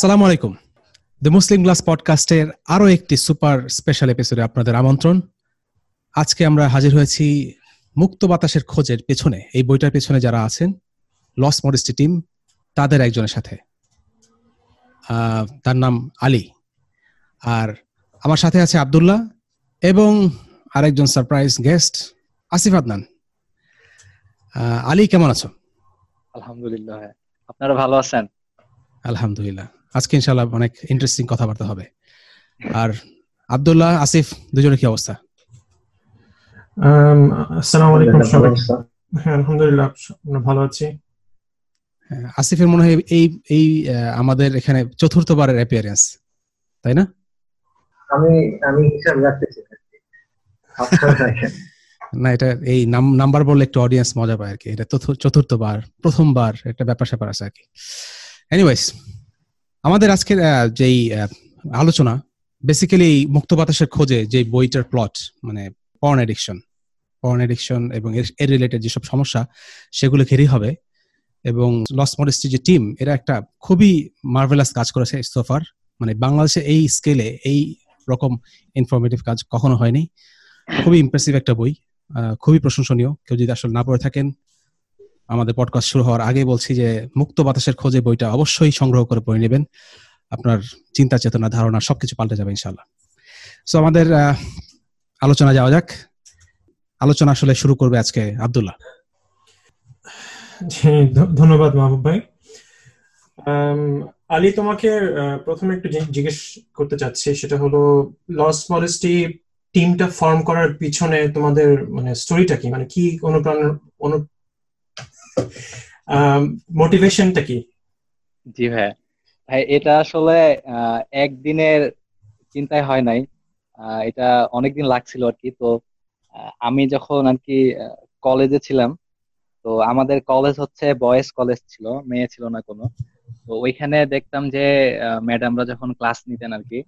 আসসালামু আলাইকুম। The Muslim glass পডকাস্টের আরও একটি সুপার স্পেশাল এপিসোডে আপনাদের আমন্ত্রণ। আজকে আমরা হাজির হয়েছি মুক্ত বাতাসের খোঁজের পেছনে। এই বইটার পেছনে যারা আছেন লস মডেস্টি টিম তাদের একজনের সাথে। তার নাম আলী। আর আমার সাথে আছে আবদুল্লাহ এবং আরেকজন সারপ্রাইজ গেস্ট আসিফ আদনান। আলী কেমন আছো? আলহামদুলিল্লাহ। আপনারা ভালো আছেন? আলহামদুলিল্লাহ। আজকে ইনশাআল্লাহ অনেক ইন্টারেস্টিং কথাবার্তা হবে। আর আব্দুল্লাহ আসিফ দুজনের কি অবস্থা? আসসালামু আলাইকুম সবাই। হ্যাঁ আলহামদুলিল্লাহ আমরা ভালো আছি। হ্যাঁ, আসিফের মনে হয় এই এই আমাদের এখানে চতুর্থবারের অ্যাপিয়ারেন্স তাই না? আমি আমি হিসাব রাখতেছি না এটা এই নাম্বার বললে একটু অডিয়েন্স মজা পায় আর কি। এটা চতুর্থবার প্রথমবার একটা ব্যাপার স্যাপার আছে আর কি। এনিওয়েজ আমাদের আজকের যেই আলোচনা বেসিক্যালি মুক্ত বাতাসের খোঁজে যে বইটার প্লট মানে পর্ন এডিকশন পর্ন এডিকশন এবং এর রিলেটেড যেসব সমস্যা, সেগুলো ঘেরেই হবে এবং লস মডেস্টি যে টিম এরা একটা খুবই মার্ভেলাস কাজ করেছে সোফার মানে বাংলাদেশে এই স্কেলে এই রকম ইনফরমেটিভ কাজ কখনো হয়নি। খুবই ইমপ্রেসিভ একটা বই খুবই প্রশংসনীয়। কেউ যদি আসলে না পড়ে থাকেন আমাদের পডকাস্ট শুরু হওয়ার আগে বলছি যে, মুক্ত বাতাসের খোঁজে বইটা অবশ্যই সংগ্রহ করে পড়ে নেবেন। আপনার চিন্তা, চেতনা, ধারণা সবকিছু পাল্টে যাবে ইনশাল্লাহ সো আমাদের আলোচনা যাওয়া যাক। আলোচনা আসলে শুরু করবে আজকে আবদুল্লাহ। ধন্যবাদ মাহবুব ভাই। আলী তোমাকে প্রথমে একটু জিজ্ঞেস করতে চাচ্ছি, সেটা হলো লস মডেস্টি টিমটা ফর্ম করার পিছনে তোমাদের মানে স্টোরিটা কি? মানে কি অনুপ্রেরণা অনু মোটিভেশনটা কি? জি ভাই ভাই, এটা আসলে একদিনের চিন্তায় হয় নাই। এটা অনেকদিন লাগছিল আর কি তো আমি যখন আর কি কলেজে ছিলাম, তো আমাদের কলেজ হচ্ছে বয়েজ কলেজ ছিল, মেয়ে ছিল না কোনো। তো ওইখানে দেখতাম যে ম্যাডামরা যখন ক্লাস নিতেন আর কি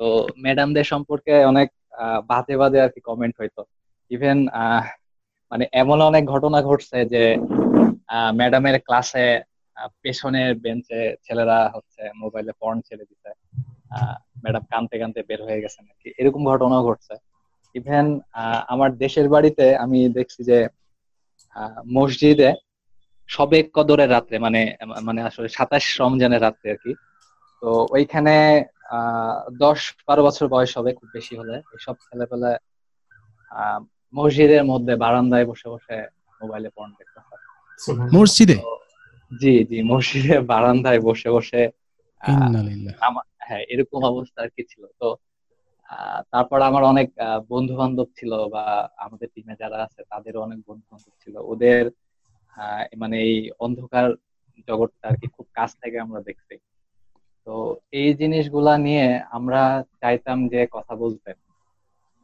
তো ম্যাডামদের সম্পর্কে অনেক বাজে বাজে আর কি কমেন্ট হইতো ইভেন মানে এমন অনেক ঘটনা ঘটছে যে ম্যাডামের ক্লাসে পেছনের বেঞ্চে ছেলেরা হচ্ছে মোবাইলে পর্ন ছেড়ে দিতে ম্যাডাম কানতে কানতে বের হয়ে গেছেন আর কি এরকম ঘটনাও ঘটছে। ইভেন আমার দেশের বাড়িতে আমি দেখছি যে মসজিদে সবে কদরের রাত্রে মানে মানে আসলে সাতাশ রমজানের রাত্রে আর কি। তো ওইখানে দশ বারো বছর বয়স হবে, খুব বেশি হলে। এইসব ছেলেপেলে মসজিদের মধ্যে বারান্দায় বসে বসে মোবাইলে পর্ন দেখতে মসজিদে? জি জি মসজিদে বারান্দায় বসে বসে হ্যাঁ এরকম অবস্থা আর কি ছিল। তো তারপর আমার অনেক বন্ধু বান্ধব ছিল বা আমাদের টিমে যারা আছে তাদেরও অনেক বন্ধু বান্ধব ছিল। ওদের মানে এই অন্ধকার জগৎটা আর কি খুব কাছ থেকে আমরা দেখছি। তো এই জিনিসগুলা নিয়ে আমরা চাইতাম যে কথা বলতে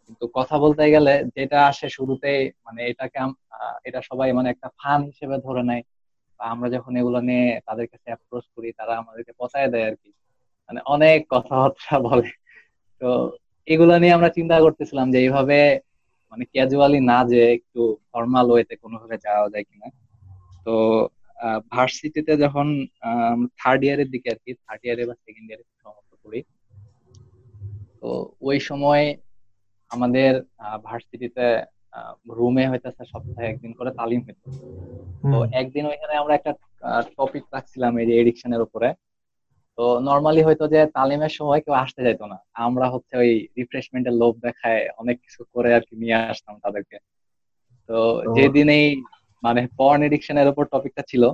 কিন্তু কথা বলতে গেলে যেটা আসে শুরুতে মানে এটাকে এটা সবাই মানে একটা ফান হিসেবে ধরে নেয়। বা আমরা যখন এগুলো নিয়ে তাদের কাছে অ্যাপ্রোচ করি, তারা আমাদেরকে পচায় দেয় আর কি। মানে অনেক কথাবার্তা বলে। তো এগুলো নিয়ে আমরা চিন্তা করতেছিলাম যে এইভাবে মানে ক্যাজুয়ালি না যে একটু ফর্মাল ওয়েতে কোনোভাবে যাওয়া যায় কিনা। তো ভার্সিটিতে যখন থার্ড ইয়ারের দিকে আর কি থার্ড ইয়ারে বা সেকেন্ড ইয়ারে সমাপ্ত করি। তো ওই সময় আমাদের ভার্সিটিতে রুমে হইতেছে সপ্তাহে একদিন করে তালিম হইতো। তো একদিন ওইখানে আমরা একটা টপিক রাখছিলাম এই যে এডিকশনের উপরে। তো নর্মালি হয়তো যে তালিমের সময় কেউ আসতে যাইতো না। আমরা হচ্ছে ওই রিফ্রেশমেন্টের লোভ দেখায় অনেক কিছু করে আর কি নিয়ে আসতাম তাদেরকে। তো যেদিন এই মানে পর্ন এডিকশনের উপর টপিকটা ছিল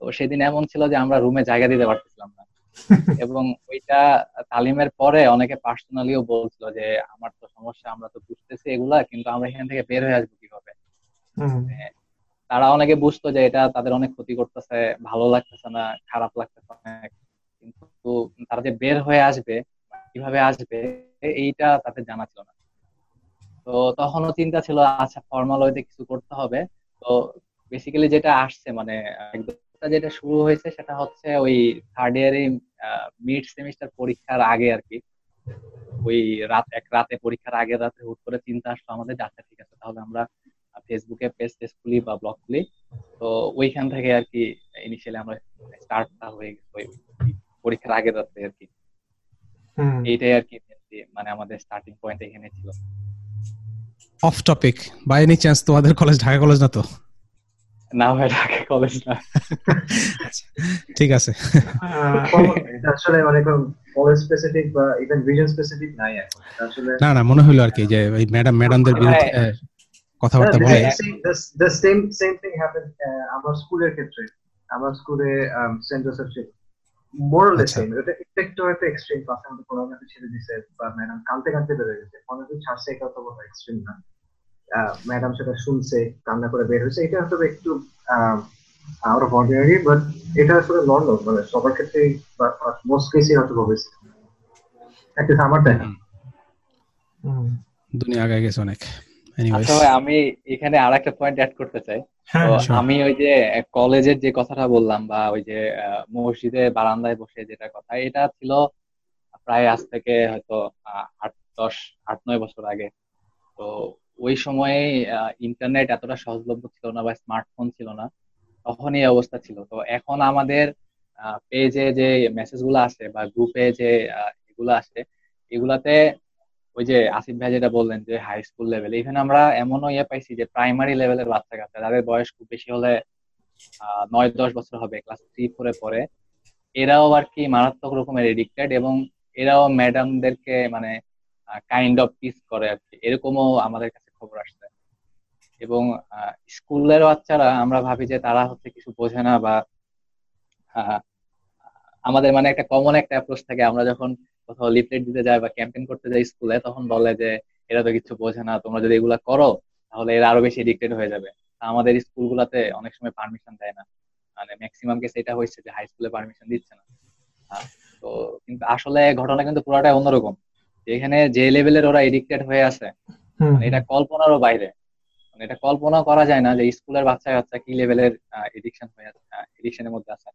তো সেদিন এমন ছিল যে আমরা রুমে জায়গা দিতে পারতেছিলাম না। এবং ওইটা তালিমের পরে অনেকে পার্সোনালিও বলছিল যে আমার তো সমস্যা আমরা তো বুঝতেছি এগুলা কিন্তু আমরা এখান থেকে বের হয়ে আসব কীভাবে? তারা অনেকে বুঝতো যে এটা তাদের অনেক ক্ষতি করতেছে ভালো লাগতেছে না খারাপ লাগতেছে অনেক কিন্তু তারা যে বের হয়ে আসবে কীভাবে আসবে এইটা তাদের জানা ছিল না। তো তখনও চিন্তা ছিল আচ্ছা ফর্মাল ওয়েতে কিছু করতে হবে। তো বেসিক্যালি যেটা আসছে মানে যেটা শুরু হয়েছে সেটা হচ্ছে ওই থার্ড ইয়ারে মিড সেমিস্টার পরীক্ষার আগে আর কি। ওই রাত এক রাতে পরীক্ষার আগে রাতে হুট করে চিন্তা আসলো আমাদের যাচ্ছে ঠিক আছে তাহলে আমরা ফেসবুকে পেজ টেস্ট খুলি বা ব্লগ খুলি। তো ওইখান থেকে আর কি ইনিশিয়ালি আমরা স্টার্টটা হয়ে ওই পরীক্ষার আগে রাতে আর কি। এইটাই আর কি মানে আমাদের স্টার্টিং পয়েন্ট এখানে ছিল। Off topic by any chance তোমাদের কলেজ ঢাকা কলেজ না তো? না ভাই ঢাকা কলেজ না। আচ্ছা, ঠিক আছে। আসলে মানে কলেজ স্পেসিফিক বা ইভেন রিজন স্পেসিফিক নাই আসলে না না মনে হলো আর কি যে ওই ম্যাডাম ম্যাডামদের বিরুদ্ধে কথাবার্তা বলে the same same thing happen আমার স্কুলের ক্ষেত্রে। আমার স্কুলে সেন্ট জোসেফ ছিল মোরলেস সেম এটা একটু হয়তো এক্সট্রিম ক্লাসের মধ্যে পড়াশোনা ছেড়ে দিছে বা ম্যাডাম কানতে কানতে বের হয়ে গেছে। কোনো ছাড়ছে এটা তো এক্সট্রিম না। ম্যাডাম সেটা শুনছে কান্না করে বের হয়েছে। এটা হয়তো একটু আউট অফ অর্ডিনারি বাট এটা আসলে নর্মাল মানে সবার ক্ষেত্রে মোস্ট কেসই হয়তো হয়েছে। একটা আমার তাই দুনিয়া আগে গেছে অনেক। আচ্ছা আমি এখানে আর একটা পয়েন্ট অ্যাড করতে চাই। হ্যাঁ, আমি ওই যে কলেজের যে কথাটা বললাম বা ওই যে মসজিদে বারান্দায় বসে যেটা কথা এটা ছিল প্রায় আজ থেকে হয়তো আট দশ আট নয় বছর আগে। তো ওই সময়ে ইন্টারনেট এতটা সহজলভ্য ছিল না বা স্মার্টফোন ছিল না তখন এই অবস্থা ছিল। তো এখন আমাদের পেজে যে মেসেজগুলো আসে বা গ্রুপে যে এগুলো আসে, এগুলাতে ওই যে আসিফ ভাই যেটা বললেন যে হাই স্কুল লেভেল এখানে আমরা এমনও ইয়ে পাইছি যে প্রাইমারি লেভেলের বাচ্চা কাচ্চা যাদের বয়স খুব বেশি হলে নয় দশ বছর হবে ক্লাস থ্রি ফোরে পরে এরাও আর কি মারাত্মক রকমের এডিক্টেড এবং এরাও ম্যাডামদেরকে মানে কাইন্ড অফ পিস করে আর কি। এরকমও আমাদের কাছে খবর আসছে। এবং স্কুলের বাচ্চারা আমরা ভাবি যে তারা হচ্ছে কিছু বোঝে না বা আমাদের মানে একটা কমন একটা অ্যাপ্রোচ থাকে। আমরা যখন কোথাও লিফলেট দিতে যাই বা ক্যাম্পেইন করতে যাই স্কুলে, তখন বলে যে, এরা তো কিছু বোঝে না, তোমরা যদি এগুলা করো, তাহলে এরা আরও বেশি এডিক্টেড হয়ে যাবে। আমাদের স্কুলগুলোতে অনেক সময় পারমিশন দেয় না। মানে ম্যাক্সিমাম কেস এটা হয়েছে যে হাই স্কুলে পারমিশন দিচ্ছে না। তো কিন্তু আসলে ঘটনা কিন্তু পুরোটাই অন্যরকম। এখানে যে লেভেলের ওরা এডিক্টেড হয়ে আছে এটা কল্পনারও বাইরে। মানে এটা কল্পনা করা যায় না যে স্কুলের বাচ্চা বাচ্চা কি লেভেলের এডিকশন হয়ে আছে এডিকশনের মধ্যে আছে।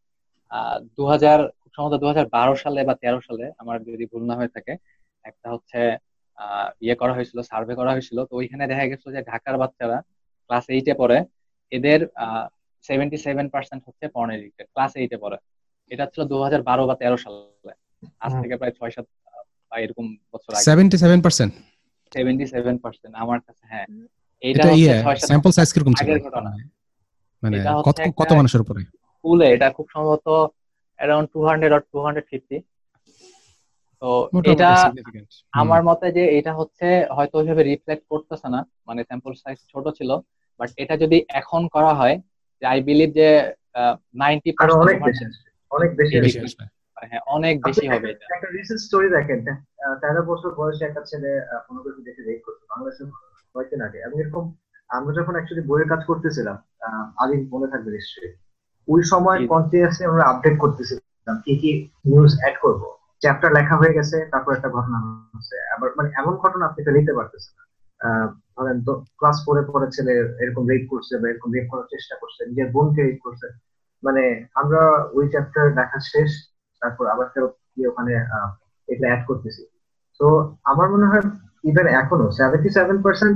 দু হাজার খুব সম্ভবত দু হাজার বারো সালে বা তেরো সালে আমার যদি ভুল না হয়ে থাকে একটা হচ্ছে ইয়ে করা হয়েছিল সার্ভে করা হয়েছিল। তো ওইখানে দেখা গেছিল যে ঢাকার বাচ্চারা ক্লাস এইটে পড়ে এদের সেভেন্টি সেভেন পার্সেন্ট হচ্ছে পর্ন এডিক্টেড ক্লাস এইটে পড়ে। এটা ছিল দু হাজার বারো বা তেরো সালে। আজ থেকে প্রায় ছয় সাত বা এরকম বছর আগে। Seventy seven percent seventy seven percent আমার কাছে হ্যাঁ। এটা স্যাম্পল সাইজ কীরকম ছিল? মানে কত কত মানুষের উপরে? এটা খুব সম্ভবত around two hundred or two hundred fifty তো এটা আমার মতে যে এটা হচ্ছে হয়তো ওইভাবে রিফ্লেক্ট করতেছে না মানে স্যাম্পল সাইজ ছোট ছিল। বাট এটা যদি এখন করা হয় যে আই বিলিভ যে নাইনটি অনেক বেশি হ্যাঁ অনেক বেশি হবে এটা। একটা রিসেন্ট স্টোরি দেখেন তেরো বছর বয়সে একটা ছেলে ফোনোগ্রাফি দেখে রেপ করছে বাংলাদেশে কয়েকদিন আগে এবং এরকম আমরা যখন অ্যাকচুয়ালি বইয়ের কাজ করতেছিলাম আগে মনে থাকবে নিশ্চয়ই ওই সময় কন্টিনিউসলি আমরা আপডেট করতেছিলাম কি কি নিউজ অ্যাড করব। চ্যাপ্টার লেখা হয়ে গেছে তারপর একটা ঘটনা হচ্ছে। আবার মানে এমন ঘটনা আপনি নিতে পারতেছেন ধরেন তো ক্লাস ফোরে পরে ছেলে এরকম রেপ করছে বা এরকম রেপ করার চেষ্টা করছে নিজের বোনকে রেপ করছে। মানে আমরা ওই চ্যাপ্টার দেখা শেষ তারপর আবার ফেরত গিয়ে ওখানে এটা অ্যাড করতেছি। তো আমার মনে হয় ইভেন এখনও সেভেন্টি সেভেন পার্সেন্ট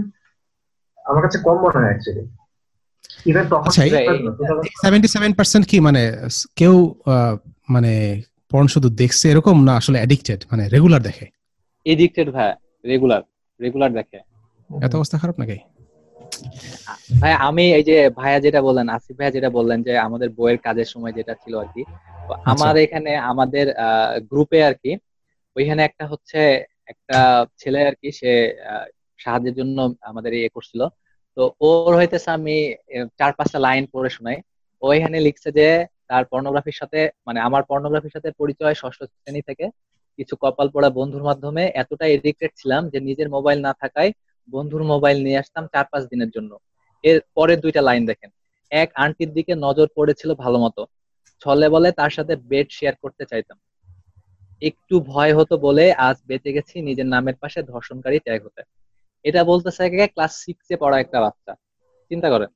আমার কাছে কম মনে হয় অ্যাকচুয়ালি ইভেন তখন সেভেন্টি সেভেন পার্সেন্ট কি মানে কেউ মানে পর্ন শুধু দেখছে এরকম না আসলে অ্যাডিক্টেড মানে রেগুলার দেখে? এডিক্টেড ভাই রেগুলার রেগুলার দেখে। এত অবস্থা খারাপ নাকি? আমি এই যে ভাইয়া যেটা বললেন আসিফ ভাইয়া যেটা বললেন যে আমাদের বইয়ের কাজের সময় যেটা ছিল আর কি আচ্ছা। আমার এখানে আমাদের গ্রুপে আর কি ওইখানে একটা হচ্ছে একটা ছেলে আর কি সে সাহায্যের জন্য আমাদের ইয়ে করছিল তো ওর হইতেছে আমি চার পাঁচটা লাইন পড়ে শোনাই ও এখানে লিখছে যে তার পর্নোগ্রাফির সাথে মানে আমার পর্নোগ্রাফির সাথে পরিচয় ষষ্ঠ শ্রেণি থেকে কিছু কপাল পড়া বন্ধুর মাধ্যমে এতটা এডিক্টেড ছিলাম যে নিজের মোবাইল না থাকায় বন্ধুর মোবাইল নিয়ে আসতাম চার পাঁচ দিনের জন্য। এর পরের দুইটা লাইন দেখেন। এক আন্টির দিকে নজর পড়েছিল ভালো মতো। ছলে বলে তার সাথে বেড শেয়ার করতে চাইতাম। একটু ভয় হতো বলে আজ বেঁচে গেছি নিজের নামের পাশে ধর্ষণকারী ট্যাগ হতে। এটা বলতেছে ক্লাস সিক্সে পড়া একটা বাচ্চা। চিন্তা করেন।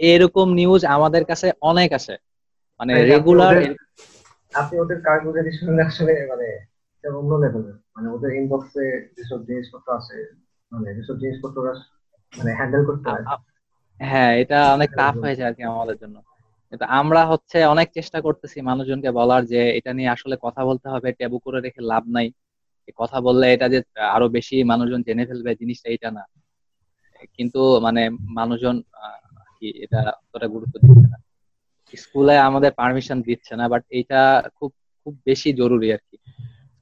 এরকম নিউজ আমাদের কাছে অনেক আছে। মানে রেগুলার আপনি ওদের শুনলে আসলে মানে অন্য লেভেলের মানে ওদের ইনবক্সে যেসব জিনিসপত্র আছে মানে যেসব জিনিসপত্র মানে হ্যান্ডেল করতে হয় হ্যাঁ এটা অনেক টাফ হয়ে। যায় আর কি আমাদের জন্য। কিন্তু আমরা হচ্ছে অনেক চেষ্টা করতেছি মানুষজনকে বলার যে এটা নিয়ে আসলে কথা বলতে হবে ট্যাবু করে রেখে লাভ নাই। কথা বললে এটা যে আরও বেশি মানুষজন জেনে ফেলবে জিনিসটা এটা না। কিন্তু মানে মানুষজন কি এটা অতটা গুরুত্ব দিচ্ছে না। স্কুলে আমাদের পারমিশন দিচ্ছে না বাট এটা খুব খুব বেশি জরুরি আর কি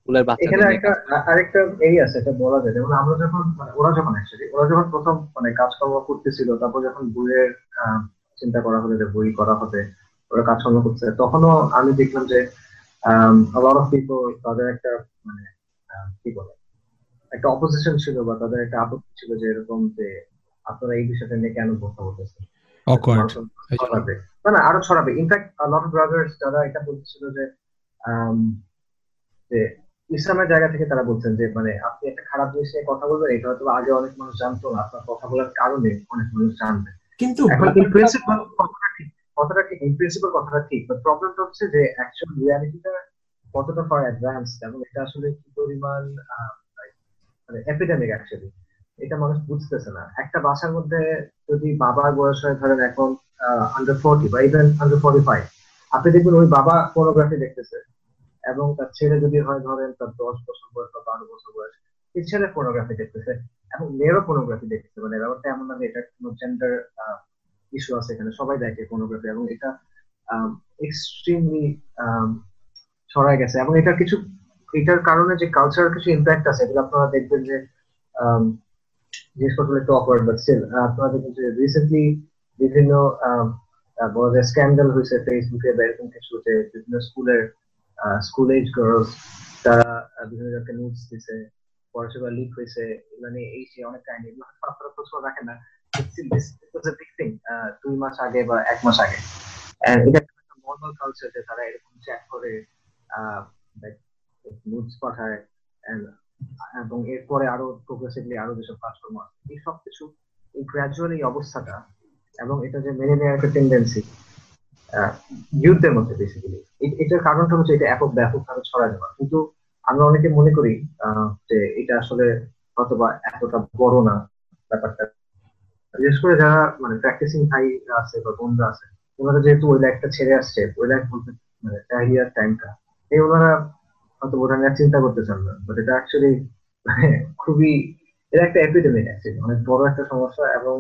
স্কুলের বাচ্চাদের এখানে একটা আরেকটা এই আছে এটা বলা যায়। যেমন আমরা যখন মানে ওরা যখন অ্যাকচুয়ালি ওরা যখন প্রথম মানে কাজকর্ম করতেছিল তারপর যখন বইয়ের চিন্তা করা হলো যে বই করা হবে ওরা কাজকর্ম করছে তখনও আমি দেখলাম যে লট অফ পিপল তাদের একটা মানে কি বলে একটা অপোজিশন ছিল বা তাদের একটা আপত্তি ছিল যে এরকম যে আপনারা এই বিষয়টা নিয়ে কেন কথা বলতেছেন? না না আরও ছড়াবে। ইনফ্যাক্ট লট অফ ব্রাদার্স যারা এটা বলছিল যে যে ইসলামের জায়গা থেকে তারা বলছেন যে মানে আপনি একটা খারাপ জিনিস নিয়ে কথা বলবেন এটা হয়তো আগে অনেক মানুষ জানতো না আপনার কথা বলার কারণে অনেক মানুষ জানবে। কিন্তু এখন ইন প্রিন্সিপাল কথাটা ঠিক কথাটা ঠিক ইন প্রিন্সিপাল কথাটা ঠিক বাট প্রবলেমটা হচ্ছে যে অ্যাকচুয়াল রিয়ালিটিটা কতটা ফার অ্যাডভান্স এবং এটা আসলে কি পরিমাণ মানে এপিডেমিক অ্যাকচুয়ালি এটা মানুষ বুঝতেছে না। একটা বাসার মধ্যে যদি বাবার বয়স হয় ধরেন এখন আন্ডার ফোর্টি বা ইভেন আন্ডার ফোর্টি ফাইভ আপনি দেখবেন ওই বাবা ফোনোগ্রাফি দেখতেছে। এবং তার ছেলে যদি হয়, ধরেন তার দশ বছর বয়স বা বারো বছর বয়স এই ছেলে ফোনোগ্রাফি দেখতেছে এবং মেয়েরও ফোনোগ্রাফি দেখতেছে। মানে ব্যাপারটা এমন না যে এটা কোনো জেন্ডার ইস্যু আছে এখানে। সবাই দেখে ফোনোগ্রাফি এবং এটা এক্সট্রিমলি ছড়ায় গেছে। এবং এটার কিছু, এটার কারণে যে কালচারাল কিছু ইম্প্যাক্ট আছে, এগুলো আপনারা দেখবেন যে জিনিসপত্র একটু অকওয়ার্ড বাট স্টিল আপনারা দেখবেন যে রিসেন্টলি বিভিন্ন বড় যে স্ক্যান্ডাল হয়েছে ফেসবুকে বা এরকম কিছু যে বিভিন্ন স্কুলের স্কুল এজ গার্লস তারা বিভিন্ন জনকে নোটস দিছে, পড়াশোনা লিক হয়েছে মানে এই যে অনেক কাহিনী এগুলো আপনারা খোঁজ রাখেন না। দুই মাস আগে বা এক মাস আগে। এটা একটা নর্মাল কালচার যে তারা এরকম চ্যাট করে নোটস পাঠায় এবং এরপরে আরও প্রোগ্রেসিভলি আরও যেসব কাজকর্ম আছে, এই সব কিছু, এই গ্রাজুয়াল এই অবস্থাটা, এবং এটা যে মেনে নেওয়ার একটা টেন্ডেন্সি ইউথদের মধ্যে বেসিক্যালি এটার কারণটা হচ্ছে এটা একক ব্যাপকভাবে ছড়া যাওয়া কিন্তু আমরা অনেকে মনে করি যে এটা আসলে অথবা এতটা বড় না ব্যাপারটা। বিশেষ করে যারা মানে প্র্যাকটিসিং ভাই আছে বা বন্ধুরা আছে, ওনারা যেহেতু ওই লাইফটা ছেড়ে আসছে, ওই লাইফ বলতে মানে ক্যারিয়ার টাইমটা এই ওনারা হয়তো বোধ চিন্তা করতে চান না। বাট এটা অ্যাকচুয়ালি মানে খুবই, এটা একটা এপিডেমিক অ্যাকচুয়ালি অনেক বড় একটা সমস্যা এবং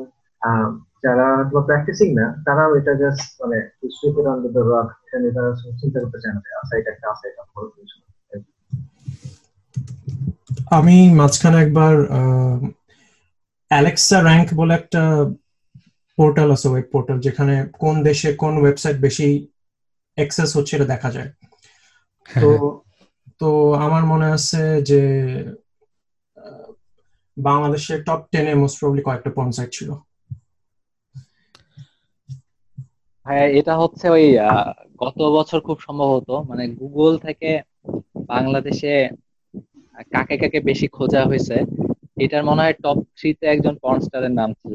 যারা হয়তো প্র্যাকটিসিং না তারাও এটা জাস্ট মানে সুইপের আন্ডার দ্য রক এটা তারা চিন্তা করতে চায় না আচ্ছা এটা একটা আছে এটা বড় কিছু আমি মাঝখানে একবার অ্যালেক্সা র্যাঙ্ক বলে একটা পোর্টাল আছে ওয়েব পোর্টাল যেখানে কোন দেশে কোন ওয়েবসাইট বেশি অ্যাক্সেস হচ্ছে এটা দেখা যায়। তো তো আমার মনে আছে যে বাংলাদেশের টপ টেনে মোস্ট প্রবলি কয়েকটা পর্ন সাইট ছিল। হ্যাঁ এটা হচ্ছে ওই গত বছর খুব সম্ভবত মানে গুগল থেকে বাংলাদেশে কাকে কাকে বেশি খোঁজা হয়েছে এটার মনে হয় টপ থ্রিতে একজন পর্নস্টারের নাম ছিল।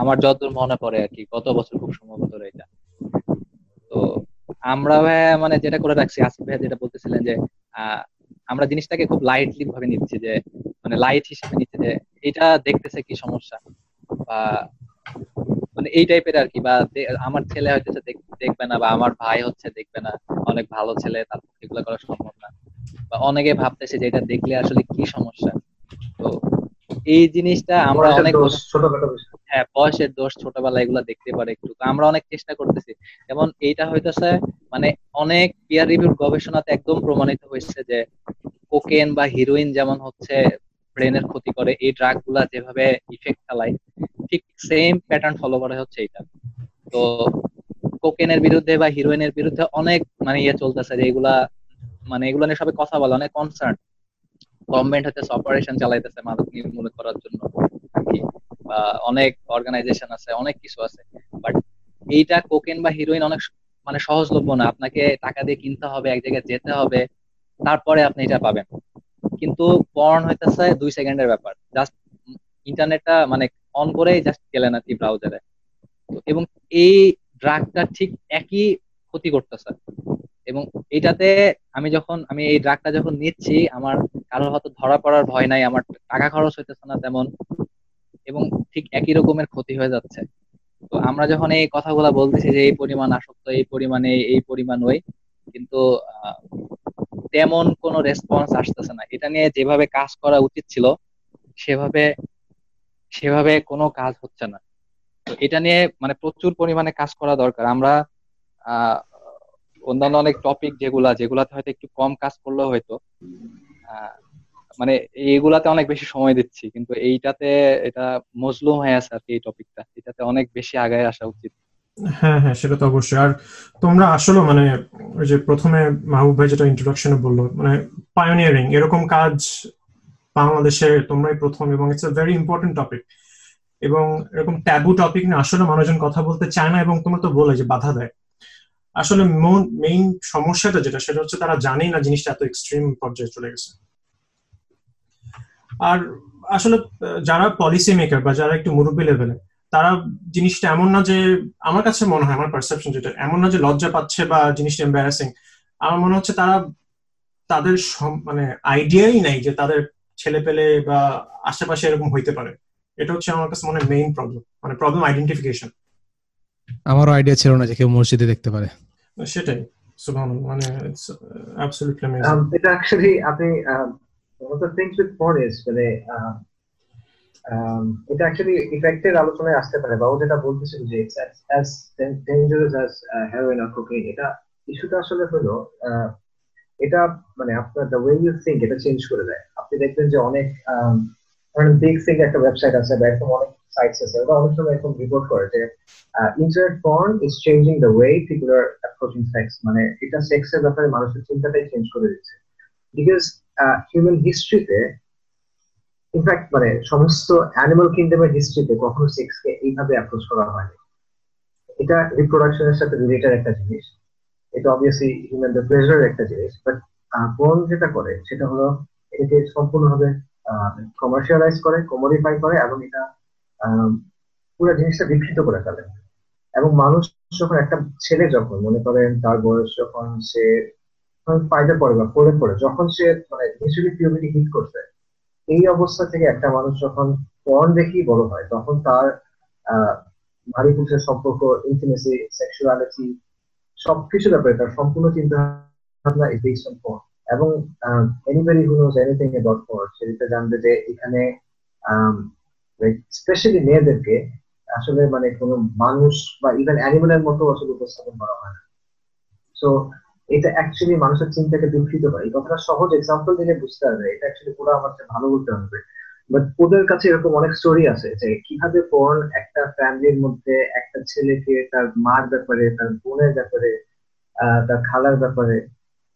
আমার যতদূর মনে পড়ে আর কি গত বছর খুব সম্ভবত এটা। তো আমরা ভাইয়া মানে যেটা করে রাখছি আসিফ ভাইয়া যেটা বলতেছিলেন যে আমরা জিনিসটাকে খুব লাইটলি ভাবে নিচ্ছি যে মানে লাইট হিসেবে নিচ্ছি যে এটা দেখতেছে কি সমস্যা বা মানে এই টাইপের আর কি বা আমার ছেলে হয়তো দেখবে না বা আমার ভাই হচ্ছে দেখবে না অনেক ভালো ছেলে তার এগুলো করা সম্ভব না। বা অনেকে ভাবতেছে যে এটা দেখলে আসলে কি সমস্যা? তো এই জিনিসটা আমরা অনেক হ্যাঁ বয়সের দোষ ছোটবেলা এগুলো দেখতে পারে একটু। আমরা অনেক চেষ্টা করতেছি। যেমন এইটা হইতেছে মানে অনেক পিয়ার রিভিউ গবেষণাতে একদম প্রমাণিত হয়েছে যে কোকেন বা হিরোইন যেমন হচ্ছে ব্রেনের ক্ষতি করে এই ড্রাগগুলা যেভাবে ইফেক্ট ফেলায় সেম প্যাটার্ন ফলো করে হচ্ছে এটা তো কোকেনের বিরুদ্ধে বা হিরোইনের বিরুদ্ধে অনেক মানে ইয়ে চলতেছে যে এগুলা মানে এগুলো নিয়ে সবাই কথা বলে, অনেক কনসার্ন গভর্নমেন্ট হচ্ছে অপারেশন চালাইতেছে মাদক নির্মূল করার জন্য বা অনেক অর্গানাইজেশন আছে, অনেক কিছু আছে। বাট এইটা কোকেন বা হিরোইন অনেক মানে সহজলভ্য না। আপনাকে টাকা দিয়ে কিনতে হবে, এক জায়গায় যেতে হবে, তারপরে আপনি এটা পাবেন। কিন্তু পর্ন হইতেছে দুই সেকেন্ডের ব্যাপার। জাস্ট ইন্টারনেটটা মানে অন করেই জাস্ট গেলেন আর কি ব্রাউজারে এবং এই ড্রাগটা ঠিক একই ক্ষতি করতেছে। এবং এটাতে আমি যখন, আমি এই ড্রাগটা যখন নিচ্ছি, আমার কারোর হয়তো ধরা পড়ার ভয় নাই, আমার টাকা খরচ হইতেছে না তেমন, এবং ঠিক একই রকমের ক্ষতি হয়ে যাচ্ছে। তো আমরা যখন এই কথাগুলো বলতেছি যে এই পরিমাণ আসক্ত, এই পরিমাণে, এই পরিমাণ ওই, কিন্তু তেমন কোনো রেসপন্স আসতেছে না। এটা নিয়ে যেভাবে কাজ করা উচিত ছিল, সেভাবে সেভাবে কোনো কাজ হচ্ছে না। তো এটা নিয়ে মানে প্রচুর পরিমাণে কাজ করা দরকার। আমরা অন্যান্য অনেক টপিক যেগুলা, যেগুলাতে হয়তো একটু কম কাজ করলেও হয়তো মানে এইগুলাতে অনেক বেশি সময় দিচ্ছি। কিন্তু এইটাতে, এটা মজলুম হয়ে আছে আর কি এই টপিকটা এটাতে অনেক বেশি আগায় আসা উচিত। হ্যাঁ হ্যাঁ সেটা তো অবশ্যই। আর তোমরা আসলে মানে ওই যে প্রথমে মাহবুব ভাই যেটা ইন্ট্রোডাকশনে বলল মানে পায়োনিয়ারিং এরকম কাজ বাংলাদেশে তোমরাই প্রথম এবং it's a very important topic এবং এরকম ট্যাবু টপিক নিয়ে আসলে মানুষজন কথা বলতে চায় না এবং তোমরা তো বলে যে বাধা দেয়। আসলে মেইন সমস্যাটা যেটা, সেটা হচ্ছে তারা জানেই না জিনিসটা এত এক্সট্রিম পর্যায়ে চলে গেছে। আর আসলে, যারা পলিসি মেকার বা যারা একটু মুরব্বী লেভেলে তারা জিনিসটা এমন না যে, আমার কাছে মনে হয়, আমার পারসেপশন যেটা, এমন না যে লজ্জা পাচ্ছে বা জিনিসটা এম্বারাসিং আমার মনে হচ্ছে তারা তাদের মানে আইডিয়াই নাই যে তাদের ছেলে পেলে বা আশেপাশে এরকম হইতে পারে। এটা হচ্ছে আমার কাছে মনে হয় মেইন প্রবলেম মানে প্রবলেম আইডেন্টিফিকেশন আমারও আইডিয়া ছিল না যে কেউ মসজিদে দেখতে পারে। সেটাই মানে um, এটা অ্যাকচুয়ালি আপনি of the things with porn মানে এটা অ্যাকচুয়ালি ইফেক্টের আলোচনায় আসতে পারে বা ও যেটা বলতেছিল যে it's as dangerous as heroin R cocaine এটা ইস্যুটা আসলে হলো এটা মানে আপনার দ্য ওয়ে ইউ থিঙ্ক এটা চেঞ্জ করে দেয়। আপনি দেখবেন যে অনেক ধরেন বিগ থিং একটা ওয়েবসাইট আছে বা এরকম অনেক সাইটস আছে ওরা অনেক সময় এরকম রিপোর্ট করে যে internet porn is changing the way people are approaching sex মানে এটা সেক্সের ব্যাপারে মানুষের চিন্তাটাই চেঞ্জ করে দিচ্ছে। বিকজ হিউম্যান হিস্ট্রিতে ইনফ্যাক্ট মানে সমস্ত অ্যানিমাল কিংডমের হিস্ট্রিতে কখনো সেক্সকে এইভাবে অ্যাপ্রোচ করা হয়নি। এটা রিপ্রোডাকশনের সাথে রিলেটেড একটা জিনিস। এটা অবভিয়াসলি হিউম্যান প্লেজারের একটা জিনিস বাট পর্ন যেটা করে, সেটা হলো এটাকে সম্পূর্ণভাবে কমার্শিয়ালাইজ করে কমোডিফাই করে, এবং এটা পুরো জিনিসটা বিকৃত করে ফেলে। এবং মানুষ যখন একটা ছেলে যখন, মনে করেন তার বয়স যখন সে ফাইভে পড়ে বা ফোরে পড়ে, যখন সে মানে ইনিশিয়ালি পিউবিটি হিট করছে, এই অবস্থা থেকে একটা মানুষ যখন পর্ন দেখি বড় হয়, তখন তার, আহ নারী পুরুষের সম্পর্ক ইন্টিমেসি সেক্সুয়ালিটি সবকিছু ব্যাপারে তার সম্পূর্ণ চিন্তা ভাবনা এবং anybody who knows anything about porn সেটা জানবে যে এখানে স্পেশালি মেয়েদেরকে আসলে মানে কোনো মানুষ বা ইভেন অ্যানিমেলের মতো আসলে উপস্থাপন করা হয় না। সো এটা অ্যাকচুয়ালি মানুষের চিন্তাকে বিকৃত করে। এই কথাটা সহজ এক্সাম্পল দিলে বুঝতে হবে এটা অ্যাকচুয়ালি পুরো আমার ভালো বলতে হবে। বাট ওদের কাছে এরকম অনেক স্টোরি আছে যে কীভাবে পর্ন একটা ফ্যামিলির মধ্যে একটা ছেলেকে তার মার ব্যাপারে, তার বোনের ব্যাপারে তার খালার ব্যাপারে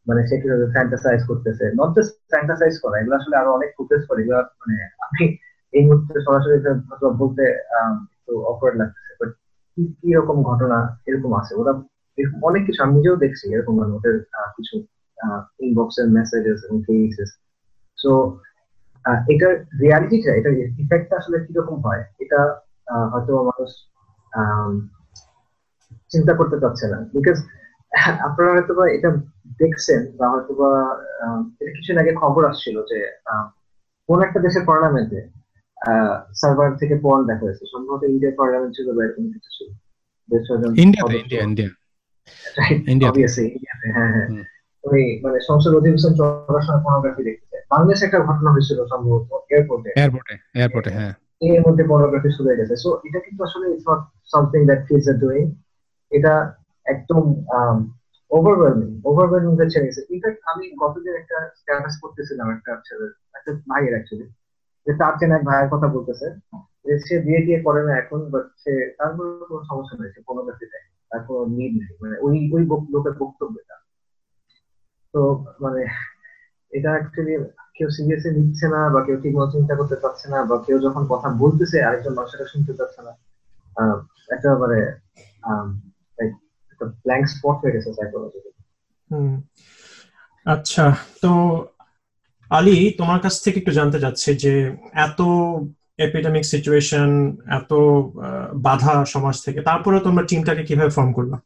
মানে সে কীভাবে ফ্যান্টাসাইজ করতেছে। নট জাস্ট ফ্যান্টাসাইজ করা, এগুলো আসলে আরও অনেক ফুটেজ করে, এগুলো মানে আমি এই মুহূর্তে সরাসরি বলতে একটু অকওয়ার্ড লাগতেছে। বাট কি কি রকম ঘটনা এরকম আছে? ওরা এরকম অনেক কিছু, আমি নিজেও দেখছি এরকম মানে ওদের কিছু ইনবক্সের মেসেজেস এবং কেসেস সো এটার রিয়ালিটিটা এটার ইফেক্টটা আসলে কীরকম হয় এটা হয়তো মানুষ চিন্তা করতে চাচ্ছে না। বিকজ আপনারা হয়তো বা এটা দেখছেন বা হয়তো বা কিছুদিন আগে খবর আসছিল যে কোন একটা দেশের পার্লামেন্টে সার্ভার থেকে পর্ন দেখা হয়েছে। সম্ভবত ইন্ডিয়ার পার্লামেন্ট ছিল বা এরকম কিছু ছিল। ইন্ডিয়াতে ইন্ডিয়া ইন্ডিয়া হ্যাঁ হ্যাঁ। ওই মানে সংসদ অধিবেশন চলার সময় পর্নোগ্রাফি বাংলাদেশে একটা ঘটনা হয়েছিল সম্ভবত এয়ারপোর্টে এয়ারপোর্টে এয়ারপোর্টে হ্যাঁ। এর মধ্যে পর্নোগ্রাফি শুরু হয়ে গেছে। সো এটা কিন্তু আসলে it's not something that kids are doing এটা একদম ওভারওয়েলমিং ওভারওয়েলমিং হয়ে ছেড়ে গেছে। ইনফ্যাক্ট আমি গতদিন একটা স্ট্যাটাস করতেছিলাম একটা ছেলের একটা ভাইয়ের অ্যাকচুয়ালি যে তার চেনা এক ভাইয়ের কথা বলতেছে যে সে বিয়ে টিয়ে করে না এখন বাট সে তার কোনো সমস্যা নেই সে পর্নোগ্রাফিতে তার কোনো নিড নেই। মানে ওই ওই লোকের বক্তব্য এটা তো মানে এটা অ্যাকচুয়ালি কেউ সিরিয়াসলি নিচ্ছে না বা কেউ ঠিক মতো চিন্তা করতে পারছে না বা কেউ যখন কথা বলতেছে আরেকজন মানুষ সেটা শুনতে পাচ্ছে না। একটা মানে একটা ব্ল্যাঙ্ক স্পট হয়ে গেছে সাইকোলজি আচ্ছা তো আলী, তোমার কাছ থেকে একটু জানতে চাচ্ছি যে এত এপিডেমিক সিচুয়েশন এত বাধা সমাজ থেকে তারপরে তোমরা টিমটাকে কীভাবে ফর্ম করবে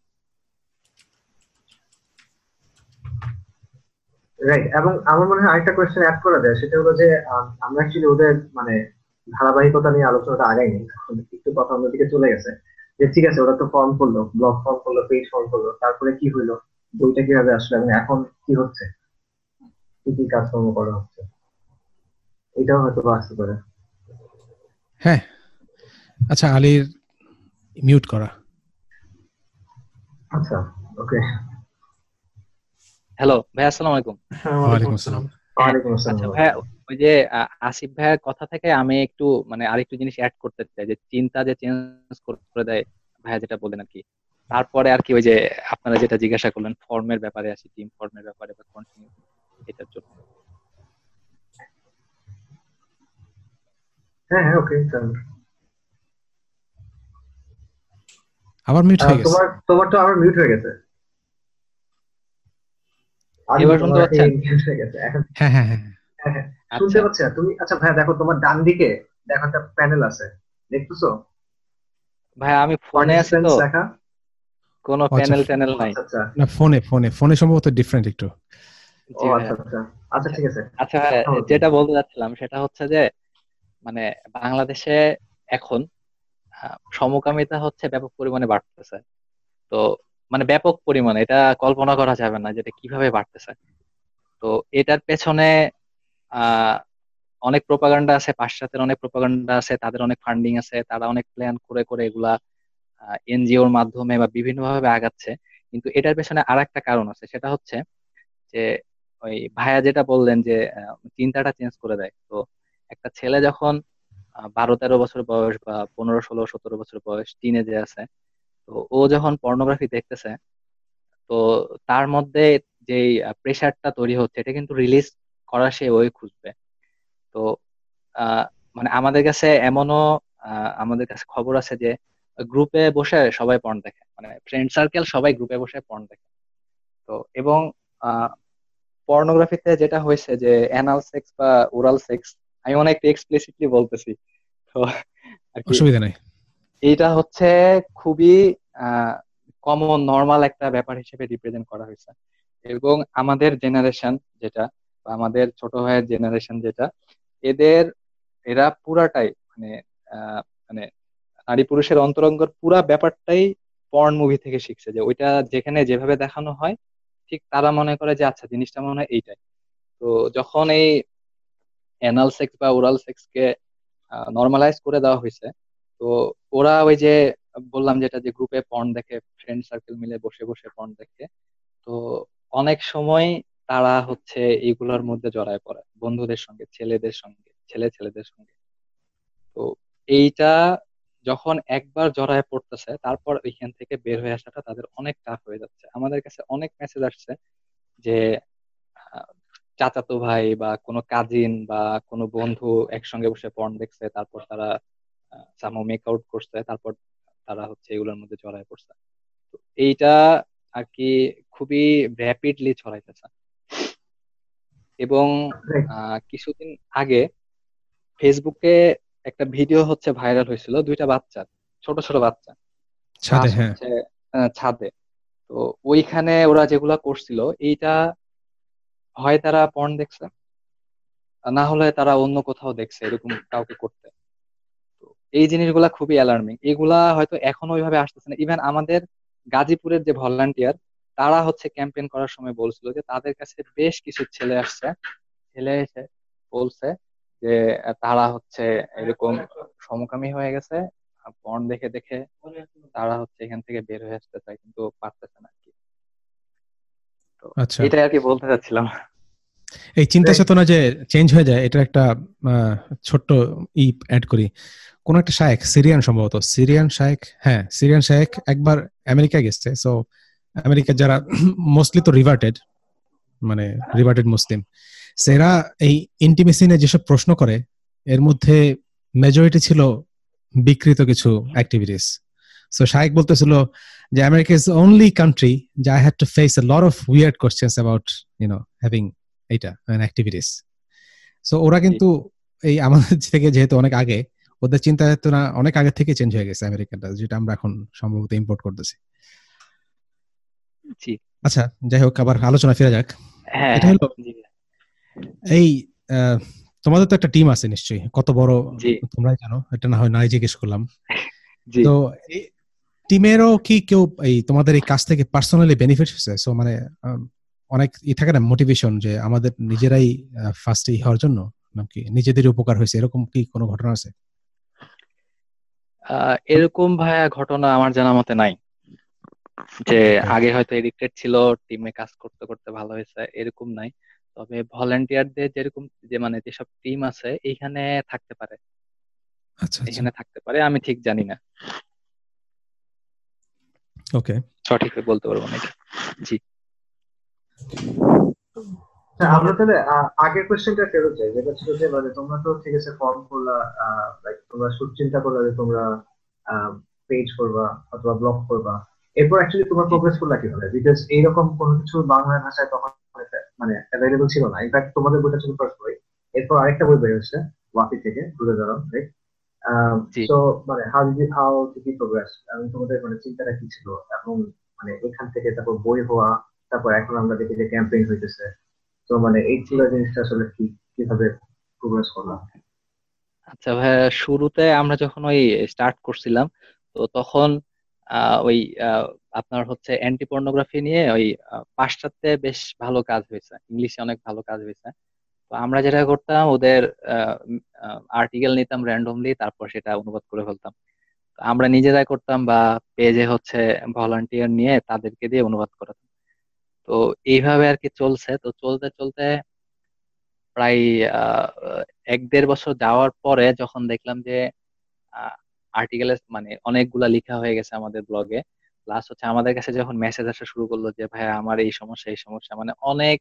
রাইট এবং আমার মনে হয় আরেকটা কোয়েশ্চেন অ্যাড করা যায় সেটা হলো যে আমরা অ্যাকচুয়ালি ওদের মানে ধারাবাহিকতা নিয়ে আলোচনাটা আগাইনি একটু কথা অন্যদিকে চলে গেছে। যে ঠিক আছে ওরা তো ফর্ম করল ব্লগ ফর্ম করল পেজ ফর্ম করল তারপরে কি হইল বইটা কীভাবে আসলো এবং এখন কি হচ্ছে? কি কি কাজকর্ম করা হচ্ছে? এটাও হয়তো আসতে পারে। হ্যাঁ। আচ্ছা আলীর মিউট করা। আচ্ছা ওকে হ্যালো ভাই আসসালামু আলাইকুম। হ্যাঁ, ওয়ালাইকুম আসসালাম। আচ্ছা ভাইয়া ওই যে আসিফ ভাইয়ের কথা থেকে আমি একটু মানে আরেকটু জিনিস অ্যাড করতে চাই যে চিন্তা যে চেঞ্জ করে দেয় ভাইয়া যেটা বললেন আর কি। তারপরে আর কি ওই যে আপনারা যেটা জিজ্ঞাসা করলেন ফর্মের ব্যাপারে আসি টিম ফর্মের ব্যাপারে বা কন্টিনিউ এটার জন্য। হ্যাঁ হ্যাঁ ওকে চল আবার মিউট হয়ে গেছে। তোমার তোমার তো আবার মিউট হয়ে গেছে। এবার শুনতে তোমার পাচ্ছেন? হয়ে গেছে। এখন হ্যাঁ হ্যাঁ শুনতে আচ্ছা তুমি আচ্ছা ভাই দেখো তোমার ডান দিকে দেখো একটা প্যানেল আছে। দেখতেছো? ভাই আমি ফোনে আছি তো। কোনো প্যানেল ট্যানেল নাই। আচ্ছা আচ্ছা। না ফোনে ফোনে ফোনে সম্ভবত ডিফারেন্ট একটু। আচ্ছা আচ্ছা। আচ্ছা ঠিক আছে। আচ্ছা। যেটা বলতে যাচ্ছিলাম সেটা হচ্ছে যে মানে বাংলাদেশে এখন সমকামিতা হচ্ছে ব্যাপক পরিমাণে বাড়তেছে। তো মানে ব্যাপক পরিমাণে, এটা কল্পনা করা যাবে না যেটা কীভাবে বাড়তেছে। তো এটার পেছনে অনেক প্রোপাগান্ডা আছে, পাশ্চাত্যের অনেক প্রোপাগান্ডা আছে, তাদের অনেক ফান্ডিং আছে, তারা অনেক প্ল্যান করে করে এগুলা এনজিওর মাধ্যমে বা বিভিন্ন ভাবে আগাচ্ছে। কিন্তু এটার পেছনে আর একটা কারণ আছে, সেটা হচ্ছে যে ওই ভাইয়া যেটা বললেন যে চিন্তাটা চেঞ্জ করে দেয়। তো একটা ছেলে যখন বারো তেরো বছর বয়স বা পনেরো, ষোলো, সতেরো বছর বয়স টিনেজে আছে তো ও যখন পর্নোগ্রাফি দেখতেছে, তো তার মধ্যে যেই প্রেশারটা তৈরি হচ্ছে, এটা কিন্তু রিলিজ করা সে ওই খুঁজবে। তো মানে আমাদের কাছে এমনও আমাদের কাছে খবর আছে যে গ্রুপে বসে সবাই পর্ন দেখে। মানে ফ্রেন্ড সার্কেল সবাই গ্রুপে বসে পর্ন দেখে। তো এবং পর্নোগ্রাফিতে যেটা হয়েছে যে অ্যানাল সেক্স বা ওরাল সেক্স আমি অনেক এক্সপ্লিসিটলি বলতেছি। তো অসুবিধা নাই। এইটা হচ্ছে খুবই কমন নর্মাল একটা ব্যাপার হিসেবে রিপ্রেজেন্ট করা হয়েছে। এবং আমাদের জেনারেশন যেটা আমাদের ছোট ভাইয়ের জেনারেশন যেটা, এদের, এরা পুরাটাই মানে মানে নারী পুরুষের অন্তরঙ্গর পুরা ব্যাপারটাই পর্ন মুভি থেকে শিখছে। যে ওইটা যেখানে যেভাবে দেখানো হয়, ঠিক তারা মনে করে যে আচ্ছা জিনিসটা মনে হয় এইটাই। তো যখন এই অ্যানাল সেক্স বা ওরাল সেক্স কে নর্মালাইজ করে দেওয়া হয়েছে তো ওরা ওই যে বললাম যেটা যে গ্রুপে পর্ন দেখে ফ্রেন্ড সার্কেল মিলে বসে বসে পর্ন দেখে, তো অনেক সময় তারা হচ্ছে এইগুলোর মধ্যে জড়ায় পড়ে, বন্ধুদের সঙ্গে, ছেলেদের সঙ্গে, ছেলে ছেলেদের সঙ্গে। তো এইটা যখন একবার জড়ায় পড়তেছে, তারপর ওইখান থেকে বের হয়ে আসাটা তাদের অনেক টাফ হয়ে যাচ্ছে। আমাদের কাছে অনেক মেসেজ আসছে যে চাচাতো ভাই বা কোনো কাজিন বা কোনো বন্ধু একসঙ্গে বসে পর্ন দেখছে, তারপর তারা সামো মেক আউট করছে তারপর তারা হচ্ছে এগুলোর মধ্যে জড়ায় পড়ছে। তো এইটা আর কি খুবই র্যাপিডলি ছড়াইতেছে। এবং কিছুদিন আগে ফেসবুকে একটা ভিডিও হচ্ছে ভাইরাল হয়েছিল দুইটা বাচ্চা ছোট ছোট বাচ্চা। ছাদে হ্যাঁ। ছাদে। তো ওইখানে ওরা যেগুলা করছিল এইটা হয় তারা পর্ন দেখছে না হলে তারা অন্য কোথাও দেখছে এরকম কাউকে করতে। এই জিনিসগুলা খুবই অ্যালার্মিং এগুলা হয়তো এখন ওইভাবে আসতেছে না। ইভেন আমাদের গাজীপুরের যে ভলান্টিয়ার তারা হচ্ছে ক্যাম্পেইন করার সময় বলছিল যে তাদের কাছে বেশ কিছু ছেলে আসছে। ছেলে এসে বলছে যে তারা হচ্ছে এরকম সমকামী হয়ে গেছে। পর্ন দেখে দেখে তারা হচ্ছে এখান থেকে বের হয়ে আসতে চায় কিন্তু পারতেছে না আর কি তো আচ্ছা। এটাই আর কি বলতে চাচ্ছিলাম। এই চিন্তা চেতনা যে চেঞ্জ হয়ে যায় এটা একটা ছোট্ট ই অ্যাড করি। কোন একটা শায়েক সিরিয়ান সম্ভবত। সিরিয়ান শায়েক হ্যাঁ সিরিয়ান শায়েক একবার আমেরিকা গেছে। সো আমেরিকার যারা মোস্টলি তো রিভার্টেড মানে রিভার্টেড মুসলিম সেরা এই ইন্টিমেসি নিয়ে যেসব প্রশ্ন করে এর মধ্যে মেজরিটি ছিল বিকৃত কিছু অ্যাক্টিভিটিস সো শায়েক বলতেছিল যে আমেরিকা ইজ অনলি কান্ট্রি যে I had to face a lot of weird questions about you know having এইটা অ্যাক্টিভিটিস সো ওরা কিন্তু এই আমাদের থেকে যেহেতু অনেক আগে ওদের চিন্তা চেতনা অনেক আগে থেকে চেঞ্জ হয়ে গেছে আমেরিকানটা যেটা আমরা এখন সম্ভবত ইম্পোর্ট করতেছি। জি। আচ্ছা যাই হোক আবার আলোচনা ফিরে যাক। হ্যাঁ এটা হলো- এই তোমাদের তো একটা টিম আছে নিশ্চয়ই কত বড় তোমরাই জানো এটা না হয় নাই জিজ্ঞেস করলাম। তো টিমেরও কি কেউ এই তোমাদের এই কাজ থেকে পার্সোনালি বেনিফিট হয়েছে? সো মানে অনেক ই থাকে না মোটিভেশন যে আমাদের নিজেরাই ফার্স্ট হওয়ার জন্য নাকি নিজেদের উপকার হয়েছে এরকম কি কোনো ঘটনা আছে? এরকম ভাইয়া ঘটনা আমার জানা মতে নাই। যে আগে হয়তো এডিক্টেড ছিল টিমে কাজ করতে করতে ভালো হয়েছে এরকম নাই। তবে ভলেন্টিয়ারদের যেরকম যে মানে যেসব টিম আছে এইখানে থাকতে পারে। আচ্ছা, আচ্ছা। এখানে থাকতে পারে আমি ঠিক জানি না। ওকে সঠিক বলতে পারব না জি। আমরা তাহলে আগের কোশ্চেনটা ফেরত যাই যেটা ছিল যে মানে তোমরা তো ঠিক আছে ফর্ম করলা লাইক তোমরা চিন্তা করলা যে তোমরা পেজ করবা অথবা ব্লগ করবা। এরপর অ্যাকচুয়ালি তোমার প্রোগ্রেস করলা কীভাবে? বিকজ এইরকম কোনো কিছু বাংলা ভাষায় তখন মানে অ্যাভেলেবল ছিল না। ইনফ্যাক্ট তোমাদের বইটা ছিল ফার্স্ট বই। এরপর আরেকটা বই বের হচ্ছে ওয়াকি থেকে ঘুরে দাঁড়াম রাইট সো মানে how did how did you progress এবং তোমাদের মানে চিন্তাটা কি ছিল? এবং মানে এখান থেকে তারপর বই হওয়া তারপর এখন আমরা দেখি যে ক্যাম্পেইন হইতেছে। তো মানে এই পুরো জিনিসটা আসলে কি, কীভাবে প্রোগ্রেস করলাম? আচ্ছা ভাই শুরুতে আমরা যখন ওই স্টার্ট করছিলাম, তো তখন ওই আপনার হচ্ছে অ্যান্টি পর্নোগ্রাফি নিয়ে ওই পাশ্চাত্যে বেশ ভালো কাজ হয়েছে, ইংলিশে অনেক ভালো কাজ হয়েছে। তো আমরা যেটা করতাম, ওদের আর্টিকেল নিতাম র্যান্ডমলি তারপর সেটা অনুবাদ করে ফেলতাম। আমরা নিজেরাই করতাম বা পেজে হচ্ছে ভলান্টিয়ার নিয়ে তাদেরকে দিয়ে অনুবাদ করাতাম। তো এইভাবে আর কি চলছে। তো চলতে চলতে প্রায় এক দেড় বছর যাওয়ার পরে যখন দেখলাম যে আর্টিকেলে মানে অনেকগুলা লেখা হয়ে গেছে আমাদের ব্লগে প্লাস হচ্ছে আমাদের কাছে যখন মেসেজ আসা শুরু করল যে ভাই আমার এই সমস্যা এই সমস্যা মানে অনেক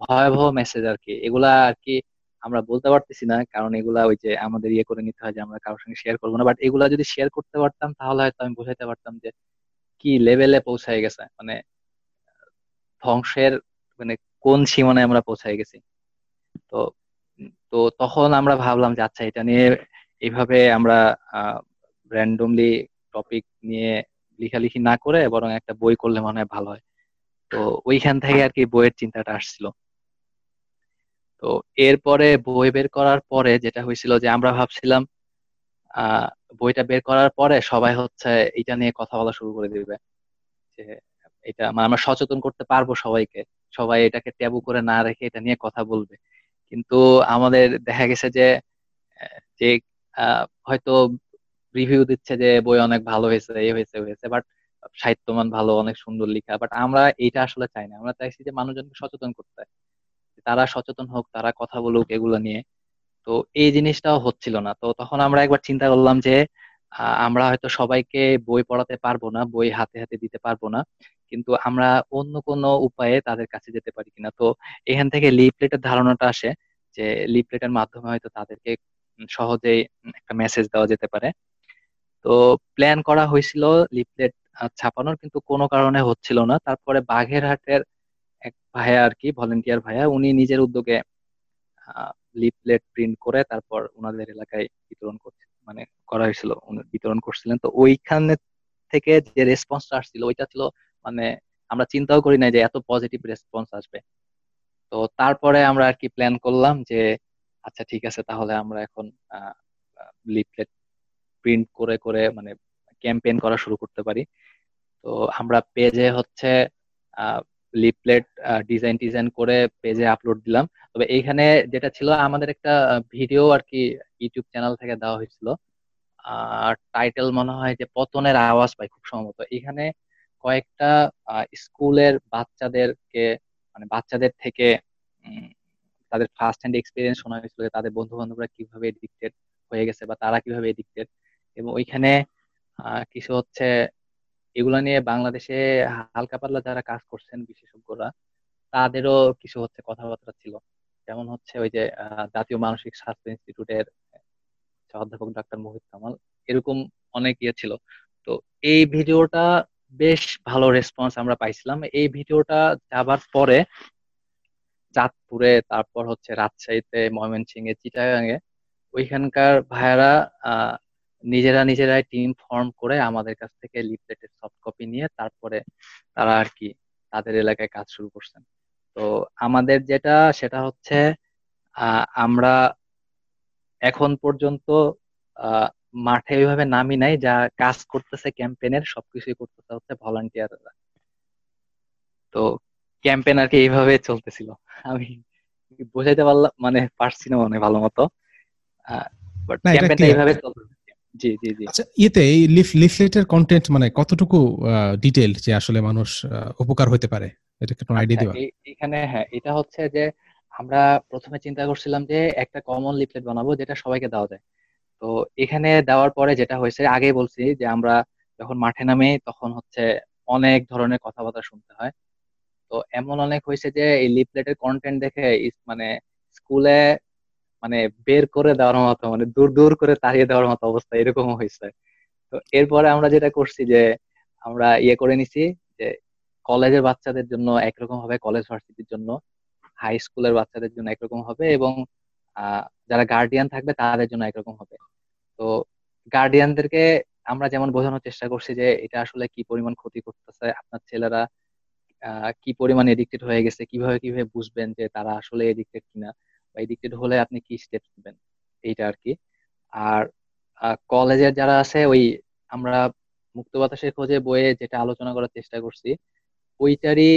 ভয়াবহ মেসেজ আর কি এগুলা আর কি আমরা বলতে পারতেছি না, কারণ এগুলা ওই যে আমাদের ইয়ে করে নিতে হয় যে, আমরা কারোর সঙ্গে শেয়ার করব না। বাট এগুলা যদি শেয়ার করতে পারতাম, তাহলে হয়তো আমি বোঝাইতে পারতাম যে, কি লেভেলে পৌঁছায় গেছে। মানে ধ্বংসের মানে কোন সীমানায় আমরা পৌঁছায় গেছি। তো তো তখন আমরা ভাবলাম যে আচ্ছা এটা নিয়ে এইভাবে আমরা র্যান্ডমলি টপিক নিয়ে লিখালিখি না করে বরং একটা বই করলে মনে হয় ভালো হয়। তো ওইখান থেকে আর কি বইয়ের চিন্তাটা আসছিল। তো এরপরে বই বের করার পরে যেটা হয়েছিল যে আমরা ভাবছিলাম বইটা বের করার পরে সবাই হচ্ছে এটা নিয়ে কথা বলা শুরু করে দিবে। যে এটা মানে আমরা সচেতন করতে পারব সবাইকে। সবাই এটাকে ট্যাবু করে না রেখে এটা নিয়ে কথা বলবে। কিন্তু আমাদের দেখা গেছে যে যে হয়তো রিভিউ দিচ্ছে যে, বই অনেক ভালো হয়েছে এই হয়েছে হয়েছে বাট সাহিত্যমান ভালো, অনেক সুন্দর লেখা বাট আমরা এইটা আসলে চাই না। আমরা চাইছি যে মানুষজনকে সচেতন করতে তারা সচেতন হোক, তারা কথা বলুক এগুলো নিয়ে। তো এই জিনিসটাও হচ্ছিল না। তো তখন আমরা একবার চিন্তা করলাম যে আমরা হয়তো সবাইকে বই পড়াতে পারব না, বই হাতে হাতে দিতে পারব না। কিন্তু আমরা অন্য কোনো উপায়ে তাদের কাছে যেতে পারি কিনা। তো এখান থেকে লিফলেটের ধারণাটা আসে যে লিফলেটের মাধ্যমে হয়তো তাদেরকে সহজেই একটা মেসেজ দেওয়া যেতে পারে। তো প্ল্যান করা হয়েছিল লিফলেট ছাপানোর কিন্তু কোনো কারণে হচ্ছিল না। তারপরে বাঘেরহাটের এক ভাইয়া আর কি ভলেন্টিয়ার ভাইয়া, উনি নিজের উদ্যোগে লিফলেট প্রিন্ট করে তারপর ওনাদের এলাকায় বিতরণ করছে মানে করা হয়েছিল বিতরণ করছিলেন। তো ওইখানে থেকে যে রেসপন্সটা আসছিল, ওইটা ছিল মানে আমরা চিন্তাও করি নাই যে এত পজিটিভ রেসপন্স আসবে। তো তারপরে আমরা আর কি প্ল্যান করলাম যে আচ্ছা ঠিক আছে, তাহলে আমরা এখন লিফলেট প্রিন্ট করে করে মানে ক্যাম্পেইন করা শুরু করতে পারি। তো আমরা পেজে হচ্ছে লিফলেট ডিজাইন ডিজাইন করে পেজে আপলোড দিলাম। তবে এইখানে যেটা ছিল, আমাদের একটা ভিডিও আর কি ইউটিউব চ্যানেল থেকে দেওয়া হয়েছিল। আর টাইটেল মনে হয় যে পতনের আওয়াজ পাই খুব সম্ভবত। এখানে কয়েকটা স্কুলের বাচ্চাদেরকে মানে বাচ্চাদের থেকে তাদের ফার্স্ট হ্যান্ড এক্সপিরিয়েন্স শোনা হয়েছিল তাদের বন্ধু বান্ধবরা কীভাবে এডিক্টেড হয়ে গেছে বা তারা কীভাবে এডিক্টেড এবং ওইখানে কিছু হচ্ছে এগুলা নিয়ে বাংলাদেশে হালকা পাতলা যারা কাজ করছেন বিশেষজ্ঞরা, তাদেরও কিছু হচ্ছে কথাবার্তা ছিল। যেমন হচ্ছে ওই যে জাতীয় মানসিক স্বাস্থ্য ইনস্টিটিউটের অধ্যাপক ডাক্তার মোহিত কামাল, এরকম অনেক ইয়ে ছিল। তো এই ভিডিওটা বেশ ভালো রেসপন্স আমরা পাইছিলাম। এই ভিডিওটা যাবার পরে চাঁদপুরে, তারপর হচ্ছে রাজশাহীতে, ময়মনসিংহে, চিটাগাঙে, ওইখানকার ভাইয়ারা নিজেরা নিজেরাই টিম ফর্ম করে আমাদের কাছ থেকে লিফলেটের সফট কপি নিয়ে তারপরে তারা আর কি তাদের এলাকায় কাজ শুরু করছেন। তো আমাদের যেটা সেটা হচ্ছে আমরা এখন পর্যন্ত মাঠে ওইভাবে নামি নাই যা কাজ করতেছে ক্যাম্পেনের সবকিছুই করতেছে হচ্ছে ভলান্টিয়াররা তো ক্যাম্পেন আর কি এইভাবে চলতেছিল। আমি বোঝাইতে পারলাম মানে পারছি না মানে ভালো মতো। বাট ক্যাম্পেনটা এইভাবে চলতেছে। জি জি জি। আচ্ছা ইয়েতে এই লিফ লিফলেটের কন্টেন্ট মানে কতটুকু ডিটেইল যে আসলে মানুষ উপকার হতে পারে? এটা একটু আইডিয়া দিবা। এখানে হ্যাঁ এটা হচ্ছে যে আমরা প্রথমে চিন্তা করছিলাম যে একটা কমন লিফলেট বানাবো যেটা সবাইকে দেওয়া যায়। তো এখানে দেওয়ার পরে যেটা হয়েছে আগে বলছি যে আমরা যখন মাঠে নামে তখন হচ্ছে অনেক ধরনের কথাবার্তা শুনতে হয়। তো এমন অনেক হয়েছে যে এই লিফলেটের কন্টেন্ট দেখে মানে স্কুলে মানে বের করে দেওয়ার মতো মানে দূর দূর করে তাড়িয়ে দেওয়ার মতো অবস্থা এরকম হয়েছে। তো এরপরে আমরা যেটা করছি যে, আমরা ইয়ে করে নিছি যে, কলেজের বাচ্চাদের জন্য একরকম হবে কলেজ ভার্সিটির জন্য, হাই স্কুলের বাচ্চাদের জন্য একরকম হবে এবং যারা গার্ডিয়ান থাকবে তাদের জন্য একরকম হবে। তো গার্ডিয়ানদেরকে আমরা যেমন বোঝানোর চেষ্টা করছি যে, এটা আসলে কি পরিমাণ ক্ষতি করতেছে, আপনার ছেলেরা কি পরিমাণ এডিক্টেড হয়ে গেছে, কীভাবে কীভাবে বুঝবেন যে তারা আসলে এডিক্টেড কিনা। বা এডিক্টেড হলে আপনি কি স্টেপ নেবেন? এইটা আর কি আর কলেজের যারা আছে, ওই আমরা মুক্ত বাতাসের খোঁজে বইয়ে যেটা আলোচনা করার চেষ্টা করছি, ওইটারই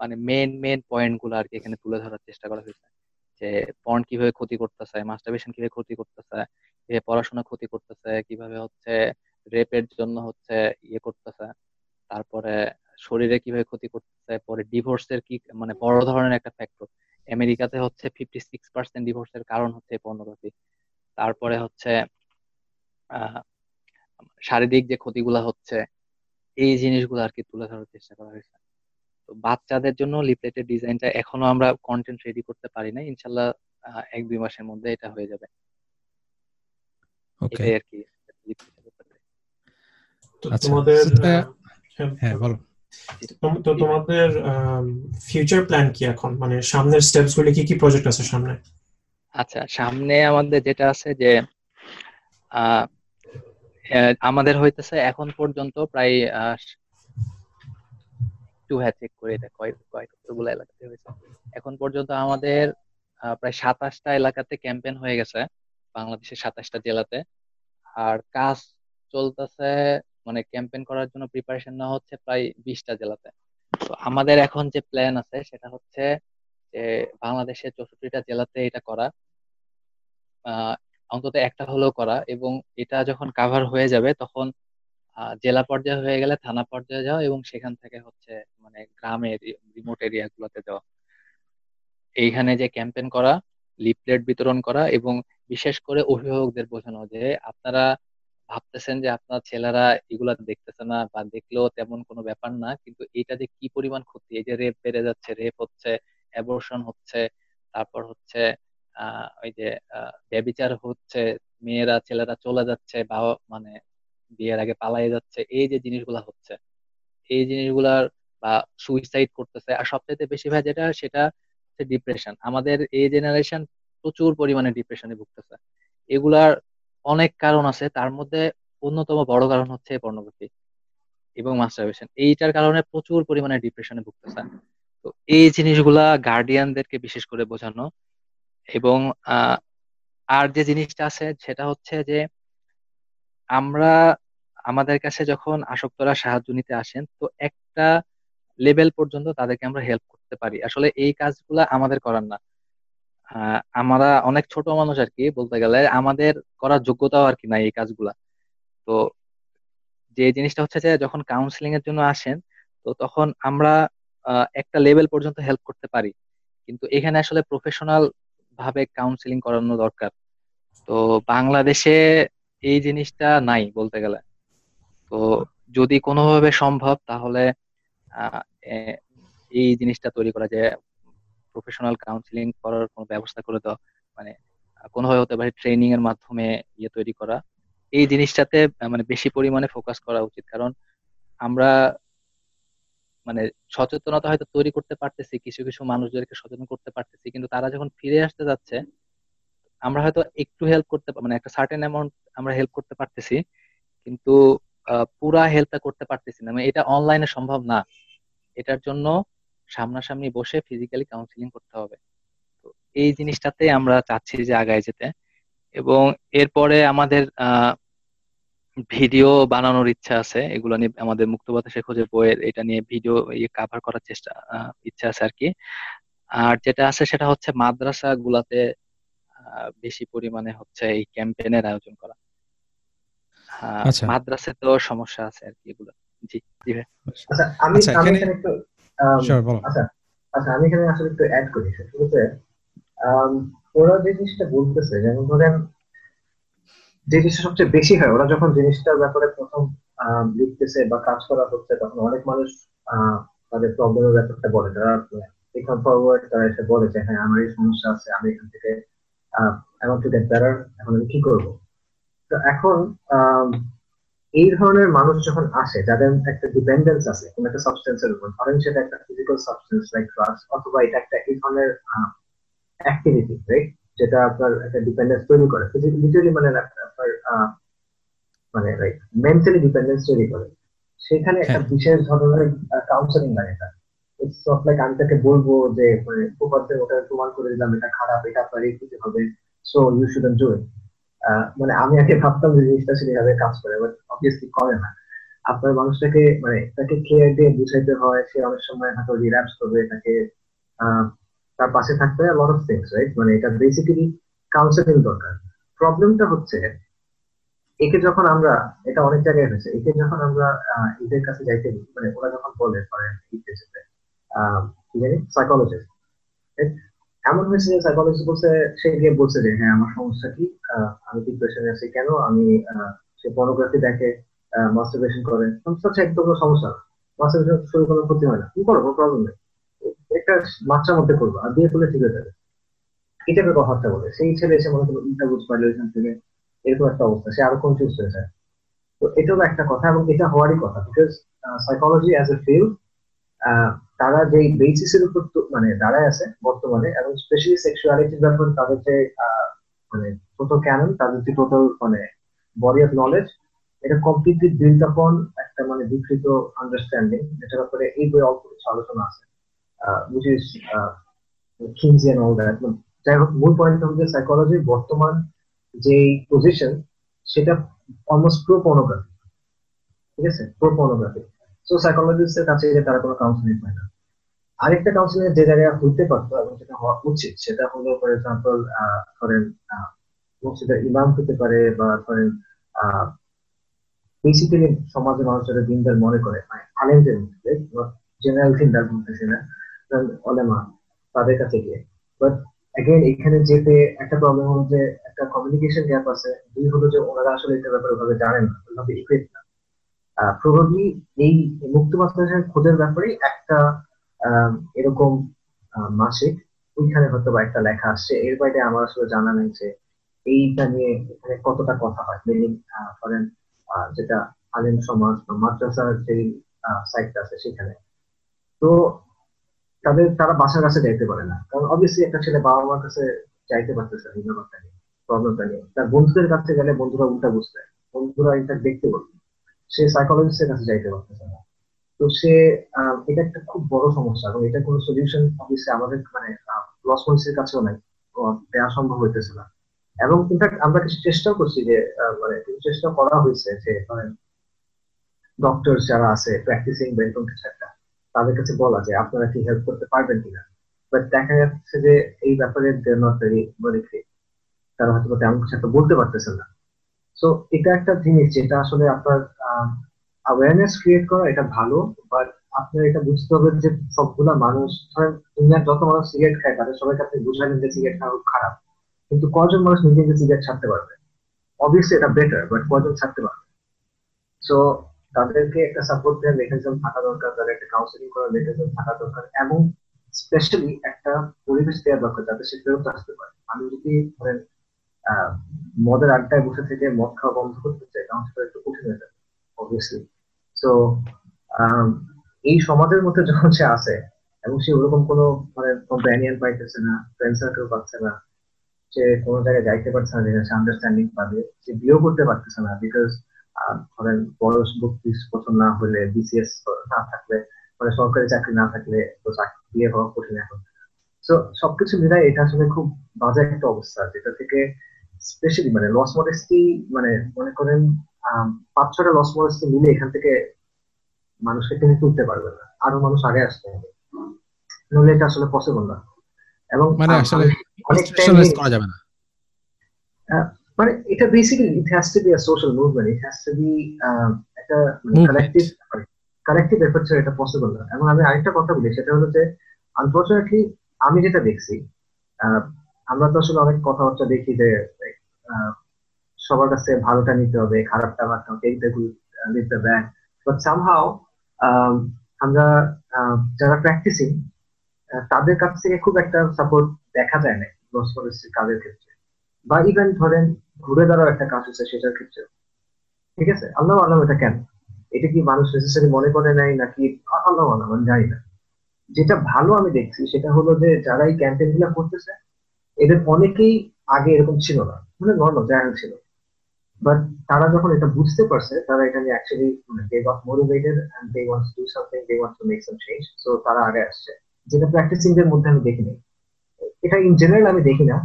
মানে মেন মেন পয়েন্টগুলো আর কি এখানে তুলে ধরার চেষ্টা করা হয়েছে। যে পর্ন কীভাবে ক্ষতি করতেছে মাস্টারবেশন কীভাবে ক্ষতি করতেছে কীভাবে পড়াশোনা ক্ষতি করতেছে, কীভাবে হচ্ছে রেপের জন্য হচ্ছে ইয়ে করতেছে, তারপরে শরীরে কীভাবে ক্ষতি করতেছে, পরে ডিভোর্সের কি মানে বড় ধরনের একটা ফ্যাক্টর আমেরিকাতে হচ্ছে ফিফটি সিক্স পার্সেন্ট ডিভোর্সের কারণ হচ্ছে পর্নোগ্রাফি তারপরে হচ্ছে শারীরিক যে ক্ষতিগুলা হচ্ছে এই জিনিসগুলো আর কি তুলে ধরার চেষ্টা করা হয়েছে। তো বাচ্চাদের জন্য লিপলেটের ডিজাইনটা এখনও আমরা কন্টেন্ট রেডি করতে পারি না ইনশাল্লাহ এক দুই মাসের মধ্যে এটা হয়ে যাবে। এটাই আর কি আচ্ছা, তোমাদের হ্যাঁ, হ্যাঁ বলো। তো তোমাদের ফিউচার প্ল্যান কি এখন? মানে সামনের স্টেপস গুলি কি কি প্রজেক্ট আছে সামনে? আচ্ছা সামনে আমাদের যেটা আছে যে আমাদের হইতেছে এখন পর্যন্ত প্রায় টু হ্যাঁ চেক করে এটা কয় কতগুলো এলাকাতে হয়েছে। এখন পর্যন্ত আমাদের প্রায় সাতাশটা এলাকাতে ক্যাম্পেন হয়ে গেছে, বাংলাদেশের সাতাশটা জেলাতে। আর কাজ চলতেছে মানে ক্যাম্পেন করার জন্য প্রিপারেশন নেওয়া হচ্ছে প্রায় বিশটা জেলাতে। তো আমাদের এখন যে প্ল্যান আছে সেটা হচ্ছে যে বাংলাদেশের চৌষট্টিটা জেলাতে এটা করা অন্তত একটা হলেও করা এবং এটা যখন কাভার হয়ে যাবে তখন জেলা পর্যায়ে হয়ে গেলে থানা পর্যায়ে যাওয়া এবং সেখান থেকে হচ্ছে মানে গ্রামের রিমোট এরিয়া গুলোতে যাওয়া। এইখানে যে ক্যাম্পেন করা লিফলেট বিতরণ করা এবং বিশেষ করে অভিভাবকদের বোঝানো যে আপনারা ভাবতেছেন যে আপনার ছেলেরা এগুলা দেখতেছে না বা দেখলেও তেমন কোনো ব্যাপার না, কিন্তু এটা যে কি পরিমাণ ক্ষতি? এই যে রেপ বেড়ে যাচ্ছে রেপ হচ্ছে অ্যাবর্শন হচ্ছে, তারপর হচ্ছে ওই যে ব্যবিচার হচ্ছে, মেয়েরা, ছেলেরা চলে যাচ্ছে বা মানে বিয়ের আগে পালাই যাচ্ছে, এই যে জিনিসগুলা হচ্ছে, এই জিনিসগুলার বা সুইসাইড করতেছে। আর সবচাইতে বেশি ভাই যেটা, সেটা হচ্ছে ডিপ্রেশন আমাদের এই জেনারেশন প্রচুর পরিমাণে ডিপ্রেশনে ভুগতেছে। এগুলার অনেক কারণ আছে। তার মধ্যে অন্যতম বড় কারণ হচ্ছে পর্নোগ্রাফি এবং মাস্টারবেশন এইটার কারণে প্রচুর পরিমাণে ডিপ্রেশনে ভুগতেছে। তো এই জিনিসগুলা গার্ডিয়ানদেরকে বিশেষ করে বোঝানো এবং আর যে জিনিসটা আছে সেটা হচ্ছে যে আমরা, আমাদের কাছে যখন আসক্তরা সাহায্য নিতে আসেন, তো একটা লেভেল পর্যন্ত তাদেরকে আমরা হেল্প করতে পারি। আসলে এই কাজগুলা আমাদের করার না। আমরা অনেক ছোট মানুষ আর কি বলতে গেলে। আমাদের করার যোগ্যতাও আর কি নাই এই কাজগুলা। তো যে জিনিসটা হচ্ছে যে, যখন কাউন্সিলিং এর জন্য আসেন, তো তখন আমরা একটা লেভেল পর্যন্ত হেল্প করতে পারি। কিন্তু এখানে আসলে প্রফেশনাল ভাবে কাউন্সিলিং করানো দরকার। তো বাংলাদেশে এই জিনিসটা নাই বলতে গেলে। তো যদি কোনোভাবে সম্ভব, তাহলে এই জিনিসটা তৈরি করা যে প্রফেশনাল কাউন্সিলিং করার কোনো ব্যবস্থা করে দেওয়া মানে কোনোভাবে হতে পারে ট্রেনিং এর মাধ্যমে ইয়ে তৈরি করা, এই জিনিসটাতে মানে বেশি পরিমাণে ফোকাস করা উচিত। কারণ আমরা মানে সচেতনতা হয়তো তৈরি করতে পারতেছি, কিছু কিছু মানুষদেরকে সচেতন করতে পারতেছি, কিন্তু তারা যখন ফিরে আসতে যাচ্ছে, আমরা হয়তো একটু হেল্প করতে মানে একটা সার্টেন অ্যামাউন্ট আমরা হেল্প করতে পারতেছি, কিন্তু পুরা হেল্পটা করতে পারতেছি না। মানে এটা অনলাইনে সম্ভব না। এটার জন্য সামনাসামনি বসে ফিজিক্যালি কাউন্সিলিং করতে হবে। তো এই জিনিসটাতে আমরা চাচ্ছি যে আগায় যেতে। এবং এরপরে আমাদের ভিডিও বানানোর ইচ্ছা আছে। এগুলো নিয়ে আমাদের মুক্ত বাতাসে খোঁজে বইয়ের এটা নিয়ে ভিডিও ইয়ে কাভার করার চেষ্টা ইচ্ছা আছে আর কি আর যেটা আছে সেটা হচ্ছে মাদ্রাসা গুলাতে বেশি পরিমাণে হচ্ছে এই ক্যাম্পেইনের আয়োজন করা। আচ্ছা। মাদ্রাসে তো সমস্যা আছে আর কি এগুলো। জি জি ভাই। আচ্ছা আমি আচ্ছা, আমি একটু আচ্ছা আচ্ছা আমি এখানে আসলে একটু অ্যাড করি শুরুতে ওরা যে জিনিসটা বলতেছে যেমন ধরেন যে জিনিসটা সবচেয়ে বেশি হয় ওরা যখন জিনিসটার ব্যাপারে প্রথম লিখতেছে বা কাজ করা হচ্ছে তখন অনেক মানুষ তাদের প্রবলেমের ব্যাপারটা বলে। তারা এখান ফরওয়ার্ড তারা এসে বলে যে হ্যাঁ আমার এই সমস্যা আছে আমি এখান থেকে এমন টু গেট বেটার এখন আমি কি করব? তো এখন এই ধরনের মানুষ যখন আসে যাদের একটা ডিপেন্ডেন্স আছে কোন একটা সাবস্টেন্সের উপর ধরেন সেটা একটা ফিজিক্যাল সাবস্টেন্স লাইক ড্রাগস অথবা এটা একটা এই ধরনের অ্যাক্টিভিটি রাইট যেটা আপনার একটা ডিপেন্ডেন্স তৈরি করে। ফিজিক্যালি মানে আপনার মানে লাইক মেন্টালি ডিপেন্ডেন্স তৈরি করে। সেখানে একটা হ্যাঁ। বিশেষ ধরনের কাউন্সেলিং লাগে এটা। ইটস নট লাইক আমি তাকে বলব যে মানে উপপাদ্যের ওটা প্রমাণ করে দিলাম এটা খারাপ এটা আপনার এই হবে so you shouldn't do it মানে আমি আগে ভাবতাম যে জিনিসটা সেভাবে কাজ করে বাট অবভিয়াসলি করে না। আপনার মানুষটাকে মানে তাকে কেয়ার দিয়ে বুঝাইতে হয়, সে অনেক সময় হয়তো রিল্যাক্স করবে, তাকে তার পাশে থাকতে হয় লট অফ থিংস রাইট মানে এটা বেসিক্যালি কাউন্সেলিং দরকার। প্রবলেমটা হচ্ছে, একে যখন আমরা, এটা অনেক জায়গায় হয়েছে, একে যখন আমরা এদের কাছে যাইতে মানে ওরা যখন বলে ধরেন কি জানি সাইকোলজিস্ট এমন হয়েছে যে সাইকোলজিস্ট বলছে, সে গিয়ে বলছে যে হ্যাঁ আমার সমস্যা কি? আমি ডিপ্রেশনে আছি কেন? আমি সে পর্নোগ্রাফি দেখে মাস্টারবেশন করে। সমস্যা একদম কোনো সমস্যা না। মাস্টারবেশন শরীর কোনো ক্ষতি হয় না। কি করো কোনো প্রবলেম নেই। একটা মাত্রার মধ্যে করব আর বিয়ে করলে ঠিক হয়ে যাবে। এটা একটা কথাবার্তা বলে। সেই ছেলে এসে মনে করো বুঝ পারল থেকে এরকম একটা অবস্থা। সে আরও কনফিউজ হয়ে যায়। তো এটাও একটা কথা এবং এটা হওয়ারই কথা because psychology as a field তারা যে বেসিসের উপর মানে দাঁড়ায় আছে বর্তমানে, এবং স্পেশালি সেক্সুয়ালিটির ব্যাপারে তাদের যে মানে টোটাল ক্যানন তাদের যে টোটাল মানে বডি অফ নলেজ এটা কমপ্লিটলি বিল্ড আপন একটা মানে বিকৃত আন্ডারস্ট্যান্ডিং যেটার ব্যাপারে এই বই অল্প কিছু আলোচনা আছে। that. যাই হোক, মূল পয়েন্ট হচ্ছে সাইকোলজির বর্তমান যে পজিশন সেটা অলমোস্ট প্রো পর্নোগ্রাফি ঠিক আছে? প্রো পর্নোগ্রাফি সো সাইকোলজিস্টের কাছে তারা কোনো কাউন্সিলিং পায় না। আরেকটা কাউন্সিলিং যে জায়গায় হইতে পারতো এবং যেটা হওয়া উচিত, সেটা হলো ফর এক্সাম্পল ধরেন মসজিদের ইমাম হতে পারে বা ধরেন বেসিক্যালি দিনদার মনে করে মানে আলেমদের মধ্যে জেনারেল দিনদার বলতেছি না অলেমা তাদের কাছে গিয়ে। বাট অ্যাগেন এখানে যেতে একটা প্রবলেম হলো যে একটা কমিউনিকেশন গ্যাপ আছে। দুই হলো যে ওনারা আসলে এটা ব্যাপারে ওভাবে জানেন না না। প্রবাবলি এই মুক্ত বাস্তবের খোঁজের ব্যাপারে একটা এরকম মাসিক, ওইখানে হয়তো বা একটা লেখা আসছে। এর বাইরে আমার আসলে জানা নেই যে এইটা নিয়ে এখানে কতটা কথা হয়। মেনলি ধরেন যেটা আলিম সমাজ বা মাদ্রাসার যে সাইটটা আছে সেখানে। তো তাদের, তারা বাসার কাছে যাইতে পারে না। কারণ অবভিয়াসলি একটা ছেলে বাবা মার কাছে যাইতে পারতেছে ব্যাপারটা নিয়ে প্রবলেমটা নিয়ে। তার বন্ধুদের কাছে গেলে বন্ধুরা উল্টা বুঝতে বন্ধুরা এটা দেখতে বলবে। সে সাইকোলজিস্টের কাছে যাইতে পারতেছে না। তো সে এটা একটা খুব বড় সমস্যা এবং এটা কোনো সলিউশন অবশ্যই আমাদের মানে লস পলিসির কাছেও নাই। দেওয়া সম্ভব হইতেছে না। এবং ইনফ্যাক্ট আমরা কিছু চেষ্টাও করছি যে মানে কিছু চেষ্টা করা হয়েছে যে ধরেন ডক্টর যারা আছে প্র্যাকটিসিং বা এরকম কিছু একটা তাদের কাছে বলা যে, আপনারা কি হেল্প করতে পারবেন কিনা? বাট দেখা যাচ্ছে যে, এই ব্যাপারে তারা হয়তো তেমন কিছু একটা বলতে পারতেছেন না। সো এটা একটা জিনিস যেটা আসলে আপনার অ্যাওয়ারনেস ক্রিয়েট করা এটা ভালো বাট আপনার এটা বুঝতে হবে যে সবগুলা মানুষ, ধরেন দুনিয়ার যত মানুষ সিগারেট খায়, তাদের সবাই কাছে বুঝাবেন যে সিগারেট খাওয়া খারাপ। কিন্তু কজন মানুষ নিজে নিজে সিগারেট ছাড়তে পারবে? অবভিয়াসলি এটা বেটার বাট কজন ছাড়তে পারবে? সো তাদেরকে একটা সাপোর্ট দেওয়ার মেকানিজম থাকা দরকার, তাদের একটা কাউন্সিলিং করার মেকানিজম থাকা দরকার, এবং স্পেশালি একটা পরিবেশ দেওয়া দরকার, যাতে সে ফেরত আসতে পারে। আমি যদি, ধরেন মদের আড্ডায় বসে থেকে মদ খাওয়া বন্ধ করতে চাই তখন সেটা একটু কঠিন হয়ে যাবে অবভিয়াসলি সো এই সমাজের মধ্যে যখন সে আসে, এবং সে ওরকম কোনো মানে কম্প্যানিয়ান পাইতেছে না ফ্রেন্ড সার্কেল পাচ্ছে না, সে কোনো জায়গায় যাইতে পারছে না, যেখানে সে আন্ডারস্ট্যান্ডিং পাবে, সে বিয়েও করতে পারতেছে না বিকজ ধরেন বয়স বত্রিশ বছর না হলে বিসিএস না থাকলে মানে সরকারি চাকরি না থাকলে, তো বিয়ে হওয়া কঠিন এখন। তো সবকিছু মিলাই এটা আসলে খুব বাজে একটা অবস্থা, যেটা থেকে স্পেশালি মানে লস মডেস্টি মানে মনে করেন পাঁচ ছটা লস মডেস্টি মিলে এখান থেকে মানুষকে টেনে তুলতে পারবে না। আরও মানুষ আগে আসতে হবে। নইলে এটা আসলে পসিবল না। এবং মানে আসলে করা যাবে না। মানে এটা basically it has to be a social movement it has to be একটা কালেকটিভ কালেকটিভ এফোর্ট ছাড়া এটা পসিবল না। এবং আমি আরেকটা কথা বলি সেটা হলো যে আনফর্চুনেটলি আমি যেটা দেখছি আমরা তো আসলে অনেক কথাবার্তা দেখি যে সবার কাছে ভালোটা নিতে হবে, খারাপটা বাদ take the good leave somehow আমরা যারা প্র্যাকটিসিং তাদের কাছ থেকে খুব একটা সাপোর্ট দেখা যায় না লস পলিসির কাজের ক্ষেত্রে। বা ইভেন ধরেন ঘুরে দাঁড়াও একটা কাজ হচ্ছে সেটার ক্ষেত্রে। ঠিক আছে? আল্লাহ আল্লাহ এটা কেন? এটা কি মানুষ নেসেসারি মনে করে নাই নাকি আল্লাহ আল্লাহ আমি জানি না। যেটা ভালো আমি দেখছি সেটা হলো যে যারা এই ক্যাম্পেইনগুলা করতেছে, এদের অনেকেই আগে এরকম ছিল না। মানে নর্মাল জায়াল ছিল। বাট তারা যখন এটা বুঝতে পারছে, তারা এখানে actually they got motivated and they wants to something they want to make some change so তারা আগে আসছে। যেটা প্র্যাকটিসিং এর মধ্যে আমি দেখিনি। এটা ইন জেনারেল আমি দেখি না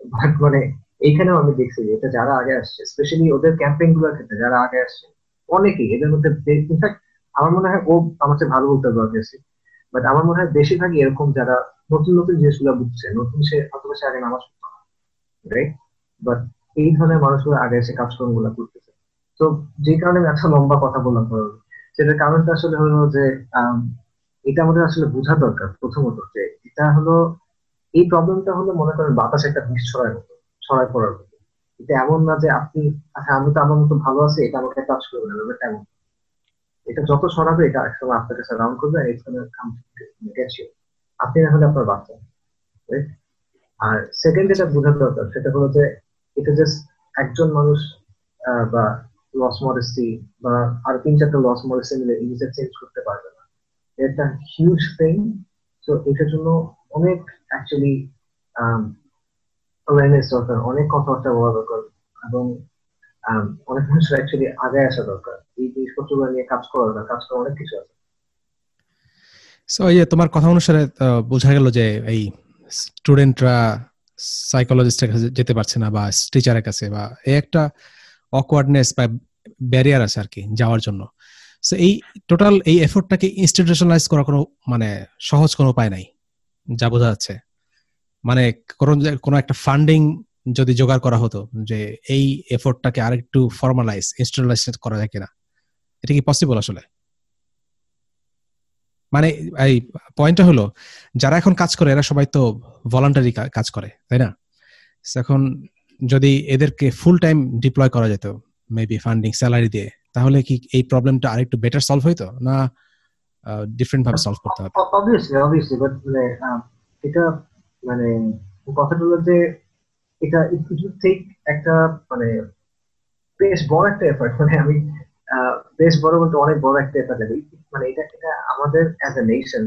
বাট মানে এইখানেও আমি দেখছি যে এটা যারা আগে আসছে স্পেশালি ওদের ক্যাম্পেইনগুলোর ক্ষেত্রে যারা আগে আসছে, অনেকেই এদের মধ্যে ইনফ্যাক্ট আমার মনে হয় ও আমার চেয়ে ভালো বলতে পারবে বাট আমার মনে হয় বেশিরভাগই এরকম যারা নতুন নতুন জিনিসগুলো বুঝছে, নতুন সে অথবা সে আগে নামাজ পড়তো রাইট বাট এই ধরনের মানুষগুলো আগে এসে কাজকর্মগুলো করতেছে। তো যে কারণে আমি একটা লম্বা কথা বললাম ধরো, সেটার কারণটা আসলে হলো যে এটা আমাদের আসলে বোঝা দরকার প্রথমত যে এটা হলো, এই প্রবলেমটা হলো মনে করেন বাতাস একটা বিষ ছড়ায় মতো, ছড়ায় পড়ার মতো। এটা এমন না যে আপনি আচ্ছা আমি তো আমার মতো ভালো আছে, এটা আমাকে কাজ করবে না, ব্যাপারটা এমন। এটা যত ছড়াবে, এটা একসময় আপনার কাছে রাউন্ড করবে আর এখানে আপনি না হলে আপনার বাচ্চা আর সেকেন্ড যেটা বোঝার দরকার, সেটা হলো যে এটা জাস্ট একজন মানুষ বা লস মডেস্টি বা আর তিন চারটা লস মডেস্টি মিলে ইংলিশে চেঞ্জ করতে পারবে না। এটা হিউজ থিং তো এটার জন্য অনেক অ্যাকচুয়ালি অ্যাওয়ারনেস দরকার, অনেক কথাবার্তা বলা দরকার এবং অনেক মানুষের অ্যাকচুয়ালি আগে আসা দরকার। এই জিনিসপত্রগুলো নিয়ে কাজ করা দরকার, কাজ করা অনেক কিছু আছে। এই তোমার কথা অনুসারে বোঝা গেল যে এই স্টুডেন্টরা সাইকোলজিস্টের কাছে যেতে পারছে না বা টিচারের কাছে বা এই একটা অকওয়ার্ডনেস বা ব্যারিয়ার আছে আর কি যাওয়ার জন্য। সো এই টোটাল এই এফোর্টটাকে ইনস্টিটিউশনালাইজ করার কোনো মানে সহজ কোনো উপায় নাই, যা বোঝা যাচ্ছে। মানে কোনো একটা ফান্ডিং যদি জোগাড় করা হতো যে এই এফোর্টটাকে আরেকটু ফর্মালাইজ ইনস্টিটিউশনালাইজ করা যায় কিনা, এটা কি পসিবল আসলে? মানে এই পয়েন্টটা হলো, যারা এখন কাজ করে, এরা সবাই তো ভলান্টারি কাজ করে, তাই না? এখন যদি এদেরকে ফুল টাইম ডিপ্লয় করা যেত মেবি ফান্ডিং স্যালারি দিয়ে, তাহলে কি এই প্রবলেমটা আরেকটু বেটার সলভ হইতো? না ডিফারেন্ট ভাবে সলভ করতে হবে অবভিয়াসলি অবভিয়াসলি বাট মানে এটা মানে কথাটা হলো যে এটা ইট টেক একটা মানে বেশ বড় একটা এফার্ট মানে আমি বেশ বড় বলতে অনেক বড় একটা এফার্ট লাগে মানে এটা এটা আমাদের অ্যাজ এ নেশন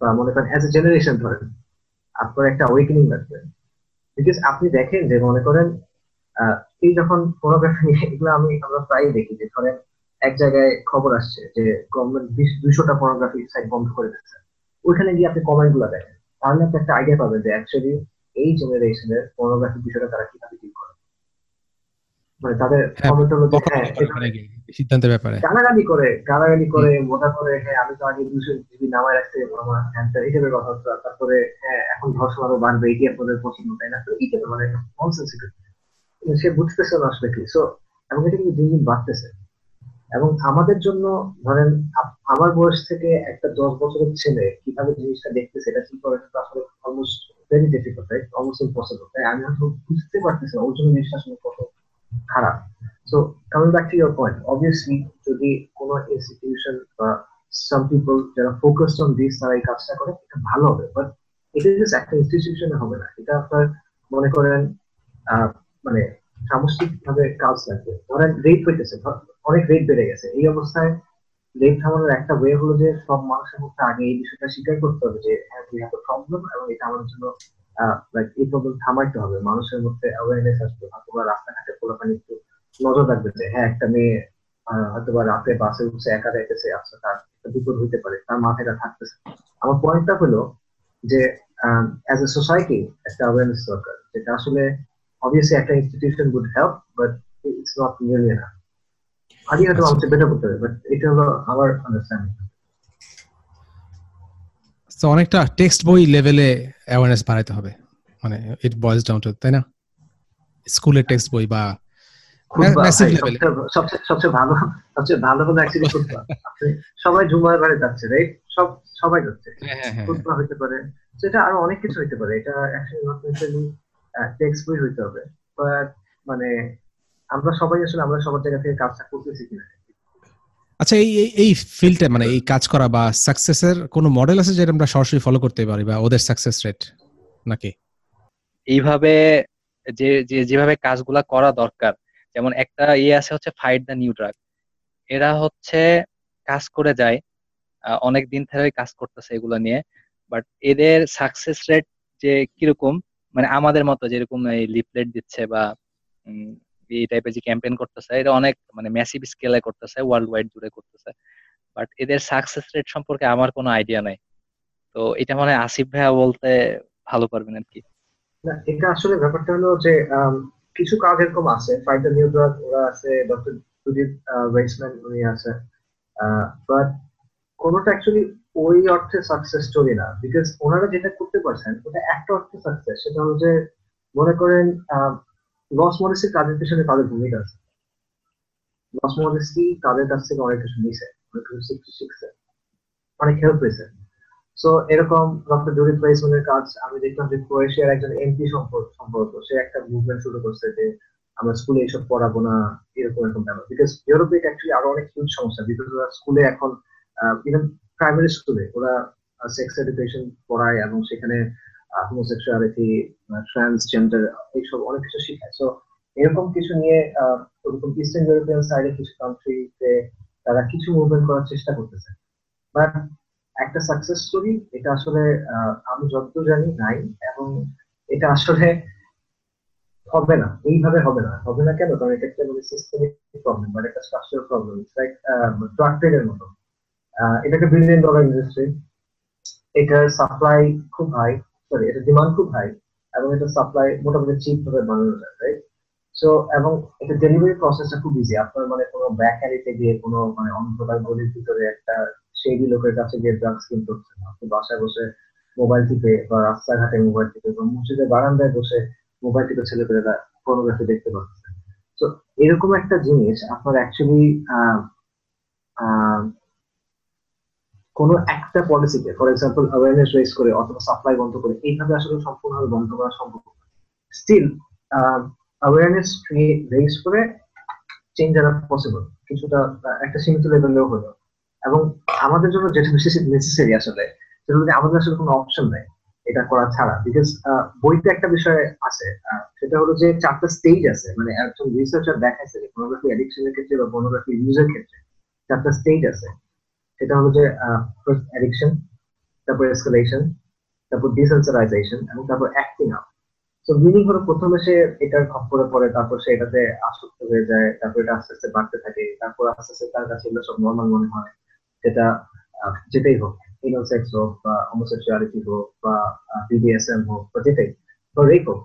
বা মনে করেন অ্যাজ এ জেনারেশন ধরেন, আপনার একটা ওয়েকেনিং লাগবে। বিকজ আপনি দেখেন যে মনে করেন এই যখন ফটোগ্রাফি এগুলো আমি, আমরা প্রায়ই দেখি যে ধরেন এক জায়গায় খবর আসছে যে গভর্নমেন্ট বিশ দুইশোটা পর্নোগ্রাফি সাইট বন্ধ করে দিচ্ছে। ওইখানে গিয়ে আপনি কমেন্টগুলো দেখেন। তাহলে আপনি একটা আইডিয়া পাবেন যে অ্যাকচুয়ালি এই জেনারেশনের পর্নোগ্রাফি বিষয়টা তারা কীভাবে ডিল করে। মানে তাদের কমেন্ট হলো যে হ্যাঁ সিদ্ধান্তের ব্যাপারে? গালাগালি করে গালাগালি করে মোটা করে হ্যাঁ আমি তো আগে দুশো জিবি নামায় রাখতে আমার ক্যান্সার হিসেবে কথা হচ্ছে তারপরে হ্যাঁ এখন ধর্ষণ আরও বাড়বে এটি আপনাদের পছন্দ তাই না? তো এই মানে সে বুঝতেছে না আসলে কি। সো এবং এটা কিন্তু দিন দিন বাড়তেছে। এবং আমাদের জন্য ধরেন আমার বয়স থেকে একটা দশ বছরের ছেলে কীভাবে জিনিসটা দেখতে সেটা ঠিক করে আসলে almost very difficult right almost impossible তাই আমি হয়তো বুঝতে পারতেছি ওর জন্য জিনিসটা আসলে কত খারাপ। So coming back to your point obviously যদি কোনো ইনস্টিটিউশন বা সাম পিপল যারা অন দিস তারা এই কাজটা করে, এটা ভালো হবে। বাট এটা জাস্ট একটা হবে না। এটা আপনার মনে করেন মানে সামষ্টিক ভাবে কাজ লাগবে। ধরেন রেট হইতেছে অনেক রেট বেড়ে গেছে। এই অবস্থায় রেট থামানোর একটা ওয়ে হলো যে, সব মানুষের মধ্যে আগে এই বিষয়টা স্বীকার করতে হবে যে হ্যাঁ প্রবলেম এবং এটা আমাদের জন্য লাইক এই প্রবলেম থামাইতে হবে। মানুষের মধ্যে অ্যাওয়ারনেস আসবে হয়তো রাস্তাঘাটে পোলাপানি একটু নজর রাখবে যে হ্যাঁ একটা মেয়ে হয়তো বা রাতে বাসে উঠছে, একা যাইতেছে আচ্ছা তার একটা বিপদ হইতে পারে, তার মাথাটা থাকতেছে। আমার পয়েন্টটা হলো যে অ্যাজ এ সোসাইটি একটা অ্যাওয়ারনেস দরকার, যেটা আসলে obviously একটা institution would help, but it's not nearly enough আদি হয়তো আমাকে বেটার করতে হবে বাট এটা হলো আমার আন্ডারস্ট্যান্ডিং তো অনেকটা টেক্সট বই লেভেলে অ্যাওয়ারনেস বাড়াইতে হবে। মানে ইট বয়েজ ডাউন টু তাই না? স্কুলের টেক্সট বই বা সবচেয়ে ভালো সবচেয়ে ভালো হলো অ্যাকচুয়ালি সবাই যাচ্ছে রাইট সব সবাই যাচ্ছে। খুতবা হইতে পারে। সেটা আরও অনেক কিছু হইতে পারে। এটা অ্যাকচুয়ালি নট নেসেসারি টেক্সট বই হইতে হবে। বাট মানে আমরা সবাই আসলে আমরা সবার জায়গা থেকে কাজটা করতেছি কিনা। আচ্ছা এই এই ফিল্ডে মানে এই কাজ করা বা সাকসেসের কোনো মডেল আছে যেটা আমরা সরাসরি ফলো করতে পারি বা ওদের সাকসেস রেট নাকি? এইভাবে যে যেভাবে কাজগুলা করা দরকার, যেমন একটা ইয়ে আছে হচ্ছে ফাইট দ্য নিউ ড্রাগ এরা হচ্ছে কাজ করে যায় অনেক দিন ধরে কাজ করতেছে এগুলো নিয়ে বাট এদের সাকসেস রেট যে কীরকম মানে আমাদের মতো যেরকম এই লিফলেট দিচ্ছে বা এই টাইপের যে ক্যাম্পেইন করতেছে, এটা অনেক মানে ম্যাসিভ স্কেলে করতেছে ওয়ার্ল্ড ওয়াইড জুড়ে করতেছে। বাট এদের সাকসেস রেট সম্পর্কে আমার কোনো আইডিয়া নাই। তো এটা মানে আসিফ ভাইয়া বলতে ভালো পারবেন আর কি। না, এটা আসলে ব্যাপারটা হলো যে কিছু কাজ এরকম আছে। ফাইটার নিউ ড্রাগ ওরা আছে ডক্টর সুদীপ ওয়েস্টম্যান উনি আছে বাট কোনোটা অ্যাকচুয়ালি ওই অর্থে সাকসেস স্টোরি না। বিকজ ওনারা যেটা করতে পারছেন, ওটা একটা অর্থে সাকসেস সেটা হলো যে, মনে করেন লস মরিসের কাজের পিছনে তাদের ভূমিকা আছে। লস মরিসি তাদের কাছ থেকে অনেক কিছু নিছে, অনেক কিছু শিখছে অনেক হেল্প হয়েছে সো এরকম ডক্টর জুরি প্লেসমেন্টের কাজ, আমি দেখলাম যে ক্রোয়েশিয়ার একজন এমপি সম্পর্ক, সে একটা মুভমেন্ট শুরু করছে যে, আমরা স্কুলে এইসব পড়াবো না, এরকম এরকম ব্যাপার। বিকজ ইউরোপে অ্যাকচুয়ালি আরও অনেক হিউজ সমস্যা বিকজ ওরা স্কুলে এখন ইভেন প্রাইমারি স্কুলে ওরা সেক্স এডুকেশন পড়ায় এবং সেখানে হোমোসেক্সুয়ালিটি ট্রান্সজেন্ডার এইসব অনেক কিছু শেখায়। সো এরকম কিছু নিয়ে ওরকম ইস্টার্ন ইউরোপিয়ান সাইডে কিছু কান্ট্রিতে তারা কিছু মুভমেন্ট করার চেষ্টা করতেছে। বাট একটা সাকসেস স্টোরি এটা আসলে আমি যতদূর জানি, নাই। এবং এটা আসলে হবে না। এইভাবে হবে না। হবে না কেন? কারণ এটা একটা মানে সিস্টেমিক প্রবলেম মানে একটা স্ট্রাকচারাল প্রবলেম লাইক ড্রাগ ট্রেডের মতো। এটা একটা বিলিয়ন ডলার ইন্ডাস্ট্রি এটার সাপ্লাই খুব হাই সরি এটা ডিমান্ড খুব হাই এবং এটা সাপ্লাই মোটামুটি চিপ ভাবে বানানো যায় রাইট সো এবং এটা ডেলিভারি প্রসেসটা খুব ইজি আপনার মানে কোনো ব্যাক গিয়ে কোনো মানে অন্ধকার গলির ভিতরে একটা সেই লোকের কাছে গিয়ে ড্রাগস কিনতে হচ্ছে না। আপনি বাসায় বসে মোবাইল টিপে বা রাস্তাঘাটে মোবাইল টিপে বা মসজিদের বারান্দায় বসে মোবাইল টিপে ছেলেপেলেরা ফটোগ্রাফি দেখতে পাচ্ছে। তো এরকম একটা জিনিস আপনার অ্যাকচুয়ালি কোন একটা পলিসিতে ফর এক্সাম্পল অ্যাওয়ারনেস রেস করে অথবা সাপ্লাই বন্ধ করে, এইভাবে আসলে সম্পূর্ণভাবে বন্ধ করা সম্ভব স্টিল অ্যাওয়ারনেস রেস করে চেঞ্জ আনা পসিবল কিছুটা একটা সীমিত লেভেলেও হলো। এবং আমাদের জন্য যেটা বেশি নেসেসারি আসলে, সেটা হচ্ছে আমাদের আসলে কোনো অপশন নেই এটা করা ছাড়া। বিকজ বইতে একটা বিষয় আছে সেটা হলো যে চারটা স্টেজ আছে। মানে একজন রিসার্চার দেখাইছে যে পর্নোগ্রাফি অ্যাডিকশনের ক্ষেত্রে বা পর্নোগ্রাফি ইউজের ক্ষেত্রে চারটা স্টেজ আছে। সেটা হলো যে ফার্স্ট অ্যাডিকশন তারপর এসকালেশন তারপর ডিসেন্সারাইজেশন এবং তারপর অ্যাক্টিং আউট তো মিনিং হলো প্রথমে সে এটার খপ্পরে পড়ে, তারপর সে এটাতে আসক্ত হয়ে যায়, তারপর এটা আস্তে আস্তে বাড়তে থাকে, তারপর আস্তে আস্তে তার কাছে এগুলো সব নর্মাল মনে হয়। সেটা যেটাই হোক এনাল সেক্স হোক বা হোমোসেক্সুয়ালিটি হোক বা বিডিএসএম হোক বা যেটাই, বা রেপ হোক,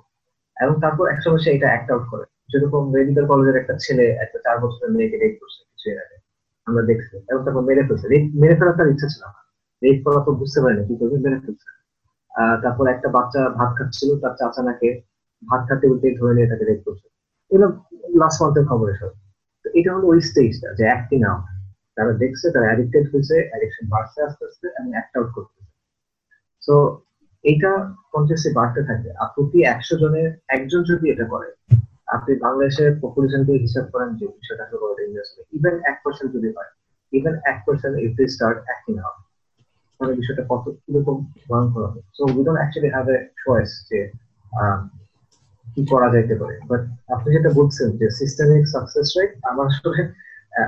এবং তারপর একসময় সে এটা অ্যাক্ট আউট করে। যেরকম মেডিকেল কলেজের একটা ছেলে, একটা চার বছরের মেয়েকে রেপ করছে, কিছু এর আগে। আমরা দেখছি। এবং তারপর মেরে ফেলছে। মেরে ফেলার তার ইচ্ছা ছিল না। রেপ করা তো বুঝতে পারেনি, কি করবে? মেরে ফেলছে। তারপর একটা বাচ্চা ভাত খাচ্ছিল, তার চাচা নাকে ভাত খাতে উঠে ধরে নিয়ে তাকে রেপ করছে। এগুলো লাস্ট মান্থের খবর এসব তো এটা হলো ওই স্টেজটা যে অ্যাক্টিং আউট তারা দেখছে, তারা অ্যাডিক্টেড হয়েছে অ্যাডিকশন বাড়ছে আস্তে আস্তে এবং অ্যাক্ট আউট করতেছে। তো এইটা কনসিয়াসলি বাড়তে থাকে। আর প্রতি একশো জনের, একজন যদি এটা করে আপনি বাংলাদেশের পপুলেশনকে হিসাব করেন যে বিষয়টা হলো ইন্ডাস্ট্রি ইভেন এক পার্সেন্ট যদি হয় ইভেন এক percent if they start acting out তাহলে বিষয়টা কত কীরকম ভয়ঙ্কর হবে। So we don't actually have a choice যে কি করা যাইতে পারে। বাট আপনি যেটা বলছেন যে সিস্টেমিক সাকসেস রেট আমার আসলে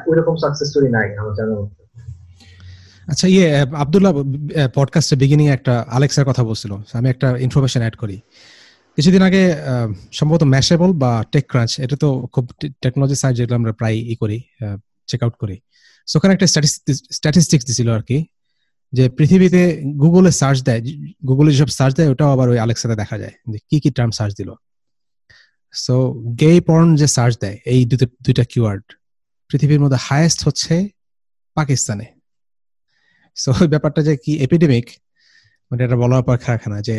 ওইরকম সাকসেস স্টোরি নাই, আমার জানার মধ্যে আচ্ছা ইয়ে আব্দুল্লাহ পডকাস্টে বিগিনিং একটা আলেক্সার কথা বলছিল। আমি একটা ইনফরমেশন অ্যাড করি। কিছুদিন আগে সম্ভবত ম্যাশেবল বা টেক ক্রাঞ্চ এটা তো খুব টেকনোলজি সাইট যেগুলো আমরা প্রায় ই করি চেক আউট করি। সো ওখানে একটা স্ট্যাটিস্টিক্স দিছিল আর কি, যে পৃথিবীতে গুগলে সার্চ দেয় গুগলে যেসব সার্চ দেয়, ওটাও আবার ওই আলেক্সাতে দেখা যায়, যে কি কি টার্ম সার্চ দিল। সো গে পর্ন যে সার্চ দেয়, এই দুটো, দুইটা কিওয়ার্ড পৃথিবীর মধ্যে হায়েস্ট হচ্ছে পাকিস্তানে। সো ব্যাপারটা যে কি এপিডেমিক মানে এটা বলার পর খারাপ যে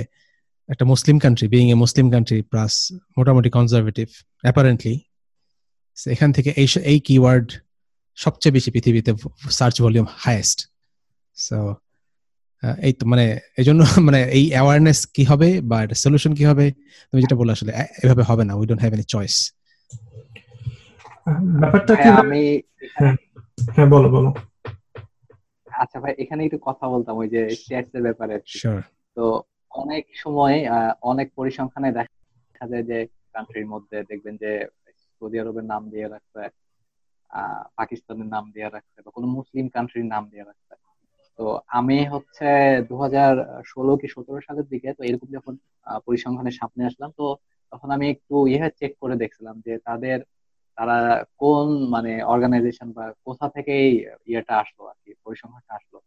একটা Muslim country being a Muslim country plus মোটামুটি কনজারভেটিভ অ্যাপারেন্টলি এখান থেকে এই এই কিওয়ার্ড সবচেয়ে বেশি পৃথিবীতে সার্চ ভলিউম হাইয়েস্ট সো এই তো মানে এই জন্য মানে এই অ্যাওয়ারনেস কি হবে বা এটা সলিউশন কি হবে তুমি যেটা বলে আসলে এভাবে হবে না we don't have any choice ব্যাপারটা কি আমি হ্যাঁ, হ্যাঁ বলো বলো। আচ্ছা ভাই এখানে একটু কথা বলতাম ওই যে স্ট্যাটস এর ব্যাপারে তো অনেক সময় অনেক পরিসংখ্যানে দেখা যায় যে কান্ট্রির মধ্যে দেখবেন যে সৌদি আরবের নাম দিয়ে রাখছে পাকিস্তানের নাম দিয়ে রাখছে বা কোনো মুসলিম কান্ট্রির নাম দিয়ে রাখছে। তো আমি হচ্ছে দু হাজার ষোলো কি সতেরো সালের দিকে, তো এরকম যখন পরিসংখ্যানের সামনে আসলাম, তো তখন আমি একটু ইয়ে চেক করে দেখছিলাম যে তাদের, তারা কোন মানে অর্গানাইজেশন বা কোথা থেকে ইয়েটা আসলো আর কি, পরিসংখ্যানটা আসলো।